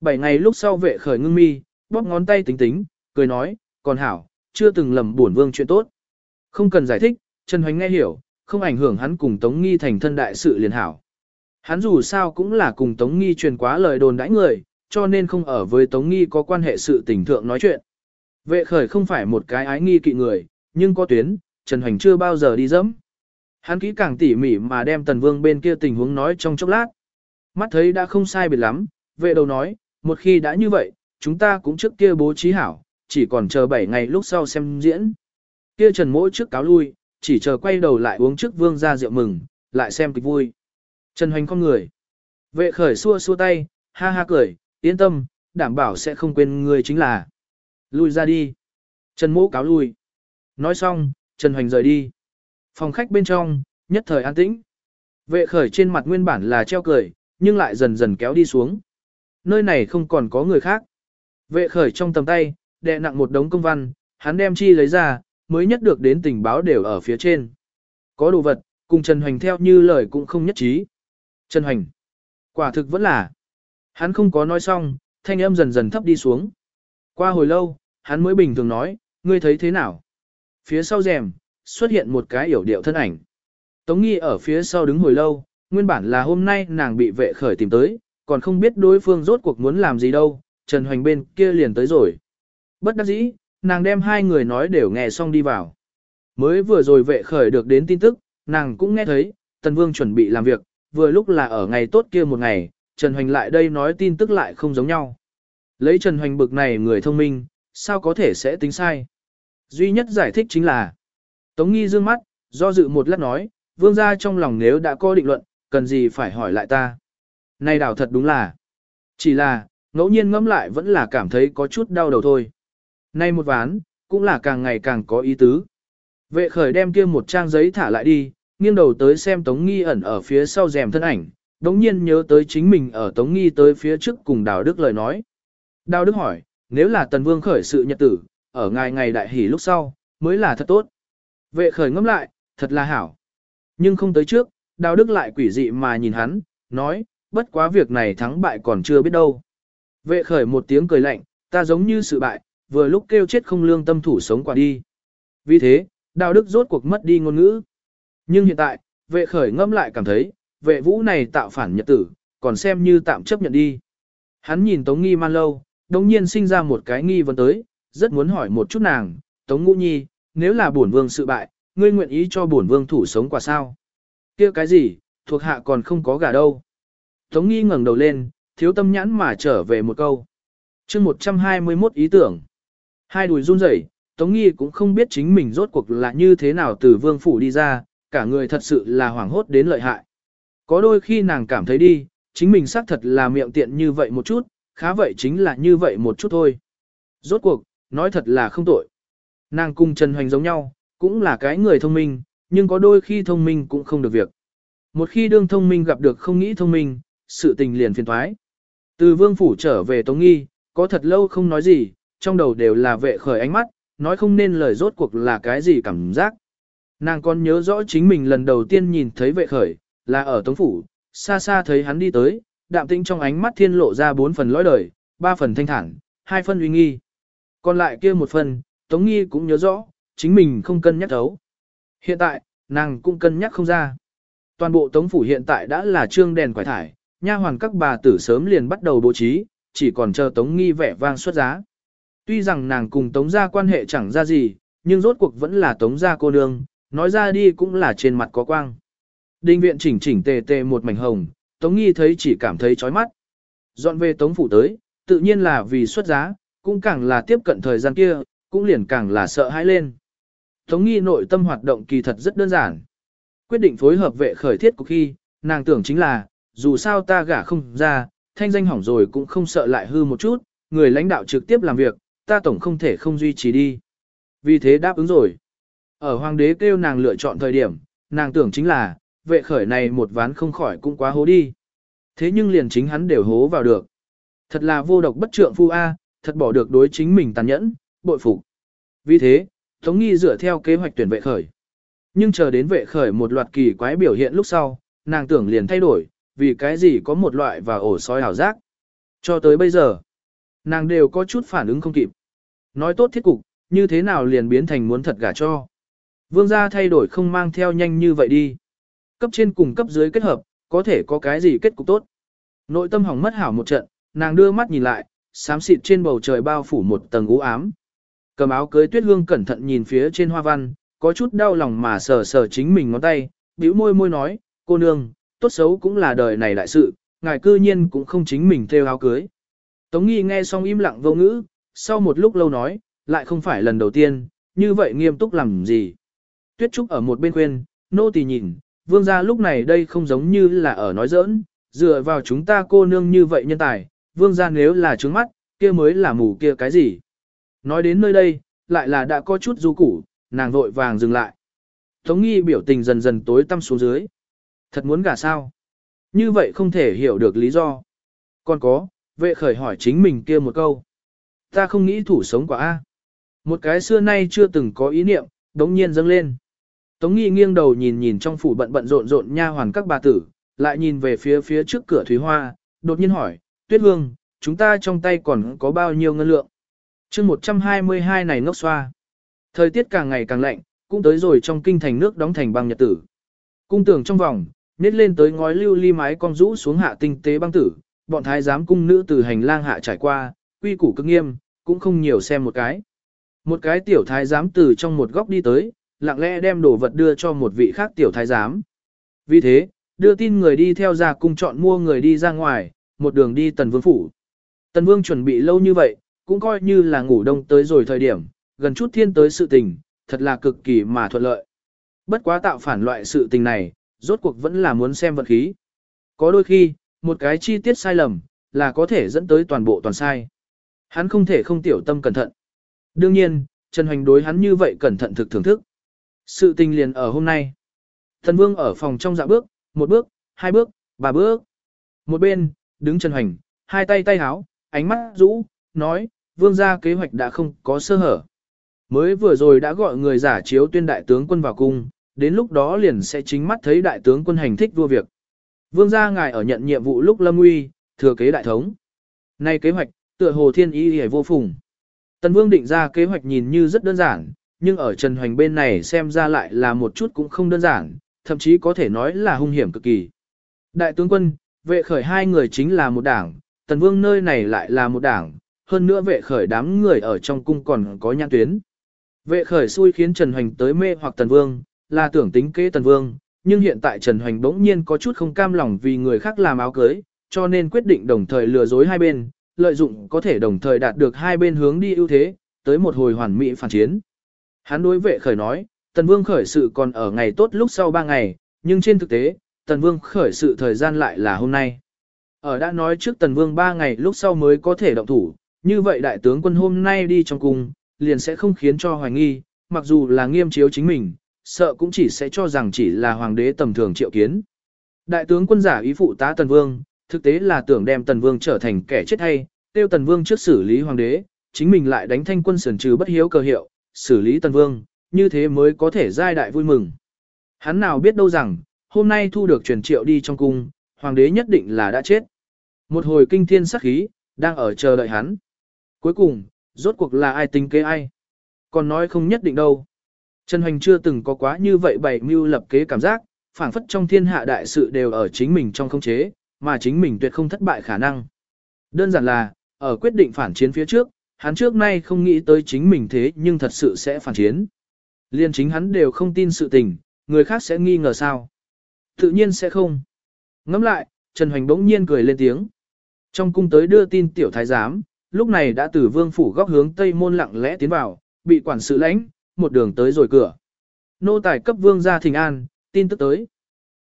7 ngày lúc sau vệ khởi ngưng mi, bóp ngón tay tính tính, cười nói, còn hảo, chưa từng lầm buồn vương chuyện tốt. Không cần giải thích, Trần Hoành nghe hiểu, không ảnh hưởng hắn cùng Tống Nghi thành thân đại sự liền hảo. Hắn dù sao cũng là cùng Tống Nghi truyền quá lời đồn đãi người, cho nên không ở với Tống Nghi có quan hệ sự tình thượng nói chuyện. Vệ khởi không phải một cái ái nghi kỵ người, nhưng có tuyến, Trần Hoành chưa bao giờ đi dẫm. Hắn kỹ càng tỉ mỉ mà đem Tần Vương bên kia tình huống nói trong chốc lát. Mắt thấy đã không sai biệt lắm, vệ đầu nói, một khi đã như vậy, chúng ta cũng trước kia bố trí hảo, chỉ còn chờ 7 ngày lúc sau xem diễn. Kia Trần Mỗi trước cáo lui, chỉ chờ quay đầu lại uống trước vương ra rượu mừng, lại xem kịch vui. Trần Hoành con người. Vệ khởi xua xua tay, ha ha cười, yên tâm, đảm bảo sẽ không quên người chính là. Lui ra đi. Trần Mỗ cáo lui. Nói xong, Trần Hoành rời đi. Phòng khách bên trong, nhất thời an tĩnh. Vệ khởi trên mặt nguyên bản là treo cười, nhưng lại dần dần kéo đi xuống. Nơi này không còn có người khác. Vệ khởi trong tầm tay, đè nặng một đống công văn, hắn đem chi lấy ra, mới nhất được đến tình báo đều ở phía trên. Có đồ vật, cùng Trần Hoành theo như lời cũng không nhất trí. Trần Hoành. Quả thực vẫn là. Hắn không có nói xong, thanh âm dần dần thấp đi xuống. Qua hồi lâu, hắn mới bình thường nói, ngươi thấy thế nào? Phía sau rèm, xuất hiện một cái yểu điệu thân ảnh. Tống nghi ở phía sau đứng hồi lâu, nguyên bản là hôm nay nàng bị vệ khởi tìm tới, còn không biết đối phương rốt cuộc muốn làm gì đâu, Trần Hoành bên kia liền tới rồi. Bất đắc dĩ, nàng đem hai người nói đều nghe xong đi vào. Mới vừa rồi vệ khởi được đến tin tức, nàng cũng nghe thấy, Tần Vương chuẩn bị làm việc, vừa lúc là ở ngày tốt kia một ngày, Trần Hoành lại đây nói tin tức lại không giống nhau. Lấy Trần Hoành bực này người thông minh, sao có thể sẽ tính sai? Duy nhất giải thích chính là, Tống Nghi dương mắt, do dự một lát nói, vương gia trong lòng nếu đã có định luận, cần gì phải hỏi lại ta. Này đảo thật đúng là, chỉ là, ngẫu nhiên ngẫm lại vẫn là cảm thấy có chút đau đầu thôi. Nay một ván, cũng là càng ngày càng có ý tứ. Vệ khởi đem kia một trang giấy thả lại đi, nghiêng đầu tới xem Tống Nghi ẩn ở phía sau rèm thân ảnh, đống nhiên nhớ tới chính mình ở Tống Nghi tới phía trước cùng Đào Đức lời nói. Đào Đức hỏi, nếu là Tần Vương khởi sự nhật tử, ở ngày ngày đại hỷ lúc sau, mới là thật tốt. Vệ khởi ngẫm lại, thật là hảo. Nhưng không tới trước, Đào Đức lại quỷ dị mà nhìn hắn, nói, bất quá việc này thắng bại còn chưa biết đâu. Vệ khởi một tiếng cười lạnh, ta giống như sự bại, vừa lúc kêu chết không lương tâm thủ sống quả đi. Vì thế, đạo Đức rốt cuộc mất đi ngôn ngữ. Nhưng hiện tại, vệ khởi ngâm lại cảm thấy, vệ vũ này tạo phản nhật tử, còn xem như tạm chấp nhận đi. Hắn nhìn Tống Nghi man lâu, đồng nhiên sinh ra một cái nghi vấn tới, rất muốn hỏi một chút nàng, Tống Ngũ Nhi, nếu là bổn vương sự bại, ngươi nguyện ý cho bổn vương thủ sống quả sao? kia cái gì, thuộc hạ còn không có gà đâu. Tống Nghi ngẩng đầu lên, thiếu tâm nhãn mà trở về một câu. chương 121 ý tưởng. Hai đùi run rẩy, Tống Nghi cũng không biết chính mình rốt cuộc là như thế nào từ vương phủ đi ra, cả người thật sự là hoảng hốt đến lợi hại. Có đôi khi nàng cảm thấy đi, chính mình xác thật là miệng tiện như vậy một chút, khá vậy chính là như vậy một chút thôi. Rốt cuộc, nói thật là không tội. Nàng cùng Trần Hoành giống nhau, cũng là cái người thông minh, nhưng có đôi khi thông minh cũng không được việc. Một khi đương thông minh gặp được không nghĩ thông minh, sự tình liền phiền thoái. Từ vương phủ trở về Tống Nghi, có thật lâu không nói gì, trong đầu đều là vệ khởi ánh mắt, nói không nên lời rốt cuộc là cái gì cảm giác. Nàng còn nhớ rõ chính mình lần đầu tiên nhìn thấy vệ khởi, là ở Tống Phủ, xa xa thấy hắn đi tới, đạm tĩnh trong ánh mắt thiên lộ ra bốn phần lõi đời, ba phần thanh thản, hai phần uy nghi. Còn lại kia một phần, Tống Nghi cũng nhớ rõ, chính mình không cân nhắc thấu. Hiện tại, nàng cũng cân nhắc không ra. Toàn bộ Tống Phủ hiện tại đã là trương đèn quải thải, nha hoàn các bà tử sớm liền bắt đầu bố trí, chỉ còn chờ Tống Nghi vẻ vang xuất giá. Tuy rằng nàng cùng Tống gia quan hệ chẳng ra gì, nhưng rốt cuộc vẫn là Tống gia cô nương, nói ra đi cũng là trên mặt có quang. Đinh viện chỉnh chỉnh tề tề một mảnh hồng, Tống Nghi thấy chỉ cảm thấy chói mắt. Dọn về Tống phủ tới, tự nhiên là vì xuất giá, cũng càng là tiếp cận thời gian kia, cũng liền càng là sợ hãi lên. Tống Nghi nội tâm hoạt động kỳ thật rất đơn giản. Quyết định phối hợp vệ khởi thiết của khi, nàng tưởng chính là, dù sao ta gả không ra, thanh danh hỏng rồi cũng không sợ lại hư một chút, người lãnh đạo trực tiếp làm việc, ta tổng không thể không duy trì đi. Vì thế đáp ứng rồi. Ở hoàng đế kêu nàng lựa chọn thời điểm, nàng tưởng chính là, vệ khởi này một ván không khỏi cũng quá hố đi. Thế nhưng liền chính hắn đều hố vào được. Thật là vô độc bất trượng phu A, thật bỏ được đối chính mình tàn nhẫn, bội phục. Vì thế, Tống Nghi dựa theo kế hoạch tuyển vệ khởi. Nhưng chờ đến vệ khởi một loạt kỳ quái biểu hiện lúc sau, nàng tưởng liền thay đổi, vì cái gì có một loại và ổ sói hảo giác. Cho tới bây giờ, nàng đều có chút phản ứng không kịp. Nói tốt thiết cục, như thế nào liền biến thành muốn thật gả cho. Vương gia thay đổi không mang theo nhanh như vậy đi. Cấp trên cùng cấp dưới kết hợp, có thể có cái gì kết cục tốt. Nội tâm hỏng mất hảo một trận, nàng đưa mắt nhìn lại, xám xịt trên bầu trời bao phủ một tầng u ám. Cầm áo cưới tuyết hương cẩn thận nhìn phía trên hoa văn, có chút đau lòng mà sờ sờ chính mình ngón tay, bĩu môi môi nói, cô nương, tốt xấu cũng là đời này đại sự, ngài cư nhiên cũng không chính mình theo áo cưới. Tống nghi nghe xong im lặng vô ngữ, sau một lúc lâu nói, lại không phải lần đầu tiên, như vậy nghiêm túc làm gì. Tuyết Trúc ở một bên khuyên, nô tỳ nhìn, vương gia lúc này đây không giống như là ở nói giỡn, dựa vào chúng ta cô nương như vậy nhân tài, vương gia nếu là trướng mắt, kia mới là mù kia cái gì. Nói đến nơi đây, lại là đã có chút du củ, nàng vội vàng dừng lại. Tống nghi biểu tình dần dần tối tăm xuống dưới. Thật muốn gả sao? Như vậy không thể hiểu được lý do. Còn có, vệ khởi hỏi chính mình kia một câu. Ta không nghĩ thủ sống quả A. Một cái xưa nay chưa từng có ý niệm, đống nhiên dâng lên. Tống nghi nghiêng đầu nhìn nhìn trong phủ bận bận rộn rộn nha hoàn các bà tử, lại nhìn về phía phía trước cửa Thúy Hoa, đột nhiên hỏi, Tuyết Hương, chúng ta trong tay còn có bao nhiêu ngân lượng? chương 122 này ngốc xoa. Thời tiết càng ngày càng lạnh, cũng tới rồi trong kinh thành nước đóng thành băng nhật tử. Cung tưởng trong vòng, nết lên tới ngói lưu ly mái con rũ xuống hạ tinh tế băng tử, bọn thái giám cung nữ từ hành lang hạ trải qua, quy củ cực nghiêm, cũng không nhiều xem một cái. Một cái tiểu thái giám từ trong một góc đi tới, lặng lẽ đem đồ vật đưa cho một vị khác tiểu thái giám. Vì thế, đưa tin người đi theo ra cung chọn mua người đi ra ngoài, một đường đi tần vương phủ. Tần vương chuẩn bị lâu như vậy, cũng coi như là ngủ đông tới rồi thời điểm, gần chút thiên tới sự tình, thật là cực kỳ mà thuận lợi. Bất quá tạo phản loại sự tình này, rốt cuộc vẫn là muốn xem vật khí. Có đôi khi, một cái chi tiết sai lầm, là có thể dẫn tới toàn bộ toàn sai. Hắn không thể không tiểu tâm cẩn thận. Đương nhiên, Trần Hoành đối hắn như vậy cẩn thận thực thưởng thức. Sự tình liền ở hôm nay. Thần Vương ở phòng trong dạ bước, một bước, hai bước, ba bước. Một bên, đứng Trần Hoành, hai tay tay háo, ánh mắt rũ, nói, Vương gia kế hoạch đã không có sơ hở. Mới vừa rồi đã gọi người giả chiếu tuyên đại tướng quân vào cung, đến lúc đó liền sẽ chính mắt thấy đại tướng quân hành thích vua việc. Vương gia ngài ở nhận nhiệm vụ lúc lâm nguy, thừa kế đại thống. Nay kế hoạch, tựa hồ thiên ý hề vô phùng. Tần Vương định ra kế hoạch nhìn như rất đơn giản, nhưng ở Trần Hoành bên này xem ra lại là một chút cũng không đơn giản, thậm chí có thể nói là hung hiểm cực kỳ. Đại tướng quân, vệ khởi hai người chính là một đảng, Tần Vương nơi này lại là một đảng, hơn nữa vệ khởi đám người ở trong cung còn có nhãn tuyến. Vệ khởi xui khiến Trần Hoành tới mê hoặc Tần Vương, là tưởng tính kế Tần Vương, nhưng hiện tại Trần Hoành bỗng nhiên có chút không cam lòng vì người khác làm áo cưới, cho nên quyết định đồng thời lừa dối hai bên, lợi dụng có thể đồng thời đạt được hai bên hướng đi ưu thế, tới một hồi hoàn mỹ phản chiến. Hắn đối vệ khởi nói, Tần Vương khởi sự còn ở ngày tốt lúc sau ba ngày, nhưng trên thực tế, Tần Vương khởi sự thời gian lại là hôm nay. Ở đã nói trước Tần Vương ba ngày lúc sau mới có thể động thủ, như vậy đại tướng quân hôm nay đi trong cung, liền sẽ không khiến cho hoài nghi, mặc dù là nghiêm chiếu chính mình, sợ cũng chỉ sẽ cho rằng chỉ là hoàng đế tầm thường triệu kiến. Đại tướng quân giả ý phụ tá Tần Vương, thực tế là tưởng đem Tần Vương trở thành kẻ chết hay, tiêu Tần Vương trước xử lý hoàng đế, chính mình lại đánh thanh quân sườn trừ bất hiếu cơ hiệu, xử lý Tần Vương, như thế mới có thể giai đại vui mừng. Hắn nào biết đâu rằng, hôm nay thu được truyền triệu đi trong cung, hoàng đế nhất định là đã chết. Một hồi kinh thiên sắc khí, đang ở chờ đợi hắn. Cuối cùng, rốt cuộc là ai tính kế ai? Còn nói không nhất định đâu. Trần Hoành chưa từng có quá như vậy bày mưu lập kế cảm giác, phảng phất trong thiên hạ đại sự đều ở chính mình trong không chế, mà chính mình tuyệt không thất bại khả năng. Đơn giản là, ở quyết định phản chiến phía trước, hắn trước nay không nghĩ tới chính mình thế nhưng thật sự sẽ phản chiến. Liên chính hắn đều không tin sự tình, người khác sẽ nghi ngờ sao. Tự nhiên sẽ không. Ngẫm lại, Trần Hoành bỗng nhiên cười lên tiếng. Trong cung tới đưa tin tiểu thái giám, lúc này đã từ vương phủ góc hướng tây môn lặng lẽ tiến vào, bị quản sự lãnh, một đường tới rồi cửa. Nô tài cấp vương ra thình an, tin tức tới.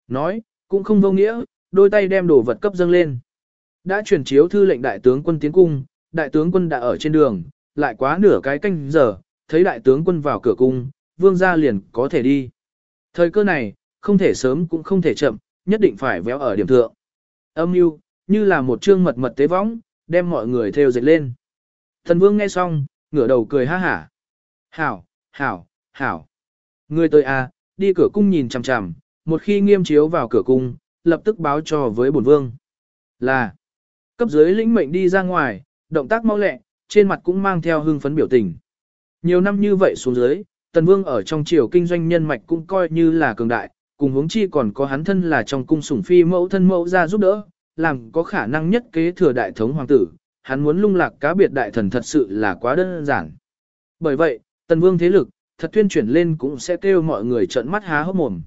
Nói, cũng không vô nghĩa, đôi tay đem đồ vật cấp dâng lên. Đã chuyển chiếu thư lệnh đại tướng quân tiến cung, đại tướng quân đã ở trên đường, lại quá nửa cái canh giờ, thấy đại tướng quân vào cửa cung, vương gia liền có thể đi. Thời cơ này, không thể sớm cũng không thể chậm, nhất định phải véo ở điểm thượng. Âm mưu như là một chương mật mật tế võng, đem mọi người theo dệt lên. Thần vương nghe xong, ngửa đầu cười ha hả. Hảo, hảo, hảo. Người tới à, đi cửa cung nhìn chằm chằm, một khi nghiêm chiếu vào cửa cung, lập tức báo cho với bổn vương. Là, cấp dưới lĩnh mệnh đi ra ngoài, động tác mau lẹ, trên mặt cũng mang theo hưng phấn biểu tình. Nhiều năm như vậy xuống dưới, Tần Vương ở trong triều kinh doanh nhân mạch cũng coi như là cường đại, cùng huống chi còn có hắn thân là trong cung sủng phi mẫu thân mẫu ra giúp đỡ, làm có khả năng nhất kế thừa đại thống hoàng tử, hắn muốn lung lạc cá biệt đại thần thật sự là quá đơn giản. Bởi vậy, Tần Vương thế lực, thật tuyên chuyển lên cũng sẽ kêu mọi người trợn mắt há hốc mồm.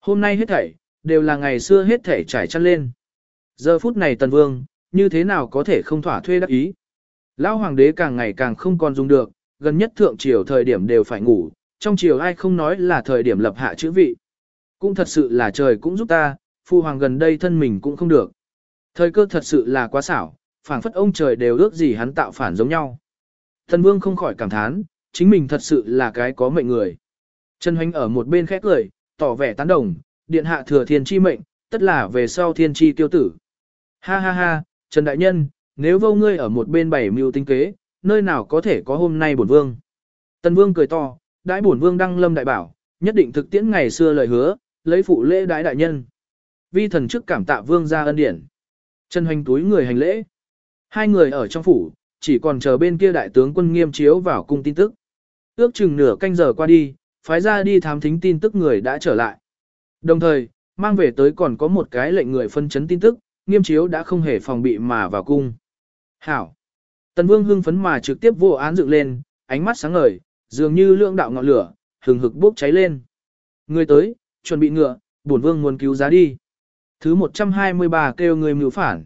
Hôm nay hết thảy, đều là ngày xưa hết thể trải chăn lên. Giờ phút này Tần Vương, như thế nào có thể không thỏa thuê đắc ý. Lão hoàng đế càng ngày càng không còn dùng được, gần nhất thượng triều thời điểm đều phải ngủ, trong triều ai không nói là thời điểm lập hạ chữ vị. Cũng thật sự là trời cũng giúp ta, phu hoàng gần đây thân mình cũng không được. Thời cơ thật sự là quá xảo, phảng phất ông trời đều ước gì hắn tạo phản giống nhau. Thần vương không khỏi cảm thán, chính mình thật sự là cái có mệnh người. Trần Hoánh ở một bên khét cười, tỏ vẻ tán đồng, điện hạ thừa thiên chi mệnh, tất là về sau thiên chi tiêu tử. Ha ha ha, Trần Đại Nhân, nếu vô ngươi ở một bên bảy mưu tinh kế, nơi nào có thể có hôm nay bổn vương. Tần vương cười to, đãi bổn vương đăng lâm đại bảo, nhất định thực tiễn ngày xưa lời hứa, lấy phụ lễ đại đại nhân. Vi thần trước cảm tạ vương ra ân điển. Trần Hoành túi người hành lễ. Hai người ở trong phủ, chỉ còn chờ bên kia đại tướng quân nghiêm chiếu vào cung tin tức. Ước chừng nửa canh giờ qua đi, phái ra đi thám thính tin tức người đã trở lại. Đồng thời, mang về tới còn có một cái lệnh người phân chấn tin tức, nghiêm chiếu đã không hề phòng bị mà vào cung. Hảo! Tần Vương hưng phấn mà trực tiếp vô án dựng lên, ánh mắt sáng ngời, dường như lượng đạo ngọn lửa, hừng hực bốc cháy lên. Người tới, chuẩn bị ngựa, bổn Vương muốn cứu giá đi. Thứ 123 kêu người mưu phản.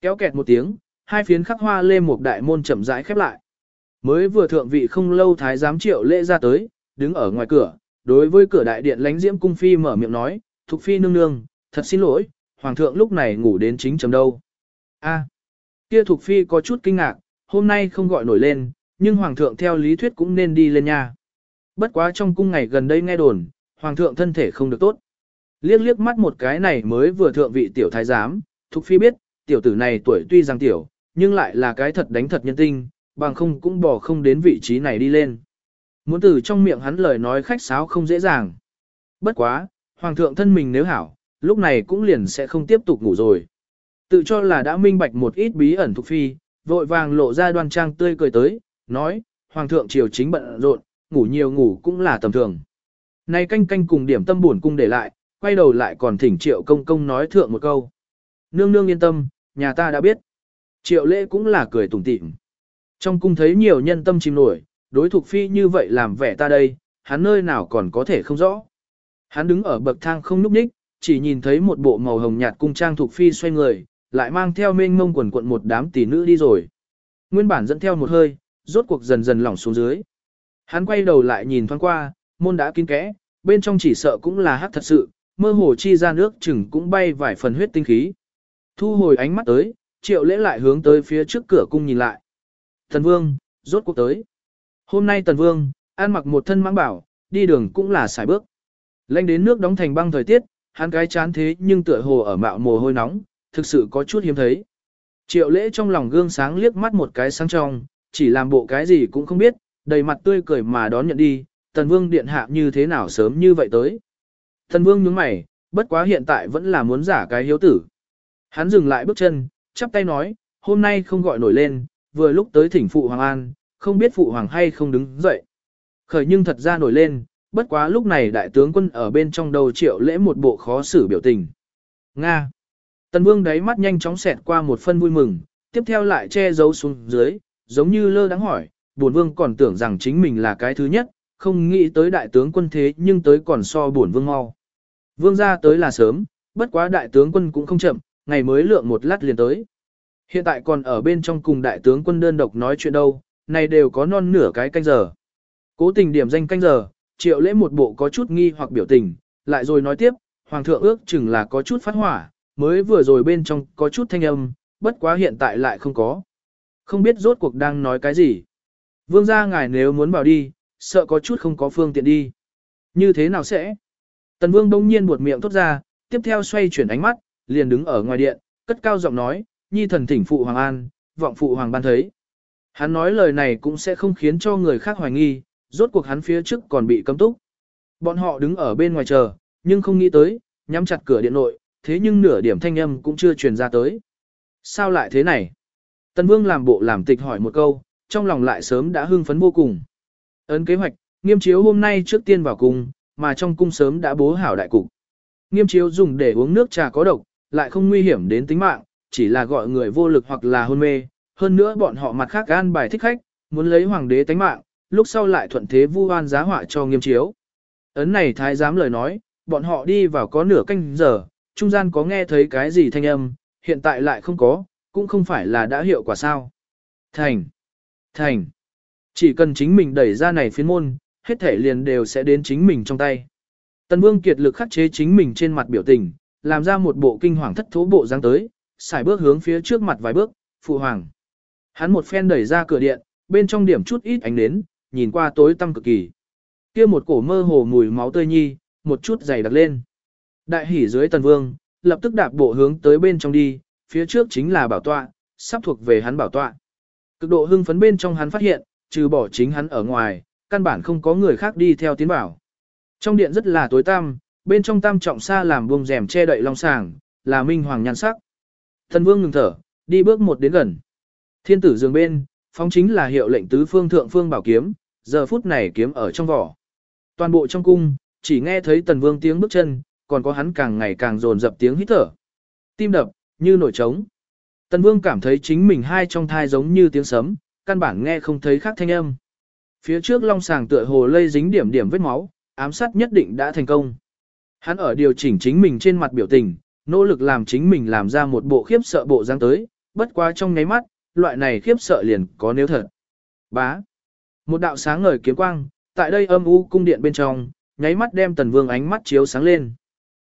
Kéo kẹt một tiếng, hai phiến khắc hoa lê một đại môn chậm rãi khép lại. Mới vừa thượng vị không lâu thái giám triệu lễ ra tới, đứng ở ngoài cửa, đối với cửa đại điện lánh diễm cung phi mở miệng nói, Thục phi nương nương, thật xin lỗi, hoàng thượng lúc này ngủ đến chính chấm đâu. A, kia Thục phi có chút kinh ngạc, hôm nay không gọi nổi lên, nhưng hoàng thượng theo lý thuyết cũng nên đi lên nha. Bất quá trong cung ngày gần đây nghe đồn, hoàng thượng thân thể không được tốt. Liếc liếc mắt một cái này mới vừa thượng vị tiểu thái giám, Thục phi biết, tiểu tử này tuổi tuy rằng tiểu, nhưng lại là cái thật đánh thật nhân tinh, bằng không cũng bỏ không đến vị trí này đi lên. Muốn từ trong miệng hắn lời nói khách sáo không dễ dàng. Bất quá, hoàng thượng thân mình nếu hảo, lúc này cũng liền sẽ không tiếp tục ngủ rồi. Tự cho là đã minh bạch một ít bí ẩn thuộc phi, vội vàng lộ ra đoan trang tươi cười tới, nói, hoàng thượng triều chính bận rộn, ngủ nhiều ngủ cũng là tầm thường. Này canh canh cùng điểm tâm buồn cung để lại, quay đầu lại còn thỉnh triệu công công nói thượng một câu. Nương nương yên tâm, nhà ta đã biết. Triệu lễ cũng là cười tủm tỉm. Trong cung thấy nhiều nhân tâm chìm nổi, đối thuộc phi như vậy làm vẻ ta đây, hắn nơi nào còn có thể không rõ. Hắn đứng ở bậc thang không núp ních, chỉ nhìn thấy một bộ màu hồng nhạt cung trang thuộc phi xoay người, lại mang theo mênh mông quần quận một đám tỷ nữ đi rồi. Nguyên bản dẫn theo một hơi, rốt cuộc dần dần lỏng xuống dưới. Hắn quay đầu lại nhìn thoáng qua, môn đã kín kẽ, bên trong chỉ sợ cũng là hắc thật sự, mơ hồ chi ra nước chừng cũng bay vài phần huyết tinh khí. Thu hồi ánh mắt tới, triệu lễ lại hướng tới phía trước cửa cung nhìn lại. Thần vương, rốt cuộc tới. Hôm nay tần vương, ăn mặc một thân mang bảo, đi đường cũng là xài bước. Lênh đến nước đóng thành băng thời tiết, hắn cái chán thế nhưng tựa hồ ở mạo mồ hôi nóng, thực sự có chút hiếm thấy. Triệu lễ trong lòng gương sáng liếc mắt một cái sáng trong, chỉ làm bộ cái gì cũng không biết, đầy mặt tươi cười mà đón nhận đi, tần vương điện hạ như thế nào sớm như vậy tới. Tần vương nhướng mày, bất quá hiện tại vẫn là muốn giả cái hiếu tử. Hắn dừng lại bước chân, chắp tay nói, hôm nay không gọi nổi lên, vừa lúc tới thỉnh phụ hoàng an, không biết phụ hoàng hay không đứng dậy. Khởi nhưng thật ra nổi lên, bất quá lúc này đại tướng quân ở bên trong đầu triệu lễ một bộ khó xử biểu tình. Nga. Tần vương đáy mắt nhanh chóng xẹt qua một phân vui mừng, tiếp theo lại che giấu xuống dưới, giống như lơ đáng hỏi, bổn vương còn tưởng rằng chính mình là cái thứ nhất, không nghĩ tới đại tướng quân thế nhưng tới còn so bổn vương mau. Vương ra tới là sớm, bất quá đại tướng quân cũng không chậm, ngày mới lượng một lát liền tới. Hiện tại còn ở bên trong cùng đại tướng quân đơn độc nói chuyện đâu, này đều có non nửa cái canh giờ. Cố tình điểm danh canh giờ, triệu lễ một bộ có chút nghi hoặc biểu tình, lại rồi nói tiếp, hoàng thượng ước chừng là có chút phát hỏa, mới vừa rồi bên trong có chút thanh âm, bất quá hiện tại lại không có. Không biết rốt cuộc đang nói cái gì. Vương gia ngài nếu muốn bảo đi, sợ có chút không có phương tiện đi. Như thế nào sẽ? Tần Vương đông nhiên buột miệng thốt ra, tiếp theo xoay chuyển ánh mắt, liền đứng ở ngoài điện, cất cao giọng nói, nhi thần thỉnh phụ Hoàng An, vọng phụ Hoàng ban thấy. Hắn nói lời này cũng sẽ không khiến cho người khác hoài nghi, rốt cuộc hắn phía trước còn bị cấm túc. Bọn họ đứng ở bên ngoài chờ, nhưng không nghĩ tới, nhắm chặt cửa điện nội, thế nhưng nửa điểm thanh âm cũng chưa truyền ra tới. Sao lại thế này? Tần Vương làm bộ làm tịch hỏi một câu, trong lòng lại sớm đã hưng phấn vô cùng. Ấn kế hoạch, nghiêm chiếu hôm nay trước tiên vào cung, mà trong cung sớm đã bố hảo đại cục. Nghiêm chiếu dùng để uống nước trà có độc, lại không nguy hiểm đến tính mạng, chỉ là gọi người vô lực hoặc là hôn mê. Hơn nữa bọn họ mặt khác gan bài thích khách, muốn lấy hoàng đế tánh mạng, lúc sau lại thuận thế vu oan giá họa cho nghiêm chiếu. Ấn này thái giám lời nói, bọn họ đi vào có nửa canh giờ, trung gian có nghe thấy cái gì thanh âm, hiện tại lại không có, cũng không phải là đã hiệu quả sao. Thành. Thành. Chỉ cần chính mình đẩy ra này phiến môn, hết thể liền đều sẽ đến chính mình trong tay. Tần Vương kiệt lực khắc chế chính mình trên mặt biểu tình, làm ra một bộ kinh hoàng thất thố bộ dáng tới, xài bước hướng phía trước mặt vài bước, phụ hoàng. Hắn một phen đẩy ra cửa điện, bên trong điểm chút ít ánh nến, nhìn qua tối tăm cực kỳ. Kia một cổ mơ hồ mùi máu tươi nhi, một chút dày đặc lên. Đại hỉ dưới Tần Vương, lập tức đạp bộ hướng tới bên trong đi, phía trước chính là bảo tọa, sắp thuộc về hắn bảo tọa. Cực độ hưng phấn bên trong hắn phát hiện, trừ bỏ chính hắn ở ngoài, căn bản không có người khác đi theo tiến bảo. Trong điện rất là tối tăm, bên trong tam trọng xa làm buông rèm che đậy long sàng, là minh hoàng nhan sắc. Thần vương ngừng thở, đi bước một đến gần. Thiên tử giường bên, phóng chính là hiệu lệnh tứ phương thượng phương bảo kiếm, giờ phút này kiếm ở trong vỏ. Toàn bộ trong cung, chỉ nghe thấy tần vương tiếng bước chân, còn có hắn càng ngày càng dồn dập tiếng hít thở. Tim đập, như nổi trống. Tần vương cảm thấy chính mình hai trong thai giống như tiếng sấm, căn bản nghe không thấy khác thanh âm. Phía trước long sàng tựa hồ lây dính điểm điểm vết máu, ám sát nhất định đã thành công. Hắn ở điều chỉnh chính mình trên mặt biểu tình, nỗ lực làm chính mình làm ra một bộ khiếp sợ bộ dáng tới, bất quá trong nháy mắt, loại này khiếp sợ liền có nếu thật. Bá. Một đạo sáng ngời kiếm quang, tại đây âm u cung điện bên trong, nháy mắt đem tần vương ánh mắt chiếu sáng lên.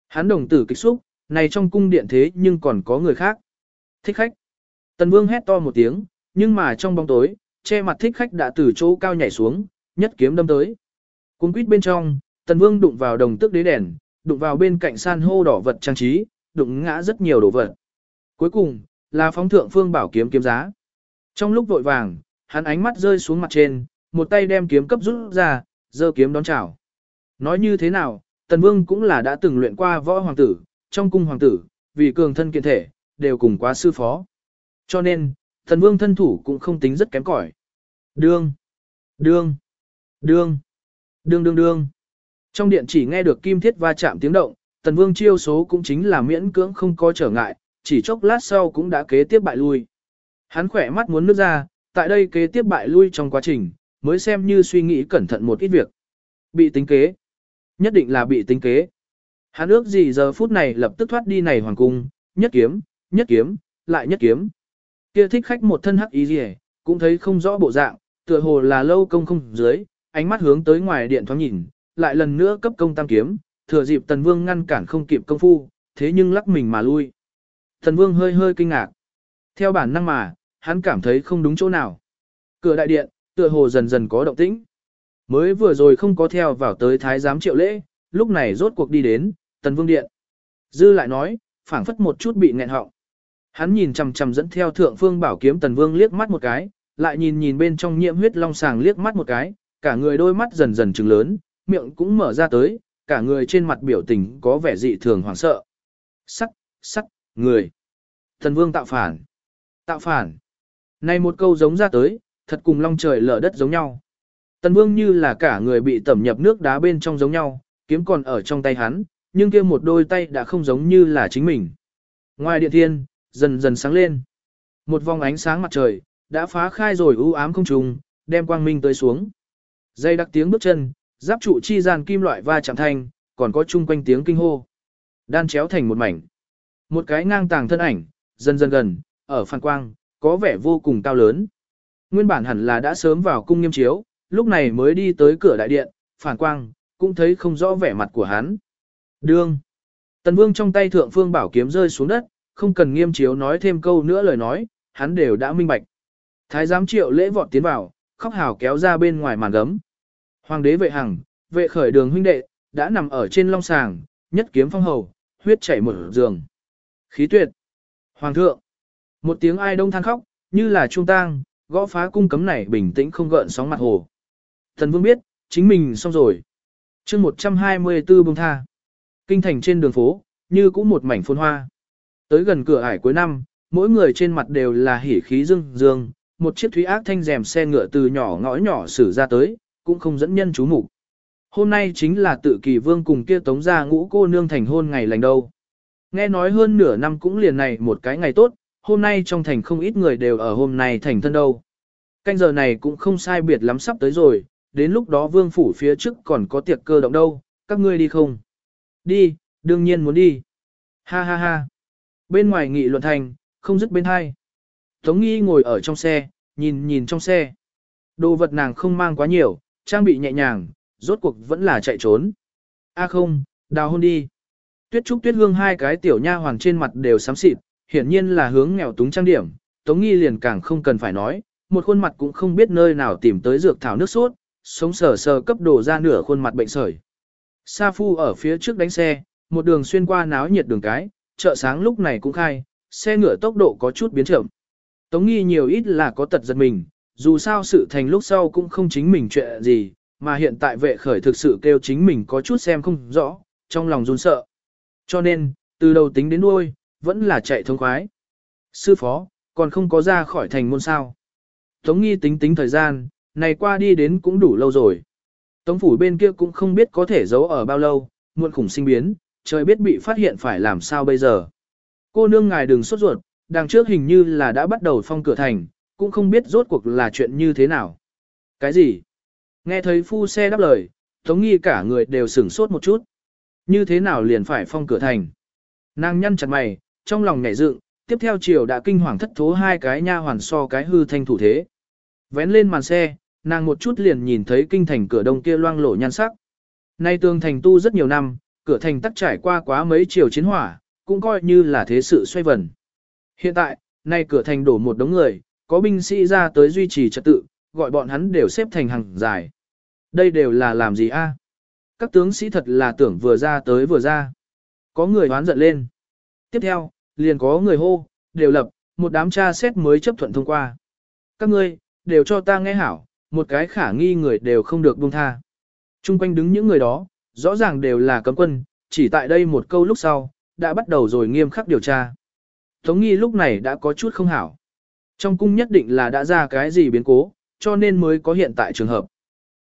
Hắn đồng tử kích xúc, này trong cung điện thế nhưng còn có người khác. Thích khách. Tần vương hét to một tiếng, nhưng mà trong bóng tối, che mặt thích khách đã từ chỗ cao nhảy xuống, nhất kiếm đâm tới. Cung quýt bên trong, tần vương đụng vào đồng tức đế đèn, đụng vào bên cạnh san hô đỏ vật trang trí, đụng ngã rất nhiều đồ vật. Cuối cùng, là phóng thượng phương bảo kiếm kiếm giá. Trong lúc vội vàng, hắn ánh mắt rơi xuống mặt trên, một tay đem kiếm cấp rút ra, giơ kiếm đón chào. Nói như thế nào, Tần Vương cũng là đã từng luyện qua võ hoàng tử, trong cung hoàng tử, vì cường thân kiện thể, đều cùng quá sư phó. Cho nên, Tần Vương thân thủ cũng không tính rất kém cỏi. Đương, đương, đương, đương đương đương. Trong điện chỉ nghe được kim thiết va chạm tiếng động, Tần Vương chiêu số cũng chính là miễn cưỡng không có trở ngại, chỉ chốc lát sau cũng đã kế tiếp bại lui. Hắn khỏe mắt muốn nước ra, tại đây kế tiếp bại lui trong quá trình, mới xem như suy nghĩ cẩn thận một ít việc. Bị tính kế. Nhất định là bị tính kế. Hắn ước gì giờ phút này lập tức thoát đi này hoàng cung, nhất kiếm, nhất kiếm, lại nhất kiếm. Kia thích khách một thân hắc ý gì cũng thấy không rõ bộ dạng, tựa hồ là lâu công không dưới, ánh mắt hướng tới ngoài điện thoáng nhìn, lại lần nữa cấp công tam kiếm, thừa dịp tần vương ngăn cản không kịp công phu, thế nhưng lắc mình mà lui. Tần vương hơi hơi kinh ngạc. Theo bản năng mà, hắn cảm thấy không đúng chỗ nào. Cửa đại điện, tựa hồ dần dần có động tĩnh. Mới vừa rồi không có theo vào tới thái giám triệu lễ, lúc này rốt cuộc đi đến, tần vương điện. Dư lại nói, phảng phất một chút bị nghẹn họng. Hắn nhìn chằm chằm dẫn theo thượng phương bảo kiếm tần vương liếc mắt một cái, lại nhìn nhìn bên trong nhiễm huyết long sàng liếc mắt một cái, cả người đôi mắt dần dần trừng lớn, miệng cũng mở ra tới, cả người trên mặt biểu tình có vẻ dị thường hoảng sợ. Sắc, sắc, người. Tần vương tạo phản. Tạo phản. Này một câu giống ra tới, thật cùng long trời lở đất giống nhau. Tần Vương như là cả người bị tẩm nhập nước đá bên trong giống nhau, kiếm còn ở trong tay hắn, nhưng kia một đôi tay đã không giống như là chính mình. Ngoài điện thiên, dần dần sáng lên. Một vòng ánh sáng mặt trời, đã phá khai rồi u ám không trùng, đem quang minh tới xuống. Dây đặc tiếng bước chân, giáp trụ chi gian kim loại va chạm thanh, còn có chung quanh tiếng kinh hô. Đan chéo thành một mảnh. Một cái ngang tàng thân ảnh, dần dần gần, ở phản quang, có vẻ vô cùng cao lớn. Nguyên bản hẳn là đã sớm vào cung nghiêm chiếu, lúc này mới đi tới cửa đại điện, phản quang, cũng thấy không rõ vẻ mặt của hắn. Đương. Tần Vương trong tay thượng phương bảo kiếm rơi xuống đất, không cần nghiêm chiếu nói thêm câu nữa lời nói, hắn đều đã minh bạch. Thái giám triệu lễ vọt tiến vào, khóc hào kéo ra bên ngoài màn gấm. Hoàng đế vệ hằng, vệ khởi đường huynh đệ, đã nằm ở trên long sàng, nhất kiếm phong hầu, huyết chảy mở giường. Khí tuyệt. Hoàng thượng. Một tiếng ai đông than khóc, như là trung tang, gõ phá cung cấm này bình tĩnh không gợn sóng mặt hồ. Thần vương biết, chính mình xong rồi. chương 124 bông tha. Kinh thành trên đường phố, như cũng một mảnh phôn hoa. Tới gần cửa ải cuối năm, mỗi người trên mặt đều là hỉ khí dương dương, một chiếc thúy ác thanh rèm xe ngựa từ nhỏ ngõ nhỏ xử ra tới, cũng không dẫn nhân chú mục. Hôm nay chính là tự kỳ vương cùng kia tống gia ngũ cô nương thành hôn ngày lành đâu. Nghe nói hơn nửa năm cũng liền này một cái ngày tốt, hôm nay trong thành không ít người đều ở hôm nay thành thân đâu. Canh giờ này cũng không sai biệt lắm sắp tới rồi, đến lúc đó vương phủ phía trước còn có tiệc cơ động đâu, các ngươi đi không? Đi, đương nhiên muốn đi. Ha ha ha. Bên ngoài nghị luận thành, không dứt bên hai. Tống nghi ngồi ở trong xe, nhìn nhìn trong xe. Đồ vật nàng không mang quá nhiều, trang bị nhẹ nhàng, rốt cuộc vẫn là chạy trốn. A không, đào hôn đi. Tuyết trúc tuyết hương hai cái tiểu nha hoàng trên mặt đều xám xịt, hiển nhiên là hướng nghèo túng trang điểm. Tống nghi liền càng không cần phải nói, một khuôn mặt cũng không biết nơi nào tìm tới dược thảo nước sốt, sống sờ sờ cấp đổ ra nửa khuôn mặt bệnh sởi. Sa Phu ở phía trước đánh xe, một đường xuyên qua náo nhiệt đường cái, chợ sáng lúc này cũng khai, xe ngựa tốc độ có chút biến chậm. Tống nghi nhiều ít là có tật giật mình, dù sao sự thành lúc sau cũng không chính mình chuyện gì, mà hiện tại vệ khởi thực sự kêu chính mình có chút xem không rõ, trong lòng run sợ. Cho nên, từ đầu tính đến đuôi, vẫn là chạy thông khoái. Sư phó, còn không có ra khỏi thành môn sao. Tống nghi tính tính thời gian, này qua đi đến cũng đủ lâu rồi. Tống phủ bên kia cũng không biết có thể giấu ở bao lâu, muộn khủng sinh biến, trời biết bị phát hiện phải làm sao bây giờ. Cô nương ngài đừng sốt ruột, đằng trước hình như là đã bắt đầu phong cửa thành, cũng không biết rốt cuộc là chuyện như thế nào. Cái gì? Nghe thấy phu xe đáp lời, Tống nghi cả người đều sửng sốt một chút. Như thế nào liền phải phong cửa thành? Nàng nhăn chặt mày, trong lòng nhảy dựng, tiếp theo chiều đã kinh hoàng thất thố hai cái nha hoàn so cái hư thanh thủ thế. Vén lên màn xe, nàng một chút liền nhìn thấy kinh thành cửa đông kia loang lổ nhan sắc. Nay tường thành tu rất nhiều năm, cửa thành tắc trải qua quá mấy chiều chiến hỏa, cũng coi như là thế sự xoay vần. Hiện tại, nay cửa thành đổ một đống người, có binh sĩ ra tới duy trì trật tự, gọi bọn hắn đều xếp thành hàng dài. Đây đều là làm gì a? Các tướng sĩ thật là tưởng vừa ra tới vừa ra. Có người hoán giận lên. Tiếp theo, liền có người hô, đều lập, một đám tra xét mới chấp thuận thông qua. Các ngươi, đều cho ta nghe hảo, một cái khả nghi người đều không được buông tha. Trung quanh đứng những người đó, rõ ràng đều là cấm quân, chỉ tại đây một câu lúc sau, đã bắt đầu rồi nghiêm khắc điều tra. Tống nghi lúc này đã có chút không hảo. Trong cung nhất định là đã ra cái gì biến cố, cho nên mới có hiện tại trường hợp.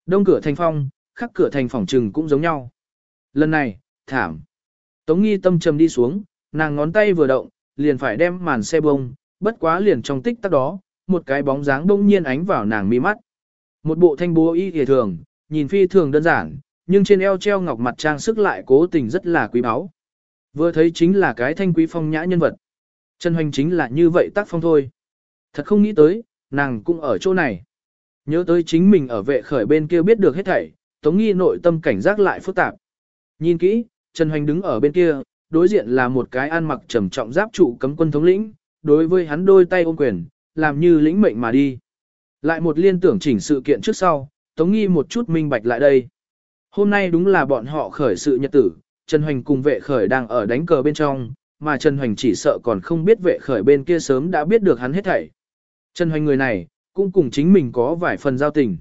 Đông cửa thành phong, khắc cửa thành phòng trừng cũng giống nhau. Lần này, thảm. Tống nghi tâm trầm đi xuống, nàng ngón tay vừa động, liền phải đem màn xe bông, bất quá liền trong tích tắc đó, một cái bóng dáng đông nhiên ánh vào nàng mi mắt. Một bộ thanh bố y hề thường, nhìn phi thường đơn giản, nhưng trên eo treo ngọc mặt trang sức lại cố tình rất là quý báu. Vừa thấy chính là cái thanh quý phong nhã nhân vật. Trần Hoành chính là như vậy tác phong thôi. Thật không nghĩ tới, nàng cũng ở chỗ này. Nhớ tới chính mình ở vệ khởi bên kia biết được hết thảy, Tống Nghi nội tâm cảnh giác lại phức tạp. Nhìn kỹ, Trần Hoành đứng ở bên kia, đối diện là một cái ăn mặc trầm trọng giáp trụ cấm quân thống lĩnh, đối với hắn đôi tay ôm quyền, làm như lĩnh mệnh mà đi. Lại một liên tưởng chỉnh sự kiện trước sau, Tống Nghi một chút minh bạch lại đây. Hôm nay đúng là bọn họ khởi sự nhật tử, Trần Hoành cùng vệ khởi đang ở đánh cờ bên trong, mà Trần Hoành chỉ sợ còn không biết vệ khởi bên kia sớm đã biết được hắn hết thảy. Trần Hoành người này, cũng cùng chính mình có vài phần giao tình.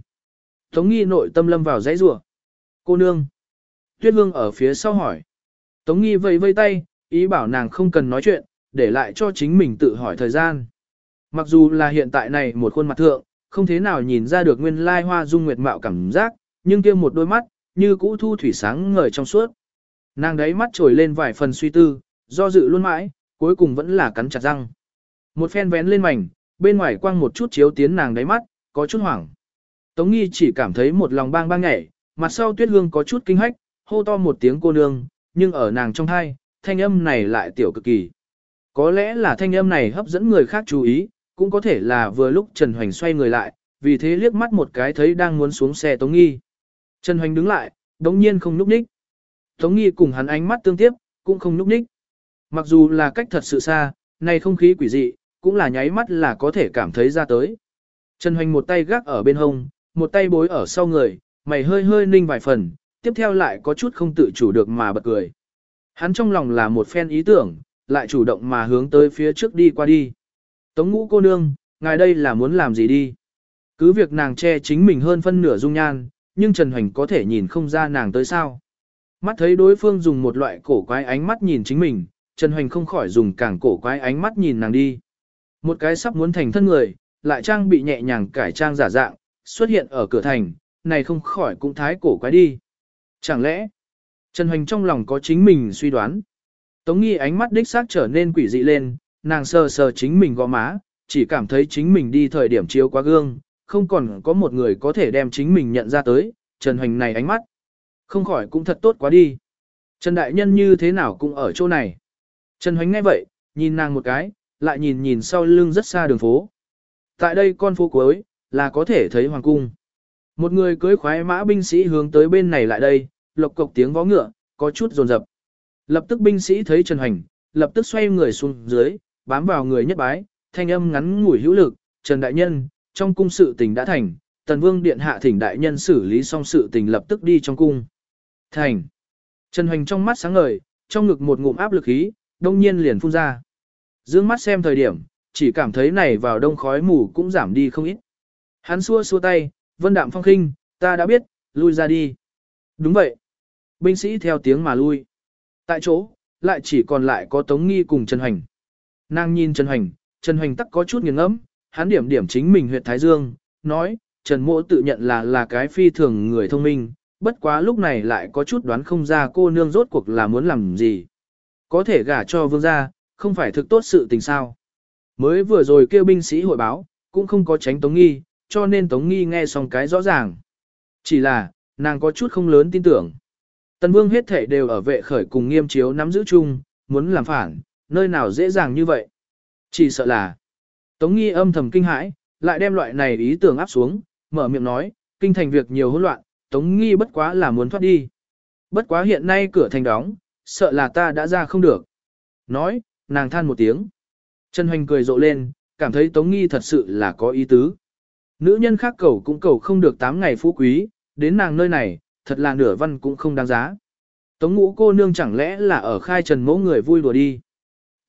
Tống Nghi nội tâm lâm vào dãy rủa. Cô nương. Tuyết Hương ở phía sau hỏi. Tống Nghi vẫy vây tay, ý bảo nàng không cần nói chuyện, để lại cho chính mình tự hỏi thời gian. Mặc dù là hiện tại này một khuôn mặt thượng, không thế nào nhìn ra được nguyên lai hoa dung nguyệt mạo cảm giác, nhưng kia một đôi mắt, như cũ thu thủy sáng ngời trong suốt. Nàng đấy mắt trồi lên vài phần suy tư, do dự luôn mãi, cuối cùng vẫn là cắn chặt răng. Một phen vén lên mảnh, bên ngoài quang một chút chiếu tiến nàng đáy mắt, có chút hoảng. Tống nghi chỉ cảm thấy một lòng bang bang nhảy, mặt sau tuyết hương có chút kinh hách, hô to một tiếng cô nương, nhưng ở nàng trong thai, thanh âm này lại tiểu cực kỳ. Có lẽ là thanh âm này hấp dẫn người khác chú ý, cũng có thể là vừa lúc Trần Hoành xoay người lại, vì thế liếc mắt một cái thấy đang muốn xuống xe Tống Nghi. Trần Hoành đứng lại, đống nhiên không núp ních. Tống Nghi cùng hắn ánh mắt tương tiếp, cũng không núp ních. Mặc dù là cách thật sự xa, này không khí quỷ dị, cũng là nháy mắt là có thể cảm thấy ra tới. Trần Hoành một tay gác ở bên hông, một tay bối ở sau người, mày hơi hơi ninh vài phần, tiếp theo lại có chút không tự chủ được mà bật cười. Hắn trong lòng là một phen ý tưởng, lại chủ động mà hướng tới phía trước đi qua đi. Tống ngũ cô nương, ngài đây là muốn làm gì đi? Cứ việc nàng che chính mình hơn phân nửa dung nhan, nhưng Trần Hoành có thể nhìn không ra nàng tới sao. Mắt thấy đối phương dùng một loại cổ quái ánh mắt nhìn chính mình, Trần Hoành không khỏi dùng càng cổ quái ánh mắt nhìn nàng đi. Một cái sắp muốn thành thân người, lại trang bị nhẹ nhàng cải trang giả dạng, xuất hiện ở cửa thành, này không khỏi cũng thái cổ quái đi. Chẳng lẽ, Trần Hoành trong lòng có chính mình suy đoán. Tống nghi ánh mắt đích xác trở nên quỷ dị lên, nàng sờ sờ chính mình gò má, chỉ cảm thấy chính mình đi thời điểm chiếu quá gương, không còn có một người có thể đem chính mình nhận ra tới, Trần Hoành này ánh mắt. Không khỏi cũng thật tốt quá đi. Trần Đại Nhân như thế nào cũng ở chỗ này. Trần Hoành nghe vậy, nhìn nàng một cái, lại nhìn nhìn sau lưng rất xa đường phố. Tại đây con phố cuối, là có thể thấy hoàng cung. Một người cưới khoái mã binh sĩ hướng tới bên này lại đây, lộc cộc tiếng vó ngựa, có chút rồn rập. Lập tức binh sĩ thấy Trần Hoành, lập tức xoay người xuống dưới, bám vào người nhất bái, thanh âm ngắn ngủi hữu lực, Trần Đại Nhân, trong cung sự tình đã thành, Tần Vương Điện hạ thỉnh Đại Nhân xử lý xong sự tình lập tức đi trong cung. Thành. Trần Hoành trong mắt sáng ngời, trong ngực một ngụm áp lực khí, đông nhiên liền phun ra. Dương mắt xem thời điểm, chỉ cảm thấy này vào đông khói mù cũng giảm đi không ít. Hắn xua xua tay, vân đạm phong khinh, ta đã biết, lui ra đi. Đúng vậy. Binh sĩ theo tiếng mà lui. Tại chỗ, lại chỉ còn lại có Tống Nghi cùng Trần Hoành. Nàng nhìn Trần Hoành, Trần Hoành tắc có chút nghiêng ngẫm, hắn điểm điểm chính mình huyệt Thái Dương, nói, Trần Mộ tự nhận là là cái phi thường người thông minh, bất quá lúc này lại có chút đoán không ra cô nương rốt cuộc là muốn làm gì. Có thể gả cho vương gia, không phải thực tốt sự tình sao. Mới vừa rồi kêu binh sĩ hội báo, cũng không có tránh Tống Nghi, cho nên Tống Nghi nghe xong cái rõ ràng. Chỉ là, nàng có chút không lớn tin tưởng. Tần Vương hết thể đều ở vệ khởi cùng nghiêm chiếu nắm giữ chung, muốn làm phản, nơi nào dễ dàng như vậy. Chỉ sợ là, Tống Nghi âm thầm kinh hãi, lại đem loại này ý tưởng áp xuống, mở miệng nói, kinh thành việc nhiều hỗn loạn, Tống Nghi bất quá là muốn thoát đi. Bất quá hiện nay cửa thành đóng, sợ là ta đã ra không được. Nói, nàng than một tiếng. Trần Hoành cười rộ lên, cảm thấy Tống Nghi thật sự là có ý tứ. Nữ nhân khác cầu cũng cầu không được 8 ngày phú quý, đến nàng nơi này, thật là nửa văn cũng không đáng giá. Tống ngũ cô nương chẳng lẽ là ở khai trần mẫu người vui đùa đi.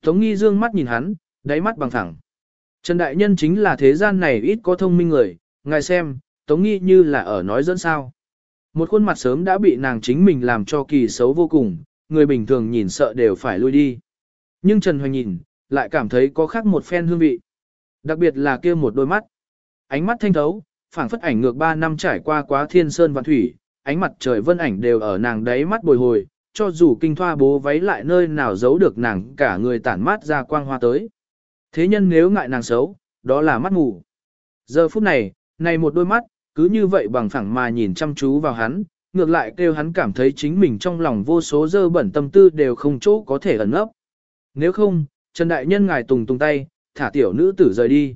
Tống nghi dương mắt nhìn hắn, đáy mắt bằng thẳng. Trần Đại Nhân chính là thế gian này ít có thông minh người, ngài xem, Tống nghi như là ở nói dẫn sao. Một khuôn mặt sớm đã bị nàng chính mình làm cho kỳ xấu vô cùng, người bình thường nhìn sợ đều phải lui đi. Nhưng Trần Hoành nhìn, lại cảm thấy có khác một phen hương vị. Đặc biệt là kia một đôi mắt. Ánh mắt thanh thấu, phảng phất ảnh ngược 3 năm trải qua quá thiên sơn và thủy, ánh mặt trời vân ảnh đều ở nàng đáy mắt bồi hồi, cho dù kinh thoa bố váy lại nơi nào giấu được nàng cả người tản mát ra quang hoa tới. Thế nhân nếu ngại nàng xấu, đó là mắt ngủ. Giờ phút này, này một đôi mắt, cứ như vậy bằng phẳng mà nhìn chăm chú vào hắn, ngược lại kêu hắn cảm thấy chính mình trong lòng vô số dơ bẩn tâm tư đều không chỗ có thể ẩn ấp. Nếu không, Trần Đại Nhân ngài tùng tùng tay, thả tiểu nữ tử rời đi.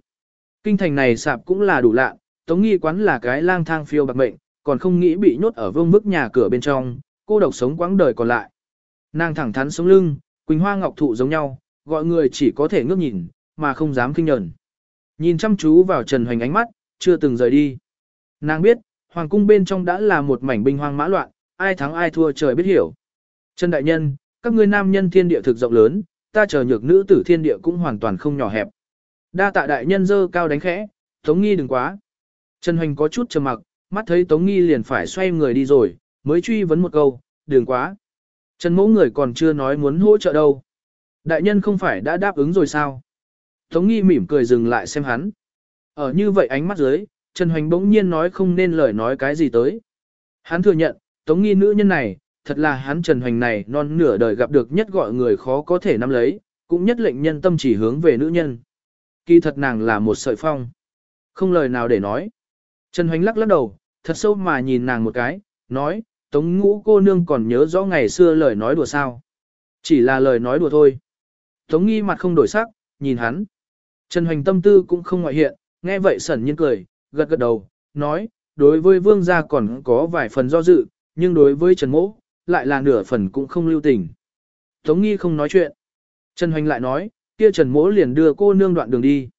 Kinh thành này sạp cũng là đủ lạ, tống nghi quán là cái lang thang phiêu bạc mệnh, còn không nghĩ bị nhốt ở vương bức nhà cửa bên trong, cô độc sống quãng đời còn lại. Nàng thẳng thắn sống lưng, quỳnh hoa ngọc thụ giống nhau, gọi người chỉ có thể ngước nhìn, mà không dám kinh nhẫn. Nhìn chăm chú vào Trần Hoành ánh mắt, chưa từng rời đi. Nàng biết, hoàng cung bên trong đã là một mảnh binh hoang mã loạn, ai thắng ai thua trời biết hiểu. Trần Đại Nhân, các ngươi nam nhân thiên địa thực rộng lớn, ta chờ nhược nữ tử thiên địa cũng hoàn toàn không nhỏ hẹp. Đa tạ đại nhân dơ cao đánh khẽ, Tống Nghi đừng quá. Trần Hoành có chút trầm mặc, mắt thấy Tống Nghi liền phải xoay người đi rồi, mới truy vấn một câu, đường quá. Trần mẫu người còn chưa nói muốn hỗ trợ đâu. Đại nhân không phải đã đáp ứng rồi sao? Tống Nghi mỉm cười dừng lại xem hắn. Ở như vậy ánh mắt dưới, Trần Hoành bỗng nhiên nói không nên lời nói cái gì tới. Hắn thừa nhận, Tống Nghi nữ nhân này, thật là hắn Trần Hoành này non nửa đời gặp được nhất gọi người khó có thể nắm lấy, cũng nhất lệnh nhân tâm chỉ hướng về nữ nhân. Kỳ thật nàng là một sợi phong. Không lời nào để nói. Trần Hoành lắc lắc đầu, thật sâu mà nhìn nàng một cái, nói, Tống ngũ cô nương còn nhớ rõ ngày xưa lời nói đùa sao. Chỉ là lời nói đùa thôi. Tống nghi mặt không đổi sắc, nhìn hắn. Trần Hoành tâm tư cũng không ngoại hiện, nghe vậy sẩn nhiên cười, gật gật đầu, nói, đối với vương gia còn có vài phần do dự, nhưng đối với Trần Mỗ, lại là nửa phần cũng không lưu tình. Tống nghi không nói chuyện. Trần Hoành lại nói, kia Trần Mỗ liền đưa cô nương đoạn đường đi.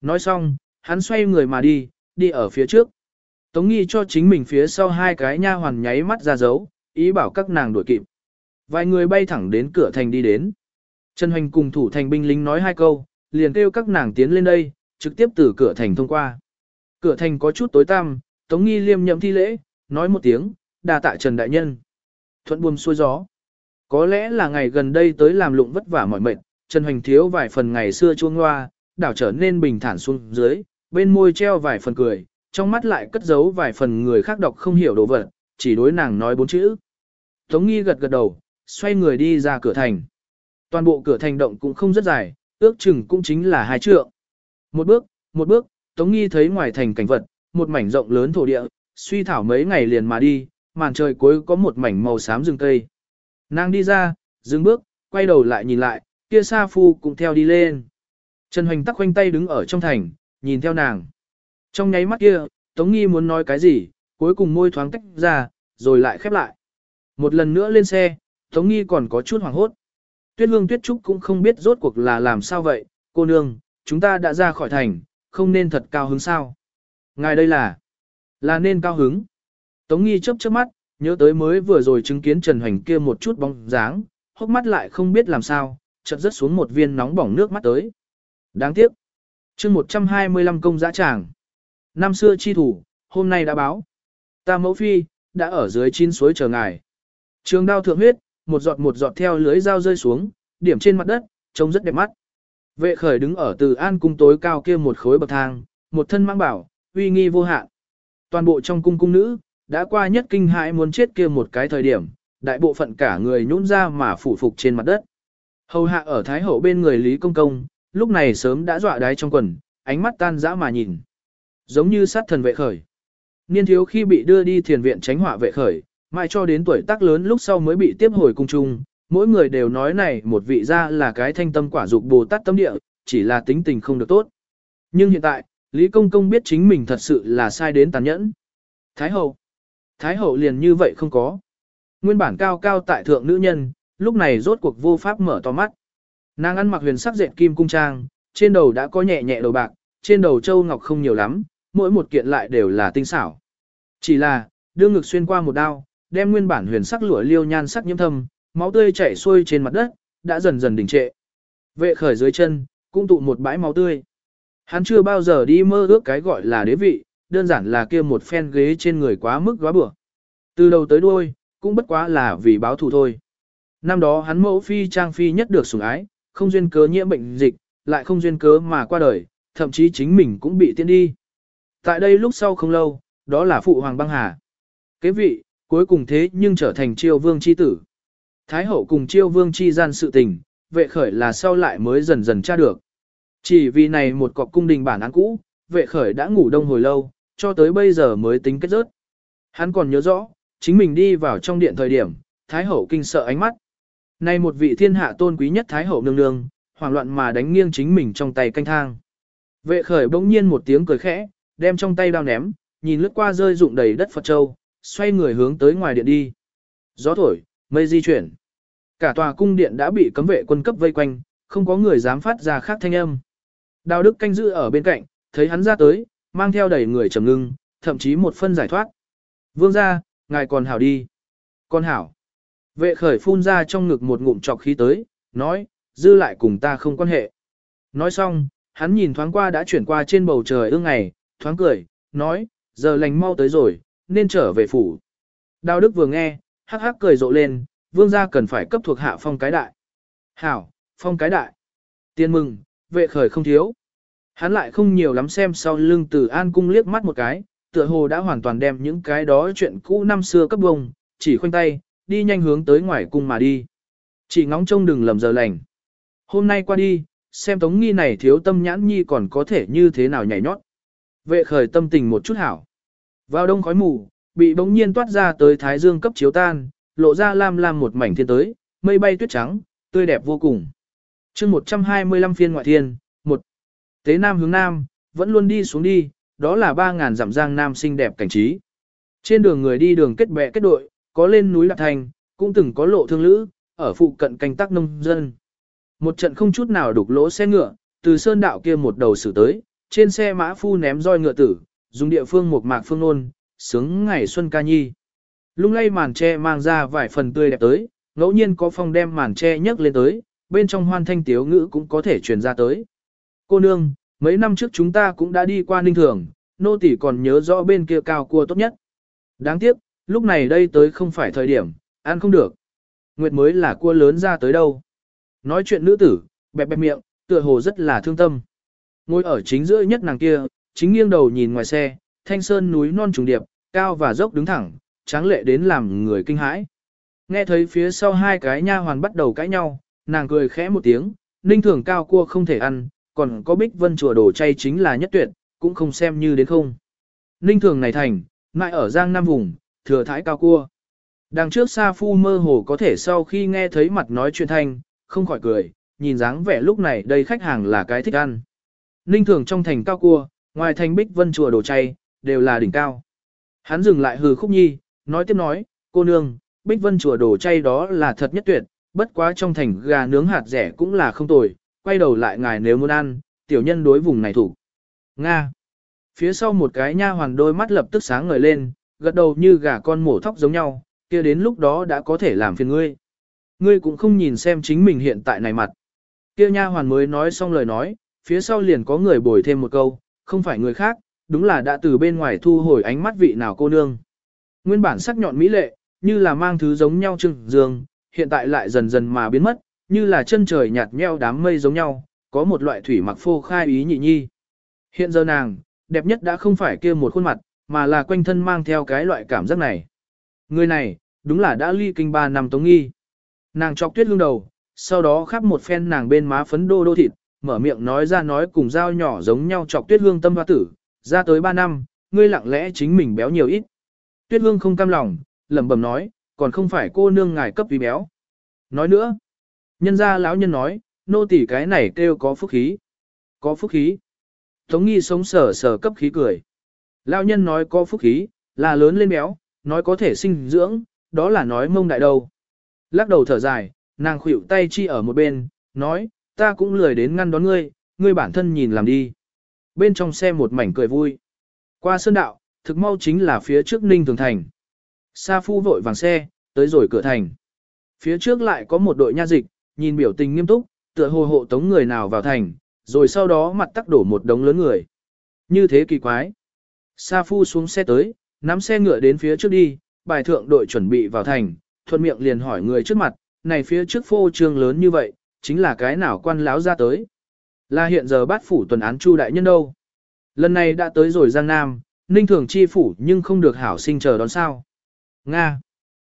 Nói xong, hắn xoay người mà đi, đi ở phía trước. Tống nghi cho chính mình phía sau hai cái nha hoàn nháy mắt ra dấu, ý bảo các nàng đuổi kịp. Vài người bay thẳng đến cửa thành đi đến. Trần Hoành cùng thủ thành binh lính nói hai câu, liền kêu các nàng tiến lên đây, trực tiếp từ cửa thành thông qua. Cửa thành có chút tối tăm, Tống Nghi liêm nhậm thi lễ, nói một tiếng, đà tạ Trần Đại Nhân. Thuận buồm xuôi gió. Có lẽ là ngày gần đây tới làm lụng vất vả mỏi mệt, Trần Hoành thiếu vài phần ngày xưa chuông hoa, đảo trở nên bình thản xuống dưới, bên môi treo vài phần cười, trong mắt lại cất giấu vài phần người khác đọc không hiểu đồ vật, chỉ đối nàng nói bốn chữ. Tống Nghi gật gật đầu, xoay người đi ra cửa thành. Toàn bộ cửa thành động cũng không rất dài, ước chừng cũng chính là hai trượng. Một bước, một bước, Tống Nghi thấy ngoài thành cảnh vật, một mảnh rộng lớn thổ địa, suy thảo mấy ngày liền mà đi, màn trời cuối có một mảnh màu xám rừng cây. Nàng đi ra, dừng bước, quay đầu lại nhìn lại, kia Sa Phu cũng theo đi lên. Trần Hoành tắc khoanh tay đứng ở trong thành, nhìn theo nàng. Trong nháy mắt kia, Tống Nghi muốn nói cái gì, cuối cùng môi thoáng tách ra, rồi lại khép lại. Một lần nữa lên xe, Tống Nghi còn có chút hoảng hốt. Tuyết Hương Tuyết Trúc cũng không biết rốt cuộc là làm sao vậy, cô nương, chúng ta đã ra khỏi thành, không nên thật cao hứng sao. Ngài đây là, là nên cao hứng. Tống Nghi chớp chớp mắt, nhớ tới mới vừa rồi chứng kiến Trần Hoành kia một chút bóng dáng, hốc mắt lại không biết làm sao, chợt rớt xuống một viên nóng bỏng nước mắt tới. Đáng tiếc. chương 125 công dã tràng. Năm xưa chi thủ, hôm nay đã báo. Ta mẫu phi, đã ở dưới chín suối chờ ngài. Trường đao thượng huyết, một giọt một giọt theo lưới dao rơi xuống, điểm trên mặt đất, trông rất đẹp mắt. Vệ khởi đứng ở từ an cung tối cao kia một khối bậc thang, một thân mang bảo, uy nghi vô hạn. Toàn bộ trong cung cung nữ, đã qua nhất kinh hãi muốn chết kia một cái thời điểm, đại bộ phận cả người nhũn ra mà phủ phục trên mặt đất. Hầu hạ ở Thái Hậu bên người Lý Công Công, lúc này sớm đã dọa đái trong quần, ánh mắt tan dã mà nhìn. Giống như sát thần vệ khởi. Niên thiếu khi bị đưa đi thiền viện tránh họa vệ khởi, mai cho đến tuổi tác lớn lúc sau mới bị tiếp hồi cung trung, mỗi người đều nói này một vị gia là cái thanh tâm quả dục Bồ Tát tâm địa, chỉ là tính tình không được tốt. Nhưng hiện tại, Lý Công Công biết chính mình thật sự là sai đến tàn nhẫn. Thái hậu. Thái hậu liền như vậy không có. Nguyên bản cao cao tại thượng nữ nhân, lúc này rốt cuộc vô pháp mở to mắt. Nàng ăn mặc huyền sắc dệt kim cung trang, trên đầu đã có nhẹ nhẹ đầu bạc, trên đầu châu ngọc không nhiều lắm, mỗi một kiện lại đều là tinh xảo. Chỉ là, đưa ngực xuyên qua một đao, đem nguyên bản huyền sắc lụa liêu nhan sắc nhiễm thâm, máu tươi chảy xuôi trên mặt đất, đã dần dần đình trệ. Vệ khởi dưới chân, cũng tụ một bãi máu tươi. Hắn chưa bao giờ đi mơ ước cái gọi là đế vị, đơn giản là kia một phen ghế trên người quá mức quá bữa. Từ đầu tới đuôi, cũng bất quá là vì báo thù thôi. Năm đó hắn mẫu phi trang phi nhất được sủng ái, không duyên cớ nhiễm bệnh dịch, lại không duyên cớ mà qua đời, thậm chí chính mình cũng bị tiên đi. Tại đây lúc sau không lâu, đó là phụ hoàng băng hà. Kế vị, cuối cùng thế nhưng trở thành chiêu vương chi tử. Thái hậu cùng chiêu vương chi gian sự tình, vệ khởi là sau lại mới dần dần tra được. Chỉ vì này một cọc cung đình bản án cũ, vệ khởi đã ngủ đông hồi lâu, cho tới bây giờ mới tính kết rớt. Hắn còn nhớ rõ, chính mình đi vào trong điện thời điểm, Thái hậu kinh sợ ánh mắt. Này một vị thiên hạ tôn quý nhất Thái hậu nương nương, hoảng loạn mà đánh nghiêng chính mình trong tay canh thang. Vệ khởi bỗng nhiên một tiếng cười khẽ, đem trong tay đao ném, nhìn lướt qua rơi rụng đầy đất Phật Châu, xoay người hướng tới ngoài điện đi. Gió thổi, mây di chuyển. Cả tòa cung điện đã bị cấm vệ quân cấp vây quanh, không có người dám phát ra khác thanh âm. Đào Đức canh giữ ở bên cạnh, thấy hắn ra tới, mang theo đầy người trầm ngưng, thậm chí một phân giải thoát. Vương ra, ngài còn hảo đi. Con hảo. Vệ khởi phun ra trong ngực một ngụm trọc khí tới, nói, dư lại cùng ta không quan hệ. Nói xong, hắn nhìn thoáng qua đã chuyển qua trên bầu trời ương ngày, thoáng cười, nói, giờ lành mau tới rồi, nên trở về phủ. Đào Đức vừa nghe, hắc hắc cười rộ lên, vương gia cần phải cấp thuộc hạ phong cái đại. Hảo, phong cái đại. Tiên mừng, vệ khởi không thiếu. Hắn lại không nhiều lắm xem sau lưng từ an cung liếc mắt một cái, tựa hồ đã hoàn toàn đem những cái đó chuyện cũ năm xưa cấp bông, chỉ khoanh tay, đi nhanh hướng tới ngoài cung mà đi. Chỉ ngóng trông đừng lầm giờ lành. Hôm nay qua đi, xem tống nghi này thiếu tâm nhãn nhi còn có thể như thế nào nhảy nhót. Vệ khởi tâm tình một chút hảo. Vào đông khói mù, bị bỗng nhiên toát ra tới thái dương cấp chiếu tan, lộ ra lam lam một mảnh thiên tới, mây bay tuyết trắng, tươi đẹp vô cùng. chương 125 phiên ngoại thiên, một Tế nam hướng nam, vẫn luôn đi xuống đi, đó là 3.000 dặm giang nam xinh đẹp cảnh trí. Trên đường người đi đường kết bè kết đội, có lên núi Lạc Thành, cũng từng có lộ thương lữ, ở phụ cận canh tác nông dân. Một trận không chút nào đục lỗ xe ngựa, từ sơn đạo kia một đầu xử tới, trên xe mã phu ném roi ngựa tử, dùng địa phương một mạc phương nôn, sướng ngày xuân ca nhi. Lung lay màn tre mang ra vài phần tươi đẹp tới, ngẫu nhiên có phong đem màn tre nhấc lên tới, bên trong hoan thanh tiếu ngữ cũng có thể truyền ra tới. Cô nương, mấy năm trước chúng ta cũng đã đi qua ninh thường, nô tỷ còn nhớ rõ bên kia cao cua tốt nhất. Đáng tiếc, lúc này đây tới không phải thời điểm, ăn không được. Nguyệt mới là cua lớn ra tới đâu. Nói chuyện nữ tử, bẹp bẹp miệng, tựa hồ rất là thương tâm. Ngồi ở chính giữa nhất nàng kia, chính nghiêng đầu nhìn ngoài xe, thanh sơn núi non trùng điệp, cao và dốc đứng thẳng, tráng lệ đến làm người kinh hãi. Nghe thấy phía sau hai cái nha hoàn bắt đầu cãi nhau, nàng cười khẽ một tiếng, ninh thường cao cua không thể ăn, còn có bích vân chùa đồ chay chính là nhất tuyệt, cũng không xem như đến không. Ninh thường này thành, ngại ở Giang Nam vùng, thừa thái cao cua. Đằng trước Sa Phu mơ hồ có thể sau khi nghe thấy mặt nói chuyện thanh, không khỏi cười, nhìn dáng vẻ lúc này đây khách hàng là cái thích ăn. Ninh thường trong thành cao cua, ngoài thành bích vân chùa đồ chay, đều là đỉnh cao. Hắn dừng lại hừ khúc nhi, nói tiếp nói, cô nương, bích vân chùa đồ chay đó là thật nhất tuyệt, bất quá trong thành gà nướng hạt rẻ cũng là không tồi, quay đầu lại ngài nếu muốn ăn, tiểu nhân đối vùng này thủ. Nga. Phía sau một cái nha hoàn đôi mắt lập tức sáng ngời lên, gật đầu như gà con mổ thóc giống nhau, kia đến lúc đó đã có thể làm phiền ngươi. Ngươi cũng không nhìn xem chính mình hiện tại này mặt. Kia nha hoàn mới nói xong lời nói, phía sau liền có người bồi thêm một câu, không phải người khác, đúng là đã từ bên ngoài thu hồi ánh mắt vị nào cô nương. Nguyên bản sắc nhọn mỹ lệ, như là mang thứ giống nhau trưng dương, hiện tại lại dần dần mà biến mất, như là chân trời nhạt nheo đám mây giống nhau, có một loại thủy mặc phô khai ý nhị nhi. Hiện giờ nàng, đẹp nhất đã không phải kia một khuôn mặt, mà là quanh thân mang theo cái loại cảm giác này. Người này, đúng là đã ly kinh ba năm tống nghi. Nàng chọc tuyết lưng đầu, sau đó khắp một phen nàng bên má phấn đô đô thịt, mở miệng nói ra nói cùng dao nhỏ giống nhau chọc tuyết hương tâm hoa tử, ra tới ba năm, ngươi lặng lẽ chính mình béo nhiều ít. Tuyết hương không cam lòng, lẩm bẩm nói, còn không phải cô nương ngài cấp vì béo. Nói nữa, nhân gia lão nhân nói, nô tỳ cái này kêu có phúc khí. Có phúc khí. Tống nghi sống sở sở cấp khí cười. Lão nhân nói có phúc khí, là lớn lên béo, nói có thể sinh dưỡng, đó là nói mông đại đâu. Lắc đầu thở dài, nàng khuỵu tay chi ở một bên, nói, ta cũng lười đến ngăn đón ngươi, ngươi bản thân nhìn làm đi. Bên trong xe một mảnh cười vui. Qua sơn đạo, thực mau chính là phía trước Ninh Thường Thành. Sa phu vội vàng xe, tới rồi cửa thành. Phía trước lại có một đội nha dịch, nhìn biểu tình nghiêm túc, tựa hồ hộ tống người nào vào thành, rồi sau đó mặt tắc đổ một đống lớn người. Như thế kỳ quái. Sa phu xuống xe tới, nắm xe ngựa đến phía trước đi, bài thượng đội chuẩn bị vào thành, thuận miệng liền hỏi người trước mặt, này phía trước phô trương lớn như vậy, chính là cái nào quan láo ra tới. Là hiện giờ bát phủ tuần án chu đại nhân đâu. Lần này đã tới rồi Giang Nam, Ninh Thường chi phủ nhưng không được hảo sinh chờ đón sao. Nga.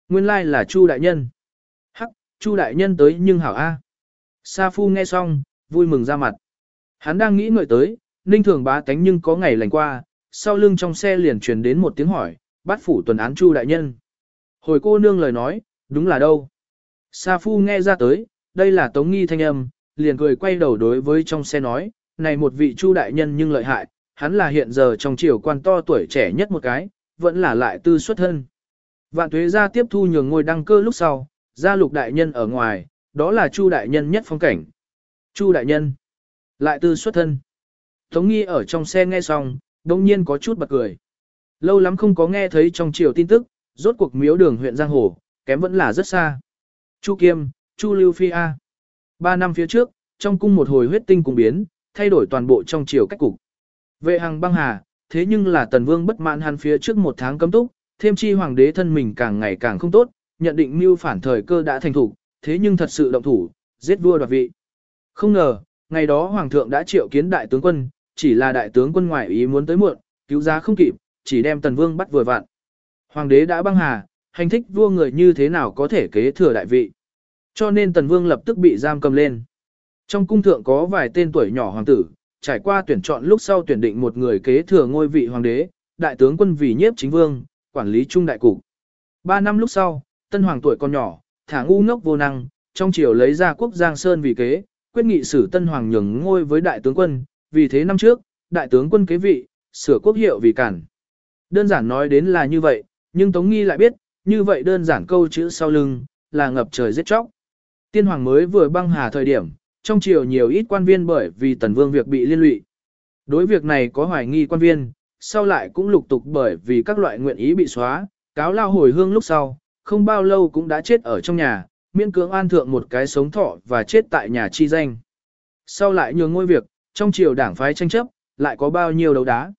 Nguyên lai là Chu đại nhân. Hắc, Chu đại nhân tới nhưng hảo A. Sa Phu nghe xong, vui mừng ra mặt. Hắn đang nghĩ ngợi tới, Ninh Thường bá tánh nhưng có ngày lành qua, sau lưng trong xe liền truyền đến một tiếng hỏi, bát phủ tuần án Chu đại nhân. Hồi cô nương lời nói, đúng là đâu. Sa Phu nghe ra tới, đây là Tống Nghi thanh âm, liền cười quay đầu đối với trong xe nói, này một vị Chu đại nhân nhưng lợi hại, hắn là hiện giờ trong triều quan to tuổi trẻ nhất một cái, vẫn là lại tư xuất thân. Vạn tuế ra tiếp thu nhường ngôi đăng cơ lúc sau, ra lục đại nhân ở ngoài, đó là Chu đại nhân nhất phong cảnh. Chu đại nhân, lại tư xuất thân. Tống nghi ở trong xe nghe xong, đồng nhiên có chút bật cười. Lâu lắm không có nghe thấy trong triều tin tức, rốt cuộc miếu đường huyện Giang Hồ, kém vẫn là rất xa. Chu Kiêm, Chu Lưu Phi A. Ba năm phía trước, trong cung một hồi huyết tinh cùng biến, thay đổi toàn bộ trong triều cách cục. Vệ hàng băng hà, thế nhưng là tần vương bất mãn hắn phía trước một tháng cấm túc, thêm chi hoàng đế thân mình càng ngày càng không tốt, nhận định mưu phản thời cơ đã thành thủ, thế nhưng thật sự động thủ, giết vua đoạt vị. Không ngờ, ngày đó hoàng thượng đã triệu kiến đại tướng quân, chỉ là đại tướng quân ngoại ý muốn tới muộn, cứu giá không kịp, chỉ đem tần vương bắt vừa vạn. Hoàng đế đã băng hà, hành thích vua người như thế nào có thể kế thừa đại vị. Cho nên tần vương lập tức bị giam cầm lên. Trong cung thượng có vài tên tuổi nhỏ hoàng tử, trải qua tuyển chọn lúc sau tuyển định một người kế thừa ngôi vị hoàng đế, đại tướng quân vì nhiếp chính vương, quản lý trung đại cục. Ba năm lúc sau, tân hoàng tuổi còn nhỏ, thả ngu ngốc vô năng, trong triều lấy ra quốc Giang Sơn vì kế, quyết nghị xử tân hoàng nhường ngôi với đại tướng quân, vì thế năm trước, đại tướng quân kế vị, sửa quốc hiệu vì cản. Đơn giản nói đến là như vậy, nhưng Tống Nghi lại biết, như vậy đơn giản câu chữ sau lưng, là ngập trời giết chóc. Tiên hoàng mới vừa băng hà thời điểm, trong triều nhiều ít quan viên bởi vì tần vương việc bị liên lụy. Đối việc này có hoài nghi quan viên, sau lại cũng lục tục bởi vì các loại nguyện ý bị xóa, cáo lao hồi hương lúc sau, không bao lâu cũng đã chết ở trong nhà, miễn cưỡng an thượng một cái sống thọ và chết tại nhà chi danh. Sau lại nhường ngôi việc, trong triều đảng phái tranh chấp, lại có bao nhiêu đấu đá.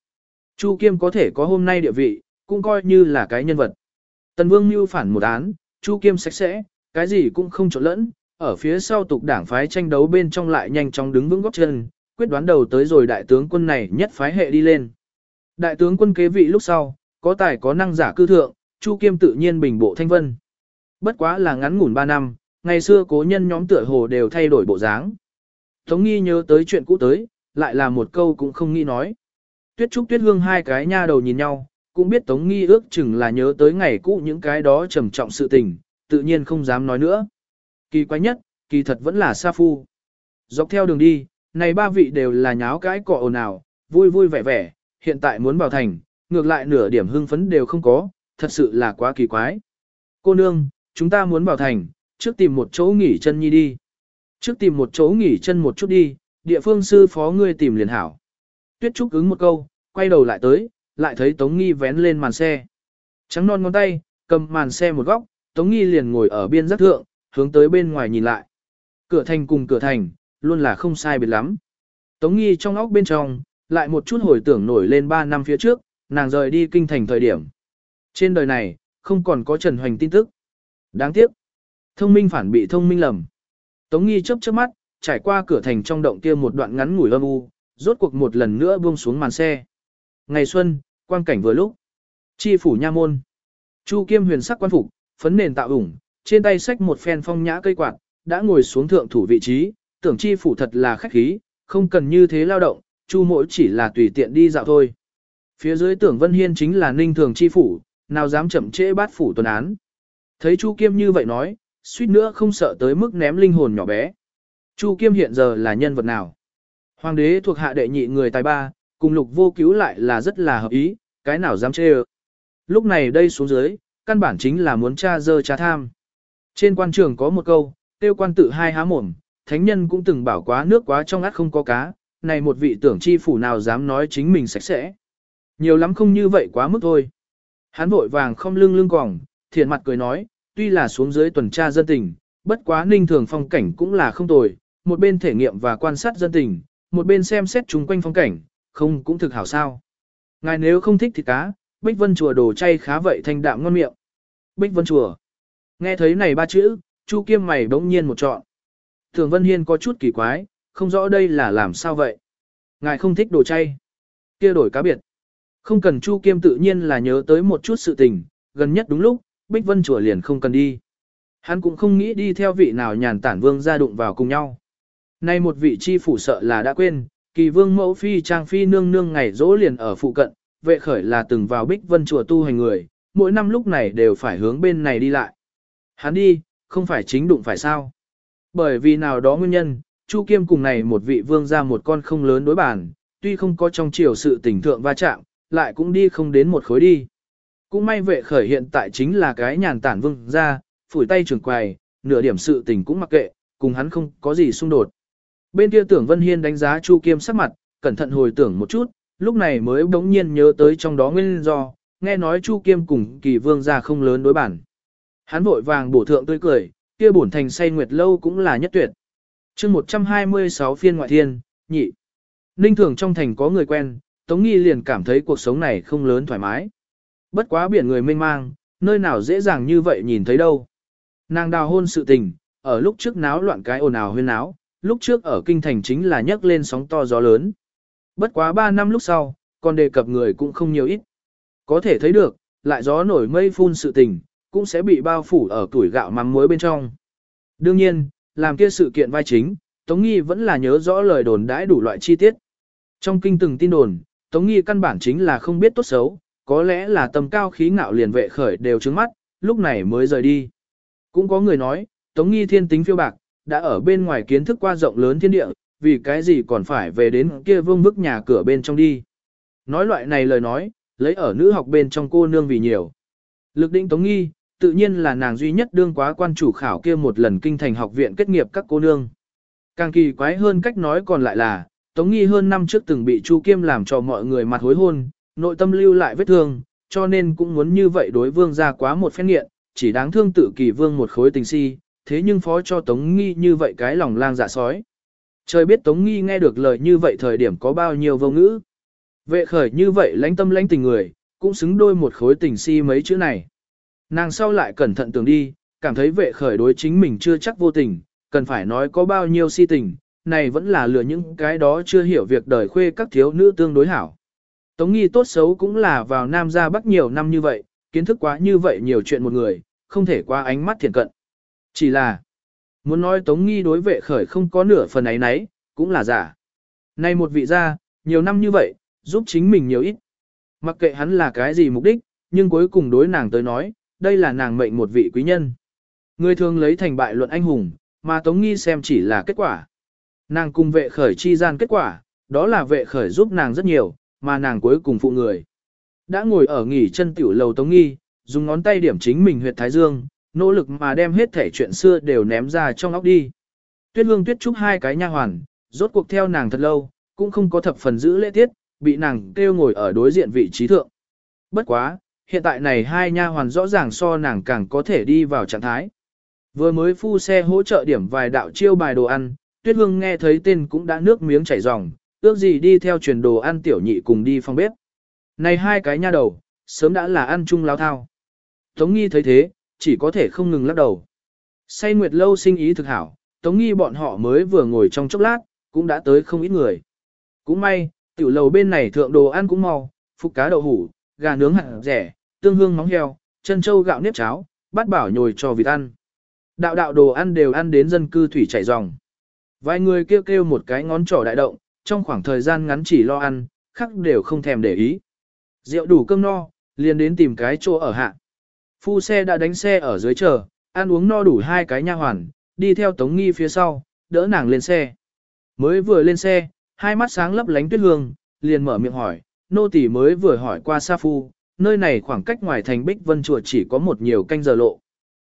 Chu Kiêm có thể có hôm nay địa vị, cũng coi như là cái nhân vật. Tần Vương mưu phản một án, Chu Kiêm sạch sẽ, cái gì cũng không trộn lẫn, ở phía sau tục đảng phái tranh đấu bên trong lại nhanh chóng đứng vững góc chân, quyết đoán đầu tới rồi đại tướng quân này nhất phái hệ đi lên. Đại tướng quân kế vị lúc sau, có tài có năng giả cư thượng, Chu Kiêm tự nhiên bình bộ thanh vân. Bất quá là ngắn ngủn 3 năm, ngày xưa cố nhân nhóm tựa hồ đều thay đổi bộ dáng. Tống nghi nhớ tới chuyện cũ tới, lại là một câu cũng không nghĩ nói. Tuyết Trúc Tuyết Hương hai cái nha đầu nhìn nhau, cũng biết Tống nghi ước chừng là nhớ tới ngày cũ những cái đó trầm trọng sự tình, tự nhiên không dám nói nữa. Kỳ quái nhất, kỳ thật vẫn là Sa Phu. Dọc theo đường đi, này ba vị đều là nháo cái cọ ồn ào, vui vui vẻ vẻ, hiện tại muốn vào thành, ngược lại nửa điểm hưng phấn đều không có, thật sự là quá kỳ quái. Cô nương, chúng ta muốn vào thành, trước tìm một chỗ nghỉ chân nhi đi. Trước tìm một chỗ nghỉ chân một chút đi, địa phương sư phó ngươi tìm liền hảo. Tuyết Trúc ứng một câu, quay đầu lại tới, lại thấy Tống Nghi vén lên màn xe. Trắng non ngón tay, cầm màn xe một góc, Tống Nghi liền ngồi ở biên giác thượng, hướng tới bên ngoài nhìn lại. Cửa thành cùng cửa thành, luôn là không sai biệt lắm. Tống Nghi trong óc bên trong, lại một chút hồi tưởng nổi lên 3 năm phía trước, nàng rời đi kinh thành thời điểm. Trên đời này, không còn có Trần Hoành tin tức. Đáng tiếc. Thông minh phản bị thông minh lầm. Tống nghi chớp chớp mắt, trải qua cửa thành trong động kia một đoạn ngắn ngủi âm u, rốt cuộc một lần nữa buông xuống màn xe. Ngày xuân, quang cảnh vừa lúc. Chi phủ nha môn. Chu Kiêm huyền sắc quan phục, phấn nền tạo ủng, trên tay xách một phen phong nhã cây quạt, đã ngồi xuống thượng thủ vị trí, tưởng chi phủ thật là khách khí, không cần như thế lao động, Chu mỗi chỉ là tùy tiện đi dạo thôi. Phía dưới tưởng Vân Hiên chính là ninh thường chi phủ, nào dám chậm trễ bát phủ tuần án. Thấy Chu Kiêm như vậy nói, suýt nữa không sợ tới mức ném linh hồn nhỏ bé. Chu Kiêm hiện giờ là nhân vật nào? Hoàng đế thuộc hạ đệ nhị người tài ba, cùng lục vô cứu lại là rất là hợp ý, cái nào dám chê ơ. Lúc này đây xuống dưới, căn bản chính là muốn cha dơ cha tham. Trên quan trường có một câu, tiêu quan tự hai há mồm, thánh nhân cũng từng bảo quá nước quá trong át không có cá, này một vị tưởng chi phủ nào dám nói chính mình sạch sẽ. Nhiều lắm không như vậy quá mức thôi. Hắn vội vàng không lưng lưng còng, thiện mặt cười nói, tuy là xuống dưới tuần tra dân tình, bất quá ninh thường phong cảnh cũng là không tồi, một bên thể nghiệm và quan sát dân tình, một bên xem xét chúng quanh phong cảnh, không cũng thực hảo sao. Ngài nếu không thích thì cá, Bích Vân Chùa đồ chay khá vậy thanh đạm ngon miệng. Bích Vân Chùa. Nghe thấy này ba chữ, Chu Kiêm mày bỗng nhiên một trọn. Thường Vân Hiên có chút kỳ quái, không rõ đây là làm sao vậy. Ngài không thích đồ chay. kia đổi cá biệt. Không cần Chu Kiêm tự nhiên là nhớ tới một chút sự tình, gần nhất đúng lúc, Bích Vân chùa liền không cần đi. Hắn cũng không nghĩ đi theo vị nào nhàn tản vương ra đụng vào cùng nhau. Nay một vị chi phủ sợ là đã quên, kỳ vương mẫu phi trang phi nương nương ngày dỗ liền ở phụ cận, vệ khởi là từng vào Bích Vân chùa tu hành người, mỗi năm lúc này đều phải hướng bên này đi lại. Hắn đi, không phải chính đụng phải sao. Bởi vì nào đó nguyên nhân, Chu Kiêm cùng này một vị vương ra một con không lớn đối bản, tuy không có trong chiều sự tình thượng va chạm, lại cũng đi không đến một khối đi. Cũng may vệ khởi hiện tại chính là cái nhàn tản vương ra, phủi tay trường quài, nửa điểm sự tình cũng mặc kệ, cùng hắn không có gì xung đột. Bên kia tưởng Vân Hiên đánh giá Chu Kiêm sắc mặt, cẩn thận hồi tưởng một chút, lúc này mới bỗng nhiên nhớ tới trong đó nguyên do, nghe nói Chu Kiêm cùng kỳ vương ra không lớn đối bản. Hắn vội vàng bổ thượng tươi cười, kia bổn thành say nguyệt lâu cũng là nhất tuyệt. chương 126 phiên ngoại thiên, nhị. Ninh thường trong thành có người quen, Tống Nghi liền cảm thấy cuộc sống này không lớn thoải mái. Bất quá biển người mênh mang, nơi nào dễ dàng như vậy nhìn thấy đâu. Nàng đào hôn sự tình, ở lúc trước náo loạn cái ồn ào huyên náo, lúc trước ở kinh thành chính là nhấc lên sóng to gió lớn. Bất quá 3 năm lúc sau, còn đề cập người cũng không nhiều ít. Có thể thấy được, lại gió nổi mây phun sự tình, cũng sẽ bị bao phủ ở tuổi gạo mắm muối bên trong. Đương nhiên, làm kia sự kiện vai chính, Tống Nghi vẫn là nhớ rõ lời đồn đãi đủ loại chi tiết. Trong kinh từng tin đồn, Tống Nghi căn bản chính là không biết tốt xấu, có lẽ là tầm cao khí ngạo liền vệ khởi đều trứng mắt, lúc này mới rời đi. Cũng có người nói, Tống Nghi thiên tính phiêu bạc, đã ở bên ngoài kiến thức qua rộng lớn thiên địa, vì cái gì còn phải về đến kia vương bức nhà cửa bên trong đi. Nói loại này lời nói, lấy ở nữ học bên trong cô nương vì nhiều. Lực định Tống Nghi, tự nhiên là nàng duy nhất đương quá quan chủ khảo kia một lần kinh thành học viện kết nghiệp các cô nương. Càng kỳ quái hơn cách nói còn lại là, Tống Nghi hơn năm trước từng bị Chu Kiêm làm cho mọi người mặt hối hôn, Nội tâm lưu lại vết thương, cho nên cũng muốn như vậy đối vương ra quá một phen nghiện, chỉ đáng thương tự kỳ vương một khối tình si, thế nhưng phó cho Tống Nghi như vậy cái lòng lang dạ sói. Trời biết Tống Nghi nghe được lời như vậy thời điểm có bao nhiêu vô ngữ. Vệ khởi như vậy lãnh tâm lãnh tình người, cũng xứng đôi một khối tình si mấy chữ này. Nàng sau lại cẩn thận tưởng đi, cảm thấy vệ khởi đối chính mình chưa chắc vô tình, cần phải nói có bao nhiêu si tình, này vẫn là lừa những cái đó chưa hiểu việc đời khuê các thiếu nữ tương đối hảo. Tống nghi tốt xấu cũng là vào Nam ra Bắc nhiều năm như vậy, kiến thức quá như vậy nhiều chuyện một người, không thể qua ánh mắt thiện cận. Chỉ là, muốn nói Tống nghi đối vệ khởi không có nửa phần ấy nấy, cũng là giả. Này một vị gia, nhiều năm như vậy, giúp chính mình nhiều ít. Mặc kệ hắn là cái gì mục đích, nhưng cuối cùng đối nàng tới nói, đây là nàng mệnh một vị quý nhân. Người thường lấy thành bại luận anh hùng, mà Tống Nghi xem chỉ là kết quả. Nàng cùng vệ khởi chi gian kết quả, đó là vệ khởi giúp nàng rất nhiều, mà nàng cuối cùng phụ người. Đã ngồi ở nghỉ chân tiểu lầu Tống Nghi, dùng ngón tay điểm chính mình huyệt thái dương, nỗ lực mà đem hết thể chuyện xưa đều ném ra trong óc đi. Tuyết hương tuyết trúc hai cái nha hoàn, rốt cuộc theo nàng thật lâu, cũng không có thập phần giữ lễ tiết, bị nàng kêu ngồi ở đối diện vị trí thượng. Bất quá, hiện tại này hai nha hoàn rõ ràng so nàng càng có thể đi vào trạng thái. Vừa mới phu xe hỗ trợ điểm vài đạo chiêu bài đồ ăn, Tuyết Hương nghe thấy tên cũng đã nước miếng chảy ròng, ước gì đi theo truyền đồ ăn tiểu nhị cùng đi phòng bếp. Này hai cái nha đầu, sớm đã là ăn chung láo thao. Tống Nghi thấy thế, chỉ có thể không ngừng lắc đầu. Say Nguyệt lâu sinh ý thực hảo, Tống Nghi bọn họ mới vừa ngồi trong chốc lát, cũng đã tới không ít người. Cũng may, tiểu lầu bên này thượng đồ ăn cũng mau, phục cá đậu hủ, gà nướng hẳn rẻ, tương hương móng heo, chân châu gạo nếp cháo, bát bảo nhồi cho vịt ăn. Đạo đạo đồ ăn đều ăn đến dân cư thủy chảy ròng. Vài người kêu kêu một cái ngón trỏ đại động, trong khoảng thời gian ngắn chỉ lo ăn, khác đều không thèm để ý. Rượu đủ cơm no, liền đến tìm cái chỗ ở hạ. Phu xe đã đánh xe ở dưới chờ, ăn uống no đủ hai cái nha hoàn, đi theo Tống Nghi phía sau, đỡ nàng lên xe. Mới vừa lên xe, hai mắt sáng lấp lánh tuyết hương, liền mở miệng hỏi, nô tỳ mới vừa hỏi qua Sa Phu, nơi này khoảng cách ngoài thành Bích Vân Chùa chỉ có một nhiều canh giờ lộ.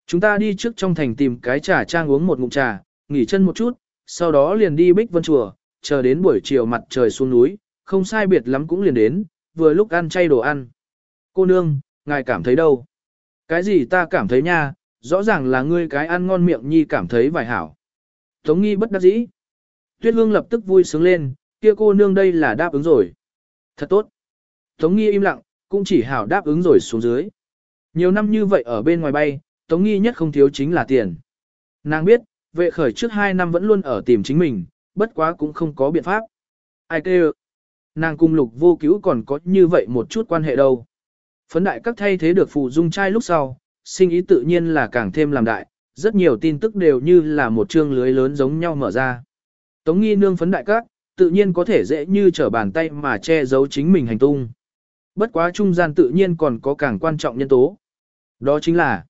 Chúng ta đi trước trong thành tìm cái trà trang uống một ngụm trà, nghỉ chân một chút, sau đó liền đi Bích Vân Chùa, chờ đến buổi chiều mặt trời xuống núi, không sai biệt lắm cũng liền đến, vừa lúc ăn chay đồ ăn. Cô nương, ngài cảm thấy đâu? Cái gì ta cảm thấy nha, rõ ràng là ngươi cái ăn ngon miệng nhi cảm thấy vài hảo. Tống nghi bất đắc dĩ. Tuyết hương lập tức vui sướng lên, kia cô nương đây là đáp ứng rồi. Thật tốt. Tống nghi im lặng, cũng chỉ hảo đáp ứng rồi xuống dưới. Nhiều năm như vậy ở bên ngoài bay, Tống nghi nhất không thiếu chính là tiền. Nàng biết, vệ khởi trước hai năm vẫn luôn ở tìm chính mình, bất quá cũng không có biện pháp. Ai kêu? Nàng cung lục vô cứu còn có như vậy một chút quan hệ đâu. Phấn đại các thay thế được phụ dung trai lúc sau, sinh ý tự nhiên là càng thêm làm đại, rất nhiều tin tức đều như là một chương lưới lớn giống nhau mở ra. Tống nghi nương phấn đại các, tự nhiên có thể dễ như trở bàn tay mà che giấu chính mình hành tung. Bất quá trung gian tự nhiên còn có càng quan trọng nhân tố. Đó chính là,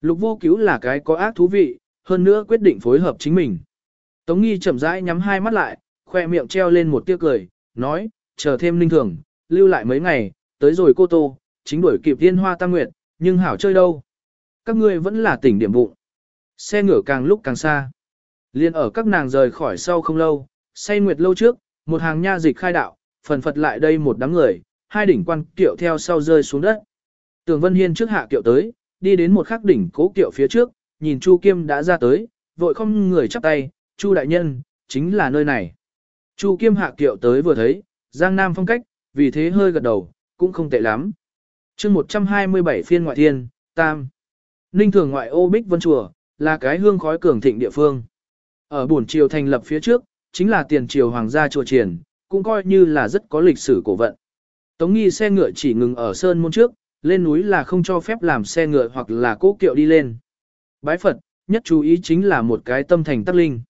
lục vô cứu là cái có ác thú vị, hơn nữa quyết định phối hợp chính mình. Tống nghi chậm rãi nhắm hai mắt lại, khoe miệng treo lên một tia cười, nói, chờ thêm linh thường, lưu lại mấy ngày, tới rồi cô tô, chính đuổi kịp thiên hoa tam nguyệt, nhưng hảo chơi đâu. Các ngươi vẫn là tỉnh điểm bụng. Xe ngựa càng lúc càng xa. Liên ở các nàng rời khỏi sau không lâu, say nguyệt lâu trước, một hàng nha dịch khai đạo, phần phật lại đây một đám người, hai đỉnh quan kiệu theo sau rơi xuống đất. Tường Vân Hiên trước hạ kiệu tới, đi đến một khắc đỉnh cố kiệu phía trước, nhìn Chu Kiêm đã ra tới, vội không người chắp tay, Chu đại nhân, chính là nơi này. Chu Kiêm hạ kiệu tới vừa thấy, Giang Nam phong cách, vì thế hơi gật đầu, cũng không tệ lắm. chương 127 phiên ngoại thiên, Tam. Ninh thường ngoại ô Bích Vân Chùa, là cái hương khói cường thịnh địa phương. Ở buồn triều thành lập phía trước, chính là tiền triều hoàng gia chùa triển, cũng coi như là rất có lịch sử cổ vận. Tống nghi xe ngựa chỉ ngừng ở sơn môn trước, lên núi là không cho phép làm xe ngựa hoặc là cố kiệu đi lên. Bái Phật, nhất chú ý chính là một cái tâm thành tắc linh.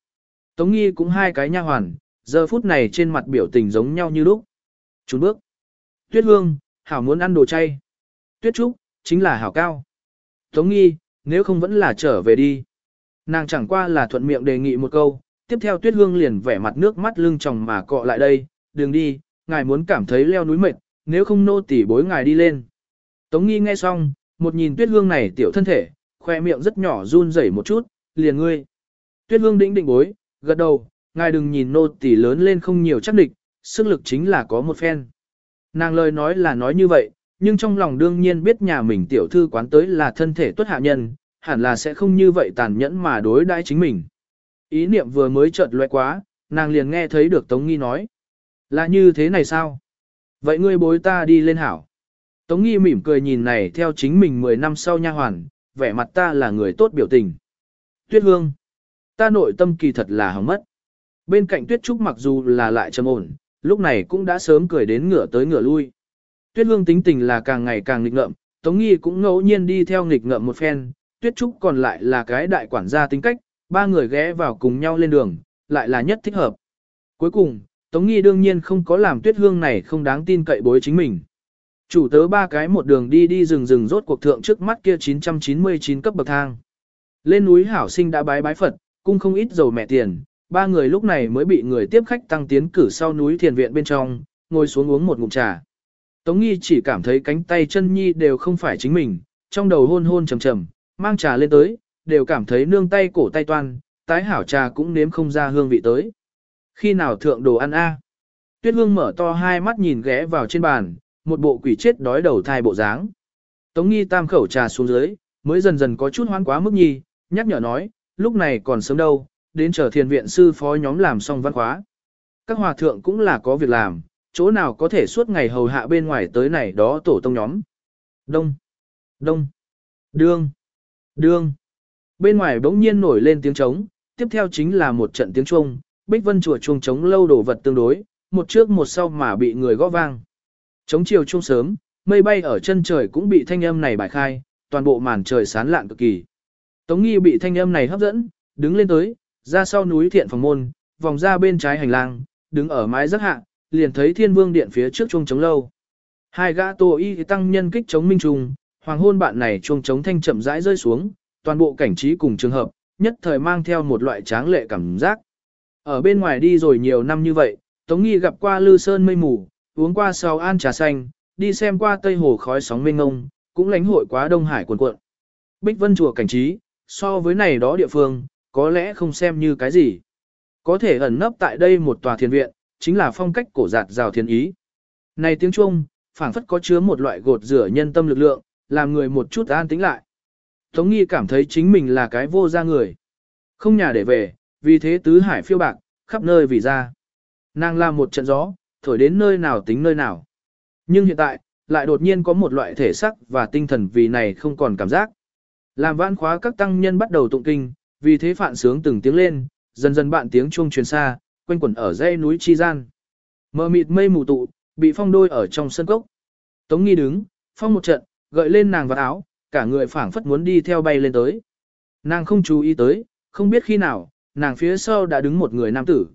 Tống nghi cũng hai cái nha hoàn, giờ phút này trên mặt biểu tình giống nhau như lúc. Trốn bước. Tuyết hương, hảo muốn ăn đồ chay. Tuyết trúc, chính là hảo cao. Tống nghi, nếu không vẫn là trở về đi. Nàng chẳng qua là thuận miệng đề nghị một câu, tiếp theo tuyết hương liền vẻ mặt nước mắt lưng tròng mà cọ lại đây, đừng đi, ngài muốn cảm thấy leo núi mệt, nếu không nô tỉ bối ngài đi lên. Tống nghi nghe xong, một nhìn tuyết hương này tiểu thân thể, khoe miệng rất nhỏ run rẩy một chút, liền ngươi. Tuyết hương đĩnh định bối, gật đầu, ngài đừng nhìn nô tỉ lớn lên không nhiều chắc địch, sức lực chính là có một phen. Nàng lời nói là nói như vậy, nhưng trong lòng đương nhiên biết nhà mình tiểu thư quán tới là thân thể tuất hạ nhân, hẳn là sẽ không như vậy tàn nhẫn mà đối đãi chính mình. Ý niệm vừa mới chợt lóe quá, nàng liền nghe thấy được Tống Nghi nói. Là như thế này sao? Vậy ngươi bối ta đi lên hảo. Tống Nghi mỉm cười nhìn này theo chính mình 10 năm sau nha hoàn, vẻ mặt ta là người tốt biểu tình. Tuyết Hương. Ta nội tâm kỳ thật là hỏng mất. Bên cạnh Tuyết Trúc mặc dù là lại trầm ổn, lúc này cũng đã sớm cười đến ngửa tới ngửa lui. Tuyết Hương tính tình là càng ngày càng nghịch ngợm, Tống Nghi cũng ngẫu nhiên đi theo nghịch ngợm một phen, Tuyết Trúc còn lại là cái đại quản gia tính cách, ba người ghé vào cùng nhau lên đường, lại là nhất thích hợp. Cuối cùng, Tống Nghi đương nhiên không có làm Tuyết Hương này không đáng tin cậy bối chính mình. Chủ tớ ba cái một đường đi đi rừng rừng rốt cuộc thượng trước mắt kia 999 cấp bậc thang. Lên núi hảo sinh đã bái bái Phật, cung không ít dầu mẹ tiền, ba người lúc này mới bị người tiếp khách tăng tiến cử sau núi thiền viện bên trong, ngồi xuống uống một ngụm trà. Tống Nghi chỉ cảm thấy cánh tay chân nhi đều không phải chính mình, trong đầu hôn hôn trầm trầm, mang trà lên tới, đều cảm thấy nương tay cổ tay toan, tái hảo trà cũng nếm không ra hương vị tới. Khi nào thượng đồ ăn a? Tuyết Hương mở to hai mắt nhìn ghé vào trên bàn, một bộ quỷ chết đói đầu thai bộ dáng. Tống Nghi tam khẩu trà xuống dưới, mới dần dần có chút hoan quá mức nhi, nhắc nhở nói, lúc này còn sớm đâu, đến chờ thiền viện sư phó nhóm làm xong văn khóa. Các hòa thượng cũng là có việc làm, chỗ nào có thể suốt ngày hầu hạ bên ngoài tới này đó tổ tông nhóm. Đông, đông, đương, đương. Bên ngoài bỗng nhiên nổi lên tiếng trống, tiếp theo chính là một trận tiếng chuông, bích vân chùa chuông trống lâu đổ vật tương đối, một trước một sau mà bị người gõ vang. Trống chiều chuông sớm, mây bay ở chân trời cũng bị thanh âm này bài khai, toàn bộ màn trời sán lạn cực kỳ. Tống nghi bị thanh âm này hấp dẫn, đứng lên tới, ra sau núi thiện phòng môn, vòng ra bên trái hành lang, đứng ở mái rất hạ, liền thấy thiên vương điện phía trước chuông trống lâu. Hai gã tô y tăng nhân kích chống minh trùng, hoàng hôn bạn này chuông trống thanh chậm rãi rơi xuống, toàn bộ cảnh trí cùng trường hợp, nhất thời mang theo một loại tráng lệ cảm giác. Ở bên ngoài đi rồi nhiều năm như vậy, Tống Nghi gặp qua Lư Sơn mây mù, uống qua sao an trà xanh, đi xem qua Tây Hồ khói sóng mênh ngông, cũng lãnh hội quá Đông Hải cuồn cuộn. Bích Vân chùa cảnh trí, so với này đó địa phương, có lẽ không xem như cái gì. Có thể ẩn nấp tại đây một tòa thiền viện, chính là phong cách cổ giạt rào thiên ý. Này tiếng Trung, phảng phất có chứa một loại gột rửa nhân tâm lực lượng, làm người một chút an tĩnh lại. Tống nghi cảm thấy chính mình là cái vô gia người. Không nhà để về, vì thế tứ hải phiêu bạc, khắp nơi vì ra. Nàng làm một trận gió, thổi đến nơi nào tính nơi nào. Nhưng hiện tại, lại đột nhiên có một loại thể sắc và tinh thần vì này không còn cảm giác. Làm vãn khóa các tăng nhân bắt đầu tụng kinh, vì thế phạn sướng từng tiếng lên, dần dần bạn tiếng chuông truyền xa, quanh quẩn ở dãy núi chi gian. Mờ mịt mây mù tụ, bị phong đôi ở trong sân cốc. Tống nghi đứng, phong một trận, gợi lên nàng vào áo, cả người phảng phất muốn đi theo bay lên tới. Nàng không chú ý tới, không biết khi nào, nàng phía sau đã đứng một người nam tử.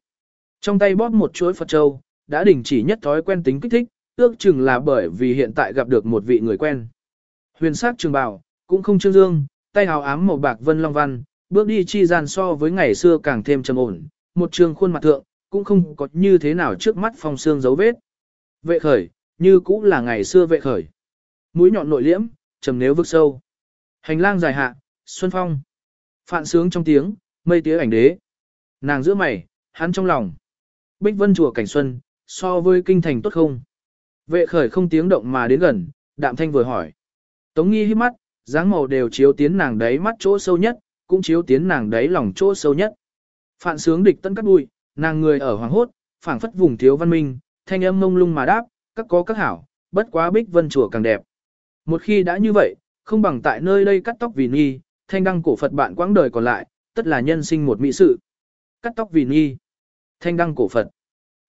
Trong tay bóp một chuỗi Phật Châu, đã đình chỉ nhất thói quen tính kích thích, ước chừng là bởi vì hiện tại gặp được một vị người quen. Huyền sắc trường bào, cũng không trương dương, tay hào ám màu bạc vân long văn, bước đi chi gian so với ngày xưa càng thêm trầm ổn, một trường khuôn mặt thượng, cũng không có như thế nào trước mắt phong xương dấu vết. Vệ khởi, như cũng là ngày xưa vệ khởi. Mũi nhọn nội liễm, trầm nếu vực sâu. Hành lang dài hạ, xuân phong. Phạn sướng trong tiếng, mây tía ảnh đế. Nàng giữa mày, hắn trong lòng. Bích vân chùa cảnh xuân, so với kinh thành tốt không? Vệ khởi không tiếng động mà đến gần, đạm thanh vừa hỏi. Tống nghi hít mắt, dáng màu đều chiếu tiến nàng đáy mắt chỗ sâu nhất, cũng chiếu tiến nàng đáy lòng chỗ sâu nhất. Phạn sướng địch tân cắt bụi, nàng người ở hoàng hốt, phảng phất vùng thiếu văn minh, thanh âm mông lung mà đáp, các có các hảo, bất quá bích vân chùa càng đẹp. Một khi đã như vậy, không bằng tại nơi đây cắt tóc vì nghi, thanh đăng cổ Phật bạn quãng đời còn lại, tất là nhân sinh một mỹ sự. Cắt tóc vì nghi, thanh đăng cổ Phật.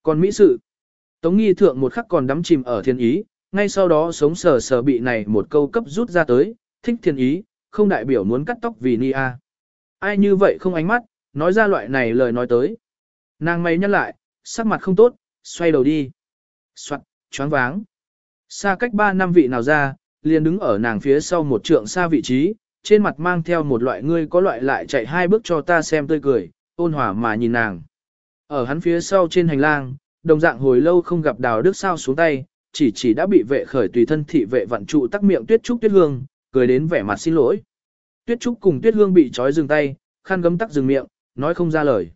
Còn mỹ sự, Tống nghi thượng một khắc còn đắm chìm ở thiên ý, ngay sau đó sống sờ sờ bị này một câu cấp rút ra tới, thích thiên ý, không đại biểu muốn cắt tóc vì ni a. Ai như vậy không ánh mắt, nói ra loại này lời nói tới. Nàng mày nhăn lại, sắc mặt không tốt, xoay đầu đi. Soạn, choáng váng. Xa cách ba năm vị nào ra, liền đứng ở nàng phía sau một trượng xa vị trí, trên mặt mang theo một loại ngươi có loại lại chạy hai bước cho ta xem tươi cười, ôn hòa mà nhìn nàng. Ở hắn phía sau trên hành lang, đồng dạng hồi lâu không gặp đào đức sao xuống tay, chỉ chỉ đã bị vệ khởi tùy thân thị vệ vận trụ tắc miệng tuyết trúc tuyết hương, cười đến vẻ mặt xin lỗi. Tuyết trúc cùng tuyết hương bị trói dừng tay, khăn gấm tắc dừng miệng, nói không ra lời.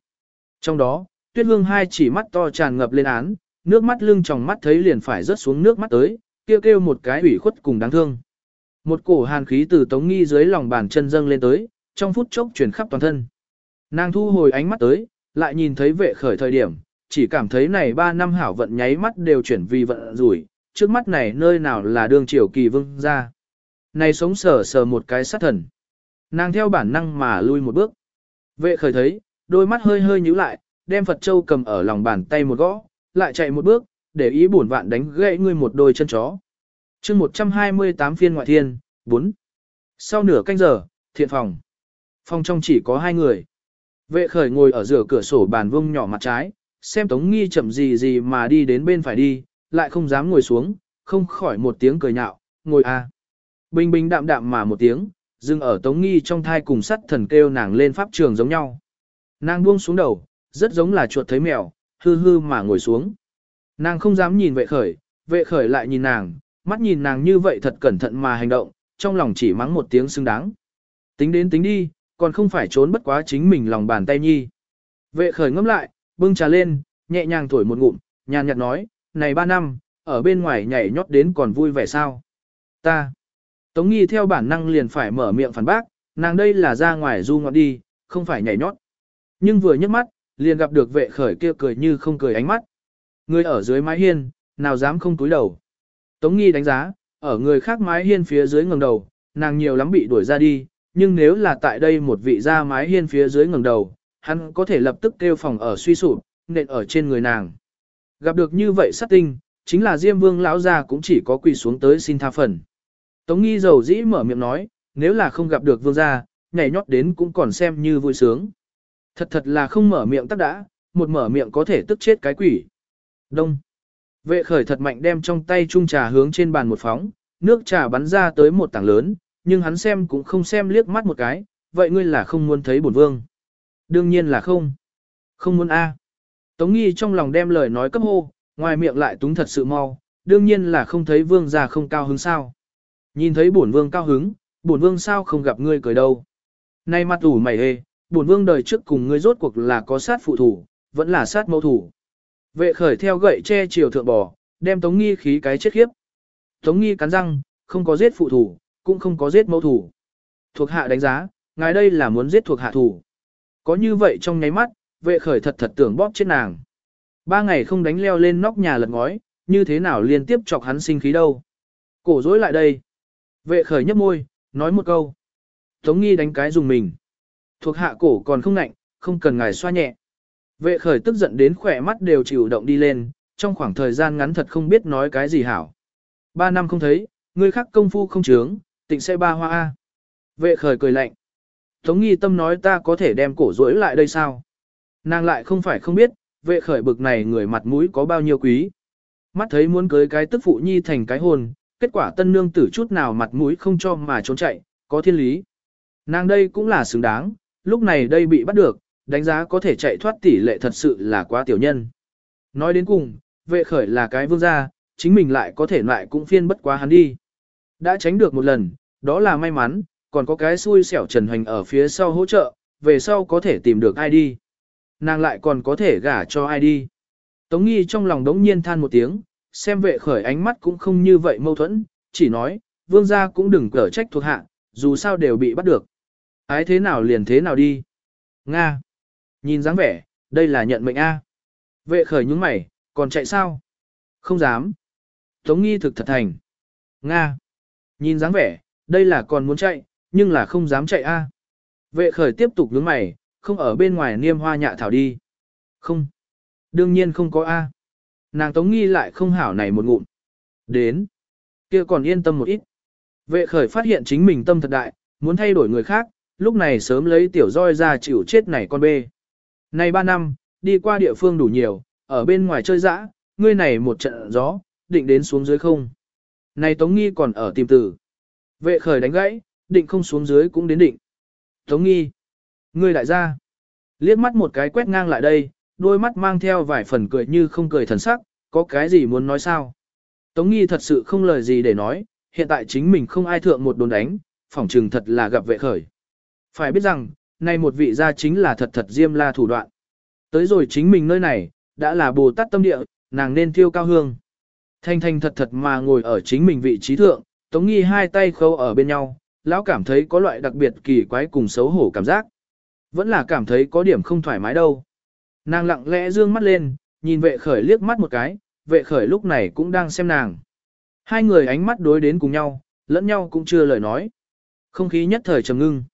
Trong đó, tuyết hương hai chỉ mắt to tràn ngập lên án, nước mắt lưng tròng mắt thấy liền phải rớt xuống nước mắt tới, kêu kêu một cái ủy khuất cùng đáng thương. Một cổ hàn khí từ tống nghi dưới lòng bàn chân dâng lên tới, trong phút chốc chuyển khắp toàn thân. Nàng thu hồi ánh mắt tới, lại nhìn thấy vệ khởi thời điểm, chỉ cảm thấy này ba năm hảo vận nháy mắt đều chuyển vì vận rủi, trước mắt này nơi nào là đường triều kỳ vương ra. Này sống sờ sờ một cái sát thần. Nàng theo bản năng mà lui một bước. Vệ khởi thấy, đôi mắt hơi hơi nhíu lại, đem Phật Châu cầm ở lòng bàn tay một gõ, lại chạy một bước, để ý bổn vạn đánh gãy ngươi một đôi chân chó chương 128 phiên ngoại thiên, 4. Sau nửa canh giờ, thiện phòng. Phòng trong chỉ có hai người. Vệ khởi ngồi ở giữa cửa sổ bàn vông nhỏ mặt trái, xem Tống Nghi chậm gì gì mà đi đến bên phải đi, lại không dám ngồi xuống, không khỏi một tiếng cười nhạo, ngồi à. Bình bình đạm đạm mà một tiếng, dừng ở Tống Nghi trong thai cùng sắt thần kêu nàng lên pháp trường giống nhau. Nàng buông xuống đầu, rất giống là chuột thấy mèo, hư hư mà ngồi xuống. Nàng không dám nhìn vệ khởi, vệ khởi lại nhìn nàng, mắt nhìn nàng như vậy thật cẩn thận mà hành động, trong lòng chỉ mắng một tiếng xứng đáng. Tính đến tính đi, còn không phải trốn bất quá chính mình lòng bàn tay nhi. Vệ khởi ngâm lại, bưng trà lên, nhẹ nhàng thổi một ngụm, nhàn nhạt nói, này ba năm, ở bên ngoài nhảy nhót đến còn vui vẻ sao? Ta. Tống nghi theo bản năng liền phải mở miệng phản bác, nàng đây là ra ngoài du ngoạn đi, không phải nhảy nhót. Nhưng vừa nhấc mắt, liền gặp được vệ khởi kia cười như không cười ánh mắt. Người ở dưới mái hiên, nào dám không túi đầu. Tống nghi đánh giá, ở người khác mái hiên phía dưới ngẩng đầu, nàng nhiều lắm bị đuổi ra đi, nhưng nếu là tại đây một vị ra mái hiên phía dưới ngẩng đầu, hắn có thể lập tức kêu phòng ở suy sụp, nện ở trên người nàng. Gặp được như vậy sát tinh, chính là Diêm Vương lão gia cũng chỉ có quỳ xuống tới xin tha phần. Tống Nghi dầu dĩ mở miệng nói, nếu là không gặp được vương gia, nhảy nhót đến cũng còn xem như vui sướng. Thật thật là không mở miệng tắc đã, một mở miệng có thể tức chết cái quỷ. Đông. Vệ khởi thật mạnh đem trong tay chung trà hướng trên bàn một phóng, nước trà bắn ra tới một tảng lớn, nhưng hắn xem cũng không xem liếc mắt một cái, vậy ngươi là không muốn thấy bổn vương. Đương nhiên là không. Không muốn A. Tống nghi trong lòng đem lời nói cấp hô, ngoài miệng lại túng thật sự mau, đương nhiên là không thấy vương già không cao hứng sao. Nhìn thấy bổn vương cao hứng, bổn vương sao không gặp ngươi cười đâu. Nay mặt ủ mày hê, bổn vương đời trước cùng ngươi rốt cuộc là có sát phụ thủ, vẫn là sát mẫu thủ. Vệ khởi theo gậy che chiều thượng bò, đem Tống Nghi khí cái chết khiếp. Tống Nghi cắn răng, không có giết phụ thủ, cũng không có giết mẫu thủ. Thuộc hạ đánh giá, ngài đây là muốn giết thuộc hạ thủ. Có như vậy trong nháy mắt, vệ khởi thật thật tưởng bóp chết nàng. Ba ngày không đánh leo lên nóc nhà lật ngói, như thế nào liên tiếp chọc hắn sinh khí đâu. Cổ dối lại đây. Vệ khởi nhấp môi, nói một câu. Tống nghi đánh cái dùng mình. Thuộc hạ cổ còn không nạnh, không cần ngài xoa nhẹ. Vệ khởi tức giận đến khỏe mắt đều chịu động đi lên, trong khoảng thời gian ngắn thật không biết nói cái gì hảo. Ba năm không thấy, người khác công phu không trướng, tịnh sẽ ba hoa A. Vệ khởi cười lạnh. Tống nghi tâm nói ta có thể đem cổ rỗi lại đây sao? Nàng lại không phải không biết, vệ khởi bực này người mặt mũi có bao nhiêu quý. Mắt thấy muốn cưới cái tức phụ nhi thành cái hồn, kết quả tân nương tử chút nào mặt mũi không cho mà trốn chạy, có thiên lý. Nàng đây cũng là xứng đáng, lúc này đây bị bắt được, đánh giá có thể chạy thoát tỷ lệ thật sự là quá tiểu nhân. Nói đến cùng, vệ khởi là cái vương gia, chính mình lại có thể lại cũng phiên bất quá hắn đi. Đã tránh được một lần, đó là may mắn, còn có cái xui xẻo trần hoành ở phía sau hỗ trợ, về sau có thể tìm được ai đi. Nàng lại còn có thể gả cho ai đi. Tống nghi trong lòng đống nhiên than một tiếng, xem vệ khởi ánh mắt cũng không như vậy mâu thuẫn, chỉ nói, vương gia cũng đừng cở trách thuộc hạ, dù sao đều bị bắt được. Ái thế nào liền thế nào đi. Nga. Nhìn dáng vẻ, đây là nhận mệnh A. Vệ khởi nhúng mày, còn chạy sao? Không dám. Tống nghi thực thật thành. Nga. Nhìn dáng vẻ, đây là còn muốn chạy, nhưng là không dám chạy A. Vệ khởi tiếp tục nhướng mày, không ở bên ngoài niêm hoa nhạ thảo đi. Không. Đương nhiên không có A. Nàng tống nghi lại không hảo này một ngụm. Đến. kia còn yên tâm một ít. Vệ khởi phát hiện chính mình tâm thật đại, muốn thay đổi người khác, lúc này sớm lấy tiểu roi ra chịu chết này con bê. Này ba năm, đi qua địa phương đủ nhiều, ở bên ngoài chơi dã, ngươi này một trận gió, định đến xuống dưới không. Này Tống Nghi còn ở tìm tử. Vệ khởi đánh gãy, định không xuống dưới cũng đến định. Tống Nghi. Ngươi đại gia. Liếc mắt một cái quét ngang lại đây, đôi mắt mang theo vài phần cười như không cười thần sắc, có cái gì muốn nói sao. Tống Nghi thật sự không lời gì để nói, hiện tại chính mình không ai thượng một đồn đánh, phỏng trừng thật là gặp vệ khởi. Phải biết rằng, nay một vị gia chính là thật thật diêm la thủ đoạn. Tới rồi chính mình nơi này, đã là Bồ Tát tâm địa, nàng nên thiêu cao hương. Thanh thanh thật thật mà ngồi ở chính mình vị trí thượng, Tống Nghi hai tay khâu ở bên nhau, lão cảm thấy có loại đặc biệt kỳ quái cùng xấu hổ cảm giác. Vẫn là cảm thấy có điểm không thoải mái đâu. Nàng lặng lẽ dương mắt lên, nhìn vệ khởi liếc mắt một cái, vệ khởi lúc này cũng đang xem nàng. Hai người ánh mắt đối đến cùng nhau, lẫn nhau cũng chưa lời nói. Không khí nhất thời trầm ngưng.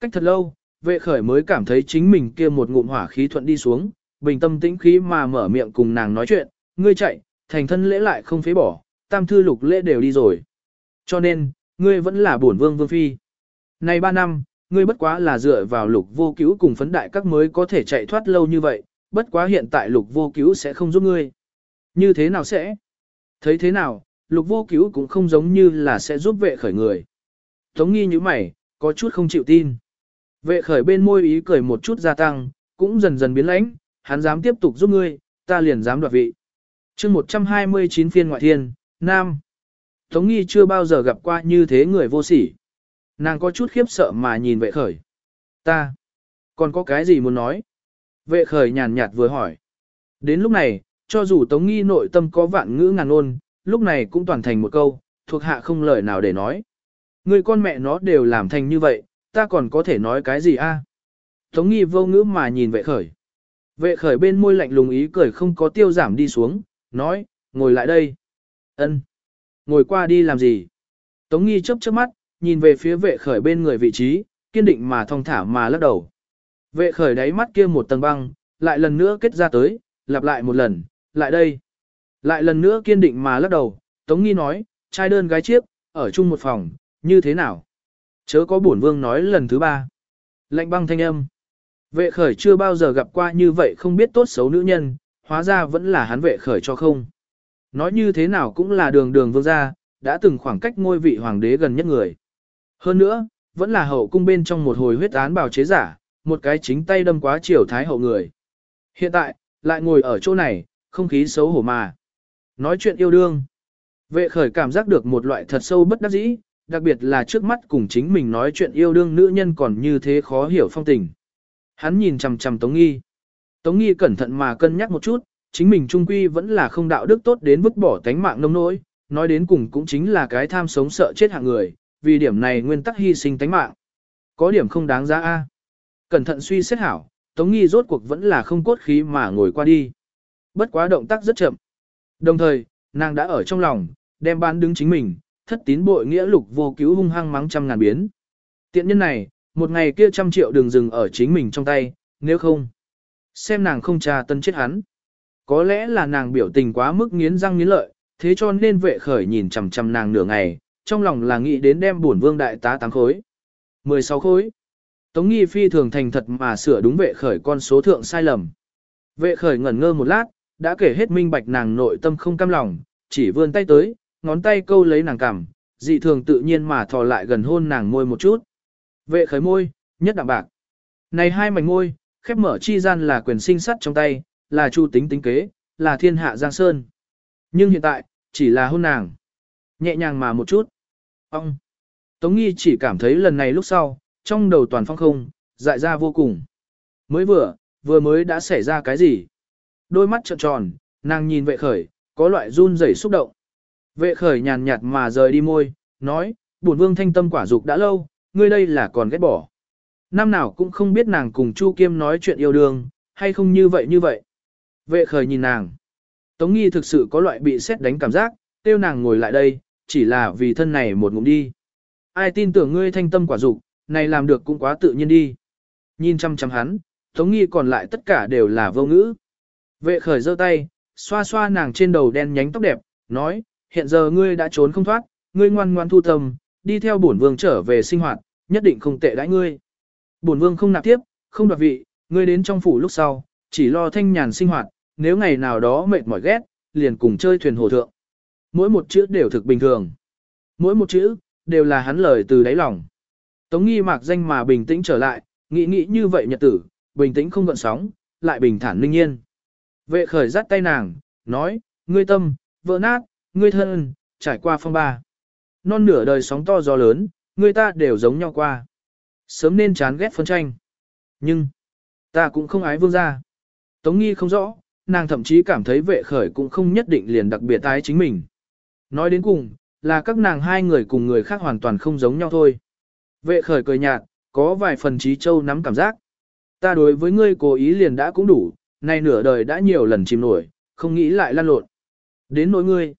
Cách thật lâu, vệ khởi mới cảm thấy chính mình kia một ngụm hỏa khí thuận đi xuống, bình tâm tĩnh khí mà mở miệng cùng nàng nói chuyện, ngươi chạy, thành thân lễ lại không phế bỏ, tam thư lục lễ đều đi rồi. Cho nên, ngươi vẫn là bổn vương vương phi. Này ba năm, ngươi bất quá là dựa vào lục vô cứu cùng phấn đại các mới có thể chạy thoát lâu như vậy, bất quá hiện tại lục vô cứu sẽ không giúp ngươi. Như thế nào sẽ? Thấy thế nào, lục vô cứu cũng không giống như là sẽ giúp vệ khởi người. Tống nghi như mày, có chút không chịu tin. Vệ khởi bên môi ý cười một chút gia tăng, cũng dần dần biến lãnh, hắn dám tiếp tục giúp ngươi, ta liền dám đoạt vị. chương 129 phiên ngoại thiên, Nam. Tống nghi chưa bao giờ gặp qua như thế người vô sỉ. Nàng có chút khiếp sợ mà nhìn vệ khởi. Ta, còn có cái gì muốn nói? Vệ khởi nhàn nhạt vừa hỏi. Đến lúc này, cho dù Tống nghi nội tâm có vạn ngữ ngàn ôn, lúc này cũng toàn thành một câu, thuộc hạ không lời nào để nói. Người con mẹ nó đều làm thành như vậy, ta còn có thể nói cái gì a? Tống nghi vô ngữ mà nhìn vệ khởi. Vệ khởi bên môi lạnh lùng ý cười không có tiêu giảm đi xuống, nói, ngồi lại đây. Ân, Ngồi qua đi làm gì? Tống nghi chớp chớp mắt, nhìn về phía vệ khởi bên người vị trí, kiên định mà thong thả mà lắc đầu. Vệ khởi đáy mắt kia một tầng băng, lại lần nữa kết ra tới, lặp lại một lần, lại đây. Lại lần nữa kiên định mà lắc đầu, Tống Nghi nói, trai đơn gái chiếc, ở chung một phòng, như thế nào? Chớ có bổn vương nói lần thứ ba. Lạnh băng thanh âm. Vệ khởi chưa bao giờ gặp qua như vậy không biết tốt xấu nữ nhân, hóa ra vẫn là hắn vệ khởi cho không. Nói như thế nào cũng là đường đường vương gia, đã từng khoảng cách ngôi vị hoàng đế gần nhất người. Hơn nữa, vẫn là hậu cung bên trong một hồi huyết án bào chế giả, một cái chính tay đâm quá triều thái hậu người. Hiện tại, lại ngồi ở chỗ này, không khí xấu hổ mà. Nói chuyện yêu đương. Vệ khởi cảm giác được một loại thật sâu bất đắc dĩ, đặc biệt là trước mắt cùng chính mình nói chuyện yêu đương nữ nhân còn như thế khó hiểu phong tình. Hắn nhìn chằm chằm Tống Nghi. Tống Nghi cẩn thận mà cân nhắc một chút, chính mình trung quy vẫn là không đạo đức tốt đến vứt bỏ tánh mạng nông nỗi, nói đến cùng cũng chính là cái tham sống sợ chết hạng người, vì điểm này nguyên tắc hy sinh tánh mạng. Có điểm không đáng giá a. Cẩn thận suy xét hảo, Tống Nghi rốt cuộc vẫn là không cốt khí mà ngồi qua đi. Bất quá động tác rất chậm. Đồng thời, nàng đã ở trong lòng, đem bán đứng chính mình, thất tín bội nghĩa lục vô cứu hung hăng mắng trăm ngàn biến. Tiện nhân này, một ngày kia trăm triệu đường dừng ở chính mình trong tay, nếu không, xem nàng không trà tân chết hắn. Có lẽ là nàng biểu tình quá mức nghiến răng nghiến lợi, thế cho nên vệ khởi nhìn chằm chằm nàng nửa ngày, trong lòng là nghĩ đến đem bổn vương đại tá tám khối. 16 khối. Tống nghi phi thường thành thật mà sửa đúng vệ khởi con số thượng sai lầm. Vệ khởi ngẩn ngơ một lát, đã kể hết minh bạch nàng nội tâm không cam lòng, chỉ vươn tay tới, ngón tay câu lấy nàng cằm, dị thường tự nhiên mà thò lại gần hôn nàng môi một chút. Vệ khởi môi, nhất đạm bạc. Này hai mảnh môi, khép mở chi gian là quyền sinh sắt trong tay, là chu tính tính kế, là thiên hạ giang sơn. Nhưng hiện tại, chỉ là hôn nàng. Nhẹ nhàng mà một chút. Ông. Tống nghi chỉ cảm thấy lần này lúc sau, trong đầu toàn phong không, dại ra vô cùng. Mới vừa, vừa mới đã xảy ra cái gì? Đôi mắt trợn tròn, nàng nhìn vệ khởi, có loại run rẩy xúc động. Vệ khởi nhàn nhạt mà rời đi môi, nói, bổn vương thanh tâm quả dục đã lâu, ngươi đây là còn ghét bỏ. Năm nào cũng không biết nàng cùng Chu Kiêm nói chuyện yêu đương, hay không như vậy như vậy. Vệ khởi nhìn nàng. Tống nghi thực sự có loại bị xét đánh cảm giác, tiêu nàng ngồi lại đây, chỉ là vì thân này một ngụm đi. Ai tin tưởng ngươi thanh tâm quả dục, này làm được cũng quá tự nhiên đi. Nhìn chăm chăm hắn, Tống nghi còn lại tất cả đều là vô ngữ. Vệ khởi giơ tay, xoa xoa nàng trên đầu đen nhánh tóc đẹp, nói, hiện giờ ngươi đã trốn không thoát, ngươi ngoan ngoan thu tâm, đi theo bổn vương trở về sinh hoạt, nhất định không tệ đãi ngươi. Bổn vương không nạp tiếp, không đoạt vị, ngươi đến trong phủ lúc sau, chỉ lo thanh nhàn sinh hoạt, nếu ngày nào đó mệt mỏi ghét, liền cùng chơi thuyền hồ thượng. Mỗi một chữ đều thực bình thường. Mỗi một chữ, đều là hắn lời từ đáy lòng. Tống nghi mạc danh mà bình tĩnh trở lại, nghĩ nghĩ như vậy nhật tử, bình tĩnh không gợn sóng, lại bình thản ninh yên. Vệ khởi dắt tay nàng, nói, ngươi tâm, vỡ nát, ngươi thân, trải qua phong ba. Non nửa đời sóng to gió lớn, người ta đều giống nhau qua. Sớm nên chán ghét phân tranh. Nhưng, ta cũng không ái vương gia. Tống nghi không rõ, nàng thậm chí cảm thấy vệ khởi cũng không nhất định liền đặc biệt ái chính mình. Nói đến cùng, là các nàng hai người cùng người khác hoàn toàn không giống nhau thôi. Vệ khởi cười nhạt, có vài phần trí châu nắm cảm giác. Ta đối với ngươi cố ý liền đã cũng đủ, nay nửa đời đã nhiều lần chìm nổi, không nghĩ lại lan lộn. Đến nỗi ngươi,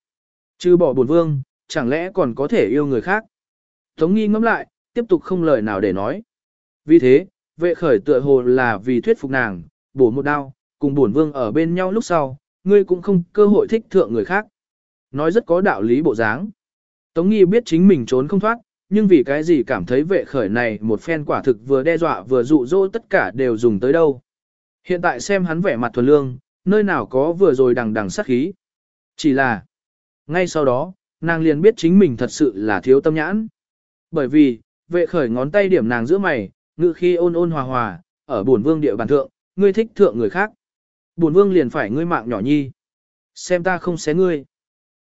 Chứ bỏ buồn vương, chẳng lẽ còn có thể yêu người khác. Tống nghi ngẫm lại, tiếp tục không lời nào để nói. Vì thế, vệ khởi tựa hồ là vì thuyết phục nàng, bổ một đao, cùng buồn vương ở bên nhau lúc sau, ngươi cũng không cơ hội thích thượng người khác. Nói rất có đạo lý bộ dáng. Tống nghi biết chính mình trốn không thoát, nhưng vì cái gì cảm thấy vệ khởi này một phen quả thực vừa đe dọa vừa dụ dỗ tất cả đều dùng tới đâu. Hiện tại xem hắn vẻ mặt thuần lương, nơi nào có vừa rồi đằng đằng sát khí. Chỉ là, ngay sau đó, nàng liền biết chính mình thật sự là thiếu tâm nhãn. Bởi vì, vệ khởi ngón tay điểm nàng giữa mày, ngự khi ôn ôn hòa hòa, ở bổn vương địa bàn thượng, ngươi thích thượng người khác. Bổn vương liền phải ngươi mạng nhỏ nhi. Xem ta không xé ngươi.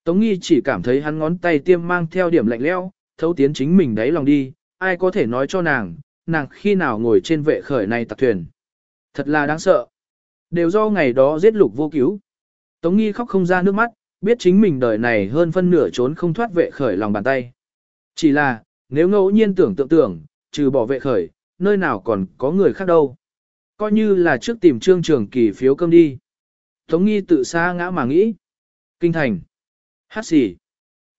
Tống nghi chỉ cảm thấy hắn ngón tay tiêm mang theo điểm lạnh leo, thấu tiến chính mình đáy lòng đi, ai có thể nói cho nàng, nàng khi nào ngồi trên vệ khởi này tạc thuyền. Thật là đáng sợ. Đều do ngày đó giết lục vô cứu. Tống nghi khóc không ra nước mắt, biết chính mình đời này hơn phân nửa trốn không thoát vệ khởi lòng bàn tay. Chỉ là, nếu ngẫu nhiên tưởng tượng tưởng, trừ bỏ vệ khởi, nơi nào còn có người khác đâu. Coi như là trước tìm trương trường kỳ phiếu cơm đi. Tống nghi tự xa ngã mà nghĩ. Kinh thành. Hát xì.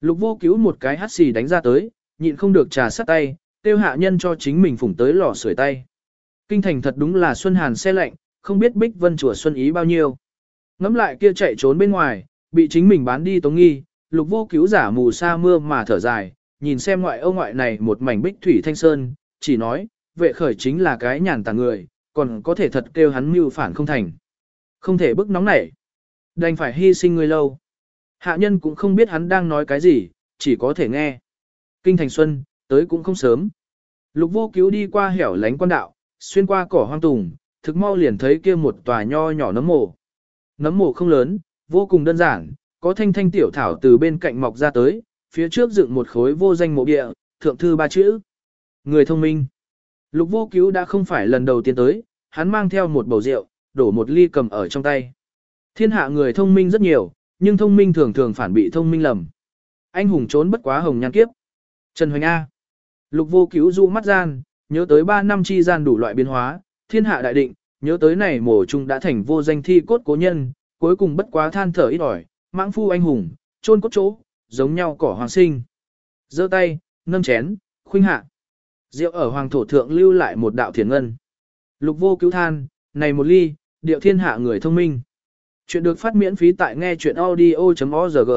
Lục vô cứu một cái hát xì đánh ra tới, nhịn không được trà sắt tay, tiêu hạ nhân cho chính mình phủng tới lò sưởi tay. Kinh thành thật đúng là xuân hàn xe lạnh, không biết bích vân chùa xuân ý bao nhiêu. Ngắm lại kia chạy trốn bên ngoài, bị chính mình bán đi tống nghi, lục vô cứu giả mù sa mưa mà thở dài, nhìn xem ngoại âu ngoại này một mảnh bích thủy thanh sơn, chỉ nói, vệ khởi chính là cái nhàn tàng người, còn có thể thật kêu hắn mưu phản không thành. Không thể bức nóng nảy. Đành phải hy sinh người lâu. Hạ nhân cũng không biết hắn đang nói cái gì, chỉ có thể nghe. Kinh thành xuân, tới cũng không sớm. Lục vô cứu đi qua hẻo lánh quan đạo, xuyên qua cỏ hoang tùng, thực mau liền thấy kia một tòa nho nhỏ nấm mồ. Nấm mồ không lớn, vô cùng đơn giản, có thanh thanh tiểu thảo từ bên cạnh mọc ra tới, phía trước dựng một khối vô danh mộ địa, thượng thư ba chữ. Người thông minh. Lục vô cứu đã không phải lần đầu tiên tới, hắn mang theo một bầu rượu, đổ một ly cầm ở trong tay. Thiên hạ người thông minh rất nhiều, nhưng thông minh thường thường phản bị thông minh lầm. Anh hùng trốn bất quá hồng nhan kiếp. Trần Hoành A. Lục vô cứu dụ mắt gian, nhớ tới 3 năm chi gian đủ loại biến hóa, thiên hạ đại định, nhớ tới này mổ trung đã thành vô danh thi cốt cố nhân, cuối cùng bất quá than thở ít ỏi, mãng phu anh hùng, trôn cốt chỗ, giống nhau cỏ hoàng sinh. giơ tay, nâng chén, khuynh hạ. Rượu ở hoàng thổ thượng lưu lại một đạo thiền ngân. Lục vô cứu than, này một ly, điệu thiên hạ người thông minh. Chuyện được phát miễn phí tại nghe chuyện audio.org.